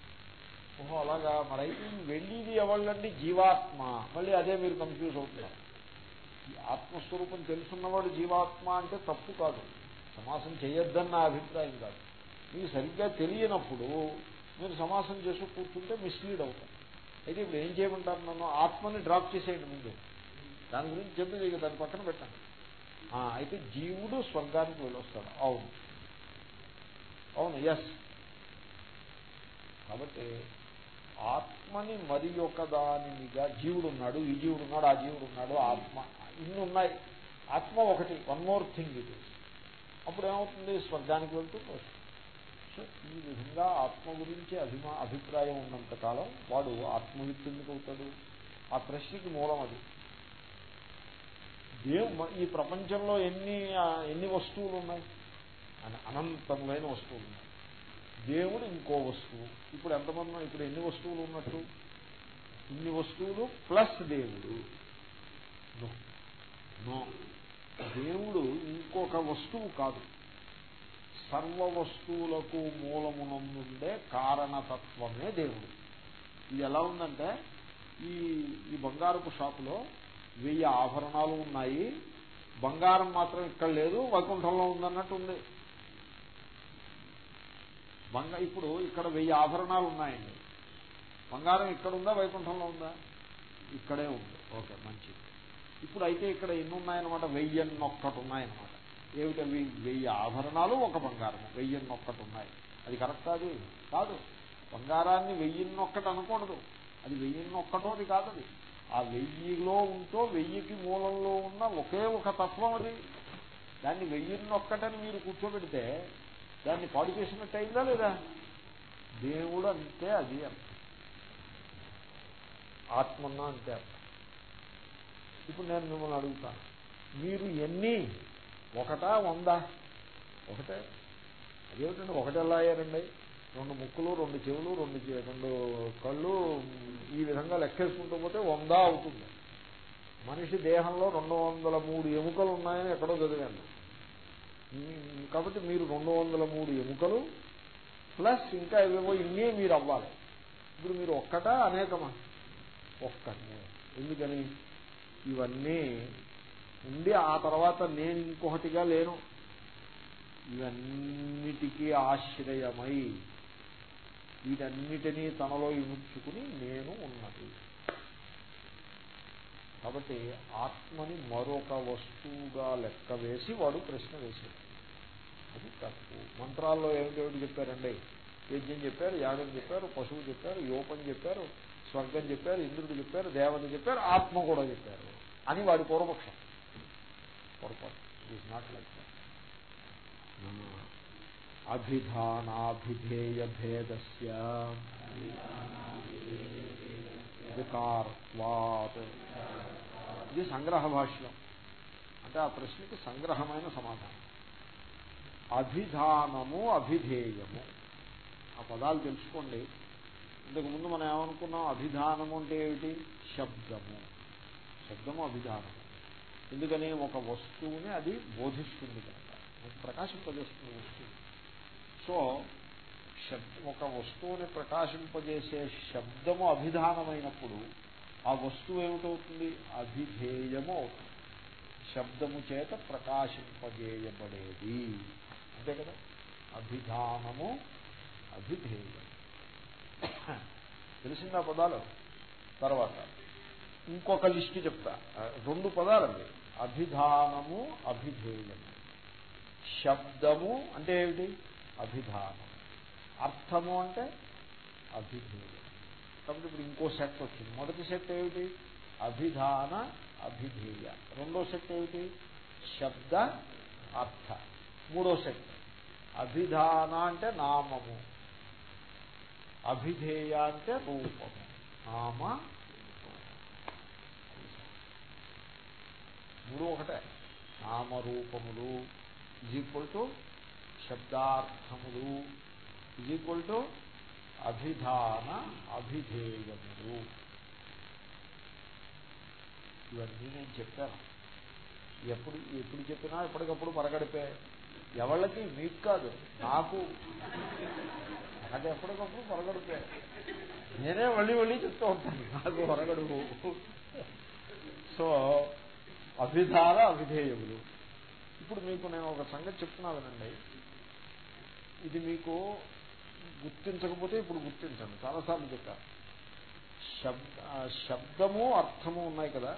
ఓహో అలాగా. మరైతే వెళ్ళిది ఎవళ్ళండి? జీవాత్మ. మళ్ళీ అదే మీరు కన్ఫ్యూజ్ అవుతున్నారు. ఆత్మస్వరూపం తెలుసున్నవాడు జీవాత్మ అంటే తప్పు కాదు. సమాసం చేయొద్దని నా అభిప్రాయం కాదు. మీకు సరిగ్గా తెలియనప్పుడు మీరు సమాసం చేసి కూర్చుంటే మిస్లీడ్ అవుతారు. అయితే ఇప్పుడు ఏం చేయమంటారు నన్ను? ఆత్మని డ్రాప్ చేసేయండి ముందు. దాని గురించి చెప్పి ఇక దాని పక్కన పెట్టండి. అయితే జీవుడు స్వర్గానికి వెళ్ళొస్తాడు. అవును. అవును ఎస్ కాబట్టి ఆత్మని మరి ఒక దానిగా జీవుడు ఉన్నాడు ఈ జీవుడు ఉన్నాడు ఆ జీవుడు ఉన్నాడు ఆత్మ. ఇన్ని ఉన్నాయి. ఆత్మ ఒకటి. వన్ మోర్ థింగ్ ఇది అప్పుడు ఏమవుతుంది? స్వర్గానికి వెళ్తూ సో ఈ విధంగా ఆత్మ గురించి అభిమా అభిప్రాయం ఉన్నంత కాలం వాడు ఆత్మవిత్తు ఎందుకు అవుతాడు? ఆ ప్రశ్నకి మూలం అది. దేవు ఈ ప్రపంచంలో ఎన్ని ఎన్ని వస్తువులు ఉన్నాయి? అని అనంతములైన వస్తువులు ఉన్నాయి. దేవుడు ఇంకో వస్తువు. ఇప్పుడు ఎంతమంది ఇప్పుడు ఎన్ని వస్తువులు ఉన్నట్టు? ఇన్ని వస్తువులు ప్లస్ దేవుడు. నో. దేవుడు ఇంకొక వస్తువు కాదు. సర్వ వస్తువులకు మూలమునందుండే కారణతత్వమే దేవుడు. ఇది ఎలా ఉందంటే ఈ ఈ బంగారపు షాపులో వెయ్యి ఆభరణాలు ఉన్నాయి. బంగారం మాత్రం ఇక్కడ లేదు వైకుంఠంలో ఉందన్నట్టు ఉంది. బంగా ఇప్పుడు ఇక్కడ వెయ్యి ఆభరణాలు ఉన్నాయండి. బంగారం ఇక్కడ ఉందా వైకుంఠంలో ఉందా? ఇక్కడే ఉంది. ఓకే మంచిది. ఇప్పుడు అయితే ఇక్కడ ఎన్ని ఉన్నాయన్నమాట వెయ్యన్నొక్కటి ఉన్నాయన్నమాట ఏమిటవి వెయ్యి ఆభరణాలు ఒక బంగారం వెయ్యన్నొక్కటి ఉన్నాయి అది కరెక్ట్? అది కాదు. బంగారాన్ని వెయ్యిన్నొక్కటి అనకూడదు. అది వెయ్యిన్నొక్కటోది కాదు అది. ఆ వెయ్యిలో ఉంటూ వెయ్యికి మూలంలో ఉన్న ఒకే ఒక తత్వం అది. దాన్ని వెయ్యిన్నొక్కటని మీరు కూర్చోబెడితే దాన్ని పాడు చేసినట్టు అయిందా లేదా? దేవుడు అంతే అది అర్థం. అంతే అర్థం. ఇప్పుడు నేను మిమ్మల్ని అడుగుతాను మీరు ఎన్ని? ఒకటా వందా? ఒకటే. అదేమిటండి ఒకటి ఎలా అయ్యారండి? రెండు ముక్కులు రెండు చెవులు రెండు రెండు కళ్ళు ఈ విధంగా లెక్కేసుకుంటూ పోతే వందా అవుతుంది. మనిషి దేహంలో రెండు వందల మూడు ఎముకలు ఉన్నాయని ఎక్కడో చదివాను. కాబట్టి మీరు రెండు వందల మూడు ఎముకలు ప్లస్ ఇంకా ఏవేవో ఇన్నే మీరు అవ్వాలి. ఇప్పుడు మీరు ఒక్కటా అనేకమా? ఒక్కటే ఎందుకని? ఇవన్నీ ఉండి ఆ తర్వాత నేను ఇంకొకటిగా లేను. ఇవన్నిటికీ ఆశ్రయమై వీటన్నిటినీ తనలో ఇముడ్చుకుని నేను ఉన్నది. కాబట్టి ఆత్మని మరొక వస్తువుగా లెక్క వేసి వాడు ప్రశ్న వేశాడు అది తప్పు మంత్రాల్లో ఏమిటేమిటి చెప్పారండి? యజ్ఞం చెప్పారు యాగం చెప్పారు పశువు చెప్పారు యోపం చెప్పారు స్వర్గం చెప్పారు ఇంద్రుడు చెప్పారు దేవత చెప్పారు ఆత్మ కూడా చెప్పారు అని వాడి పూర్వపక్షం. పొరపాటు. నాట్ లైక్ అభిధానాభిధేయ భేదస్య ఇది సంగ్రహ భాష్యం. అంటే ఆ ప్రశ్నకి సంగ్రహమైన సమాధానం. అభిధానము అభిధేయము. ఆ పదాలు తెలుసుకోండి. ఇంతకుముందు మనం ఏమనుకున్నాం? అభిధానము అంటే ఏమిటి? శబ్దము. శబ్దము అభిధానము. ఎందుకని? ఒక వస్తువుని అది బోధిస్తుంది కనుక. ప్రకాశింపజేస్తుంది వస్తువు. సో ఒక వస్తువుని ప్రకాశింపజేసే శబ్దము అభిధానమైనప్పుడు ఆ వస్తువు ఏమిటవుతుంది? అభిధేయము అవుతుంది. శబ్దము చేత ప్రకాశింపజేయబడేది. అంతే కదా? అభిధానము అభిధేయం. తెలిసిందా పదాలు? తర్వాత ఇంకొక లిస్టు చెప్తా. రెండు పదాలు అవి అభిధానము అభిధేయము శబ్దము అంటే ఏమిటి? అభిధానం. అర్థము అంటే అభిధేయం. కాబట్టి ఇప్పుడు ఇంకో సెట్ వచ్చింది. మొదటి సెట్ ఏమిటి? అభిధాన అభిధేయ. రెండో సెట్ ఏమిటి? శబ్ద అర్థ. మూడో సెట్. అభిధాన అంటే నామము. అభిధేయ అంటే రూపము. నామ మూడు ఒకటే. నామరూపములు. ఈజ్ ఈక్వల్ టు శబ్దార్థములు. ఈజ్ ఈక్వల్ టు అభిధాన అభిధేయములు. ఇవన్నీ నేను చెప్పాను. ఎప్పుడు ఎప్పుడు చెప్పినా ఎప్పటికప్పుడు పరగడిపే ఎవళ్ళకి మీకు కాదు నాకు. నాకు ఎప్పటికప్పుడు పరగడిపే నేనే మళ్ళీ మళ్ళీ చెప్తూ ఉంటాను నాకు పరగడుపు సో అభిధార అవిధేయములు ఇప్పుడు మీకు నేను ఒక సంగతి చెప్తున్నాను అండి ఇది మీకు గుర్తించకపోతే ఇప్పుడు గుర్తించండి చాలాసార్లు చెప్పాను శబ్ద శబ్దము అర్థము ఉన్నాయి కదా.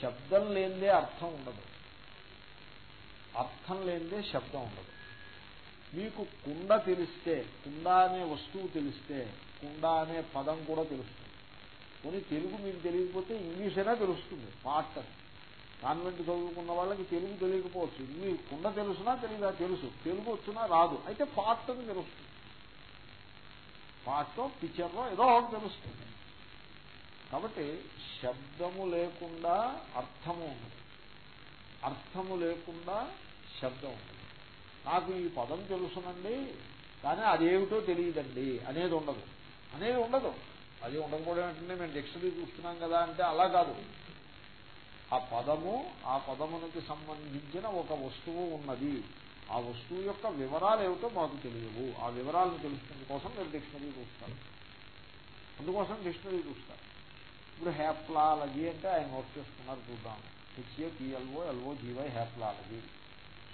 శబ్దం లేనిదే అర్థం ఉండదు. అర్థం లేనిదే శబ్దం ఉండదు. మీకు కుండ తెలిస్తే కుండ అనే వస్తువు తెలిస్తే కుండ అనే పదం కూడా తెలుస్తుంది. కొన్ని తెలుగు మీకు తెలియకపోతే ఇంగ్లీష్ అయినా తెలుస్తుంది పార్ట్ కాన్వెంట్ చదువుకున్న వాళ్ళకి తెలుగు తెలియకపోవచ్చు. ఇంగ్లీష్ కుండ తెలుసునా తెలియదా తెలుసు. తెలుగు వచ్చినా రాదు. అయితే పార్ట్ అని తెలుస్తుంది. పాటో పిక్చర్లో ఏదో ఒకటి తెలుస్తుంది. కాబట్టి శబ్దము లేకుండా అర్థము ఉండదు. అర్థము లేకుండా శబ్దం ఉంటుంది. నాకు ఈ పదం తెలుసునండి కానీ అదేమిటో తెలియదండి. అనేది ఉండదు. అనేది ఉండదు. అది ఉండకపోవడం ఏంటంటే మేము డిక్షనరీ చూస్తున్నాం కదా అంటే అలా కాదు. ఆ పదము ఆ పదమునికి సంబంధించిన ఒక వస్తువు ఉన్నది. ఆ వస్తువు యొక్క వివరాలు ఏమిటో మాకు తెలియవు. ఆ వివరాలను తెలుసుకునే కోసం మీరు డిక్షనరీ చూస్తారు. అందుకోసం డిక్షనరీ చూస్తారు. ఇప్పుడు హ్యాప్లాలజీ అంటే ఆయన వర్క్ చేసుకున్నారు చూద్దాం. H A P L O L O G Y haplology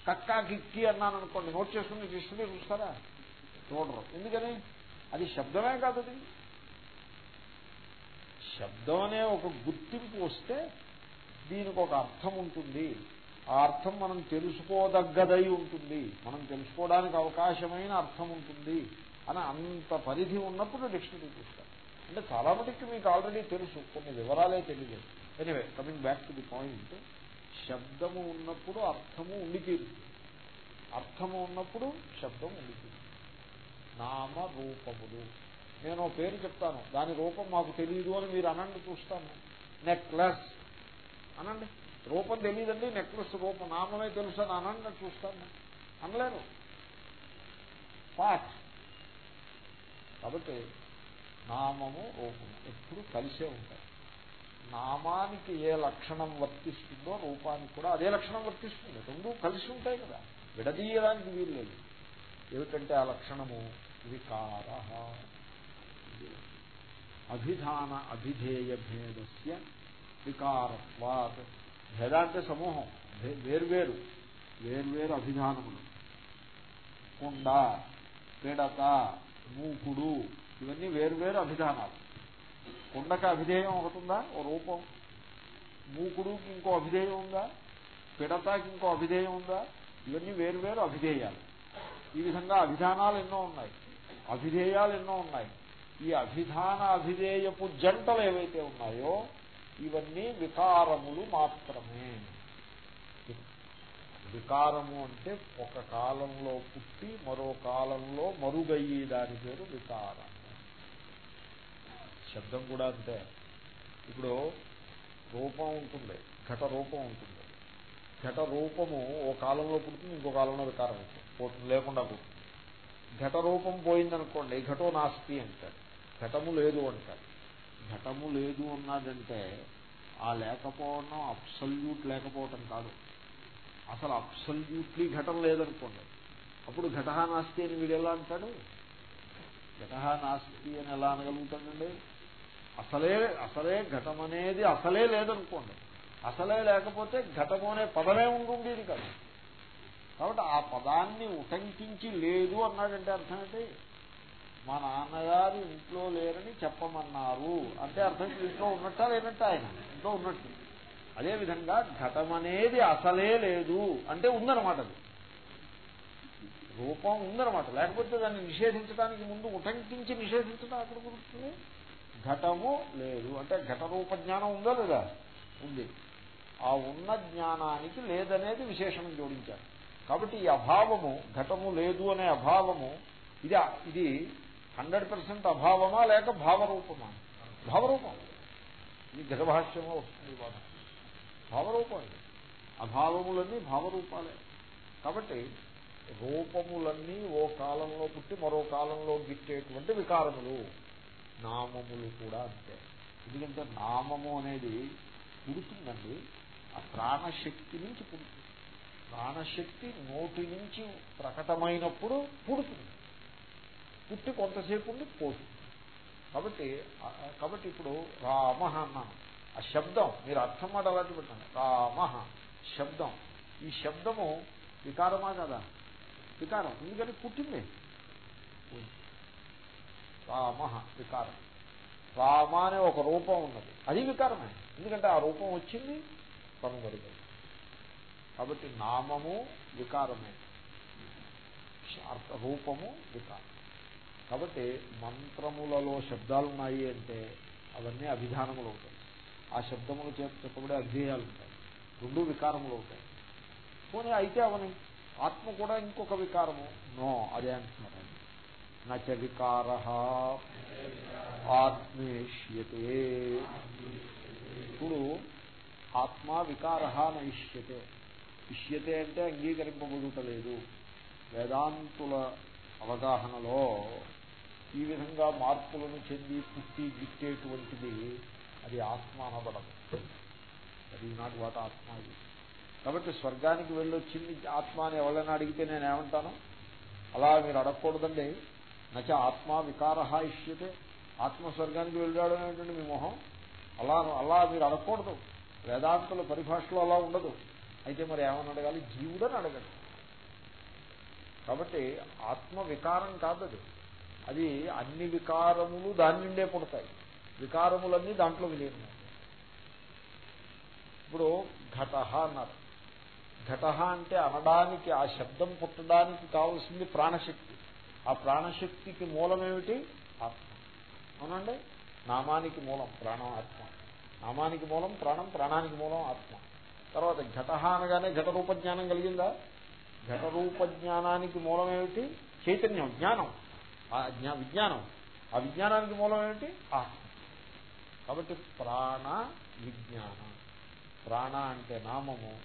కక్కా కిక్కి అన్నాను అనుకోండి నోట్ చేసుకుని డిక్షనరీ చూస్తారా? చూడరు. ఎందుకని? అది శబ్దమే కాదు అది. శబ్దం అనే ఒక గుర్తింపు వస్తే దీనికి ఒక అర్థం ఉంటుంది. ఆ అర్థం మనం తెలుసుకోదగ్గదై ఉంటుంది. మనం తెలుసుకోవడానికి అవకాశమైన అర్థం ఉంటుంది అని అంత పరిధి ఉన్నప్పుడు డిక్షనరీ చూస్తారు. అంటే చాలా మటుకు మీకు ఆల్రెడీ తెలుసు. కొన్ని వివరాలే తెలియదు. Anyway coming back to the point శబ్దము ఉన్నప్పుడు అర్థము ఉండి తీరుతుంది అర్థము ఉన్నప్పుడు శబ్దం ఉండి తీరుతుంది నామ రూపములు నేను పేరు చెప్తాను. దాని రూపం మాకు తెలియదు అని మీరు అనండి చూస్తాను. నెక్లెస్. అనండి. రూపం తెలియదండి నెక్లెస్ రూపం. నామమే తెలుసు అని అనండి చూస్తాను. అనలేరు. పాట్ కాబట్టి నామము రూపము. ఎప్పుడు కలిసే ఉంటాయి. నామానికి ఏ లక్షణం వర్తిస్తుందో రూపానికి కూడా అదే లక్షణం వర్తిస్తుంది. రెండు కలిసి ఉంటాయి కదా. విడదీయడానికి వీలు లేదు. ఏమిటంటే ఆ లక్షణము? వికార. అభిధాన అభిధేయ భేదస్య వికారత్వాత్. భేద అంటే సమూహం. వేర్వేరు. వేర్వేరు అభిధానములు. కుండ పిడత మూకుడు ఇవన్నీ వేర్వేరు అభిధానాలు. కుండక అభిధేయం ఒకటి ఉందా? ఓ రూపం. మూకుడుకి ఇంకో అభిధేయం ఉందా? పిడతాకి ఇంకో అభిధేయం ఉందా? ఇవన్నీ వేరువేరు అభిధేయాలు. ఈ విధంగా అభిధానాలు ఎన్నో ఉన్నాయి. అభిధేయాలు ఎన్నో ఉన్నాయి. ఈ అభిధాన అభిధేయపు జంటలు ఏవైతే ఉన్నాయో ఇవన్నీ వికారములు మాత్రమే. వికారము అంటే ఒక కాలంలో పుట్టి మరో కాలంలో మరుగయ్యే దాని పేరు వికారం. శబ్దం కూడా అంతే. ఇప్పుడు రూపం ఉంటుంది ఘట రూపం ఉంటుంది. ఘట రూపము ఓ కాలంలో పుడుతుంది ఇంకో కాలంలో వికారం అవుతుంది. పోతుంది లేకుండా పుడుతుంది ఘట రూపం పోయిందనుకోండి ఘటో నాస్తి అంటాడు ఘటము లేదు అంటాడు ఘటము లేదు అన్నాడంటే ఆ లేకపోవడం అప్సల్యూట్ లేకపోవటం కాదు. అసలు అప్సల్యూట్లీ ఘటం లేదనుకోండి. అప్పుడు ఘటహా నాస్తి అని వీడు ఎలా అంటాడు? ఘటహా నాస్తి అని ఎలా అనగలుగుతాడండి? అసలే అసలే ఘటం అనేది అసలే లేదనుకోండి. అసలే లేకపోతే ఘటము అనే పదమే ఉండుండేది కాదు. కాబట్టి ఆ పదాన్ని ఉటంకించి లేదు అన్నాడంటే అర్థం ఏంటి? మా నాన్నగారు ఇంట్లో లేరని చెప్పమన్నారు. అంటే అర్థం ఇంట్లో ఉన్నట్టా లేనట్టు ఆయన? ఇంట్లో ఉన్నట్టు. అదేవిధంగా ఘటం అనేది అసలే లేదు అంటే ఉందన్నమాట అది. రూపం ఉందన్నమాట. లేకపోతే దాన్ని నిషేధించడానికి ముందు ఉటంకించి నిషేధించడం అక్కడ కుదురుతుంది. ఘటము లేదు. అంటే ఘట రూప జ్ఞానం ఉందా లేదా? ఉంది. ఆ ఉన్న జ్ఞానానికి లేదనేది విశేషణం జోడించారు. కాబట్టి ఈ అభావము ఘటము లేదు అనే అభావము ఇది ఇది హండ్రెడ్ పర్సెంట్ అభావమా లేక భావరూపమా? భావరూపం. ఇది ఘటభాష్యమో వస్తుంది బాధ భావరూపం ఇది. అభావములన్నీ భావరూపాలే. కాబట్టి రూపములన్నీ ఓ కాలంలో పుట్టి మరో కాలంలో గిట్టేటువంటి వికారములు. నామములు కూడా అంతే. ఎందుకంటే నామము అనేది పుడుతుందండి. ఆ ప్రాణశక్తి నుంచి పుడుతుంది. ప్రాణశక్తి నోటి నుంచి ప్రకటమైనప్పుడు పుడుతుంది. పుట్టి కొంతసేపు ఉండి పోతుంది. కాబట్టి కాబట్టి ఇప్పుడు రామ అన్నాను ఆ శబ్దం మీరు అర్థం మాట అలాంటి పెట్టండి. రామ శబ్దం. ఈ శబ్దము వికారమా కదా? వికారం. ఎందుకని పుట్టింది. రామ వికారం. రామ అనే ఒక రూపం ఉన్నది. అది వికారమే. ఎందుకంటే ఆ రూపం వచ్చింది కనుగొరిగింది కాబట్టి నామము వికారమే. రూపము వికారం. కాబట్టి మంత్రములలో శబ్దాలు ఉన్నాయి అంటే అవన్నీ అభిధానములు అవుతాయి. ఆ శబ్దములు చేత చెప్పబడే అధ్యేయాలు ఉంటాయి. రెండు వికారములు అవుతాయి. పోనీ అయితే అవని ఆత్మ కూడా ఇంకొక వికారము. నో అదే అంటున్నారు. నచ వికార ఆత్మేష్యతే ఇప్పుడు ఆత్మా వికార నయిష్యతే ఇష్యతే అంటే అంగీకరింపబడుటలేదు। వేదాంతుల అవగాహనలో ఈ విధంగా మార్పులను చెంది పుట్టి గిట్టేటువంటిది అది ఆత్మ అనబడదు। అది నాకు వాట ఆత్మ ఇది। కాబట్టి స్వర్గానికి వెళ్ళొచ్చింది ఆత్మ అని ఎవరైనా అడిగితే నేను ఏమంటాను? అలా మీరు అడగకూడదండి। నచ ఆత్మ వికార ఇష్యతే. ఆత్మ స్వర్గానికి వెళ్ళాడు అనేటువంటి మీ మొహం అలా అలా మీరు అడగకూడదు. వేదాంతుల పరిభాషలో అలా ఉండదు. అయితే మరి ఏమని అడగాలి? జీవుడని అడగండి. కాబట్టి ఆత్మ వికారం కాదు అది అది అన్ని వికారములు దాని నుండే పుడతాయి. వికారములన్నీ దాంట్లో విలీనం. ఇప్పుడు ఘట అన్నారు. ఘట అంటే అనడానికి ఆ శబ్దం పుట్టడానికి కావలసింది ప్రాణశక్తి. ఆ ప్రాణశక్తికి మూలమేమిటి? ఆత్మ. అవునండి? నామానికి మూలం ప్రాణం ఆత్మ. నామానికి మూలం ప్రాణం ప్రాణానికి మూలం ఆత్మ. తర్వాత ఘట అనగానే ఘట జ్ఞానం కలిగిందా? ఘటరూప జ్ఞానానికి మూలమేమిటి? చైతన్యం జ్ఞానం. ఆ జ్ఞా విజ్ఞానం. ఆ విజ్ఞానానికి మూలం ఏమిటి ఆత్మ. కాబట్టి ప్రాణ విజ్ఞాన. ప్రాణ అంటే నామము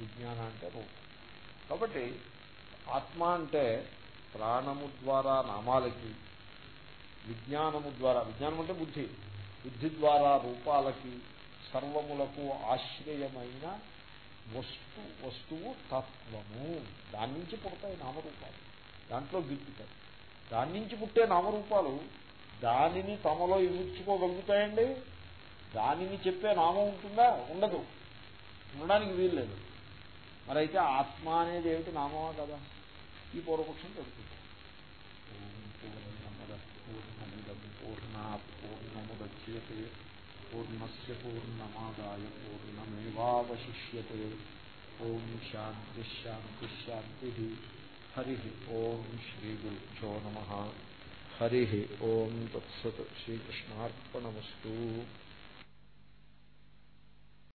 విజ్ఞాన అంటే రూపం. కాబట్టి ఆత్మ అంటే ప్రాణము ద్వారా నామాలకి విజ్ఞానము ద్వారా విజ్ఞానం అంటే బుద్ధి బుద్ధి ద్వారా రూపాలకి సర్వములకు ఆశ్రయమైన వస్తు వస్తువు తత్వము. దాని నుంచి పుడతాయి నామరూపాలు. దాంట్లో గిట్టుతాయి దాని నుంచి పుట్టే నామరూపాలు దానిని తమలో ఇముడ్చుకోగలుగుతాయండి దానిని చెప్పే నామం ఉంటుందా? ఉండదు. ఉండడానికి వీల్లేదు. మరి అయితే ఆత్మ అనేది ఏమిటి? నామమా కదా? ఈ పూర్వపక్షం పెడుతుంది పూర్ణ పూర్ణముద్యతే పూర్ణస్ పూర్ణమాదాయ పూర్ణమేవాశిష్యతే ఓం శాంతి శాంతి శాంతి హరి ఓం శ్రీ గురుభ్యో నమ హరి ఓం తత్సత్ శ్రీకృష్ణార్పణమస్తు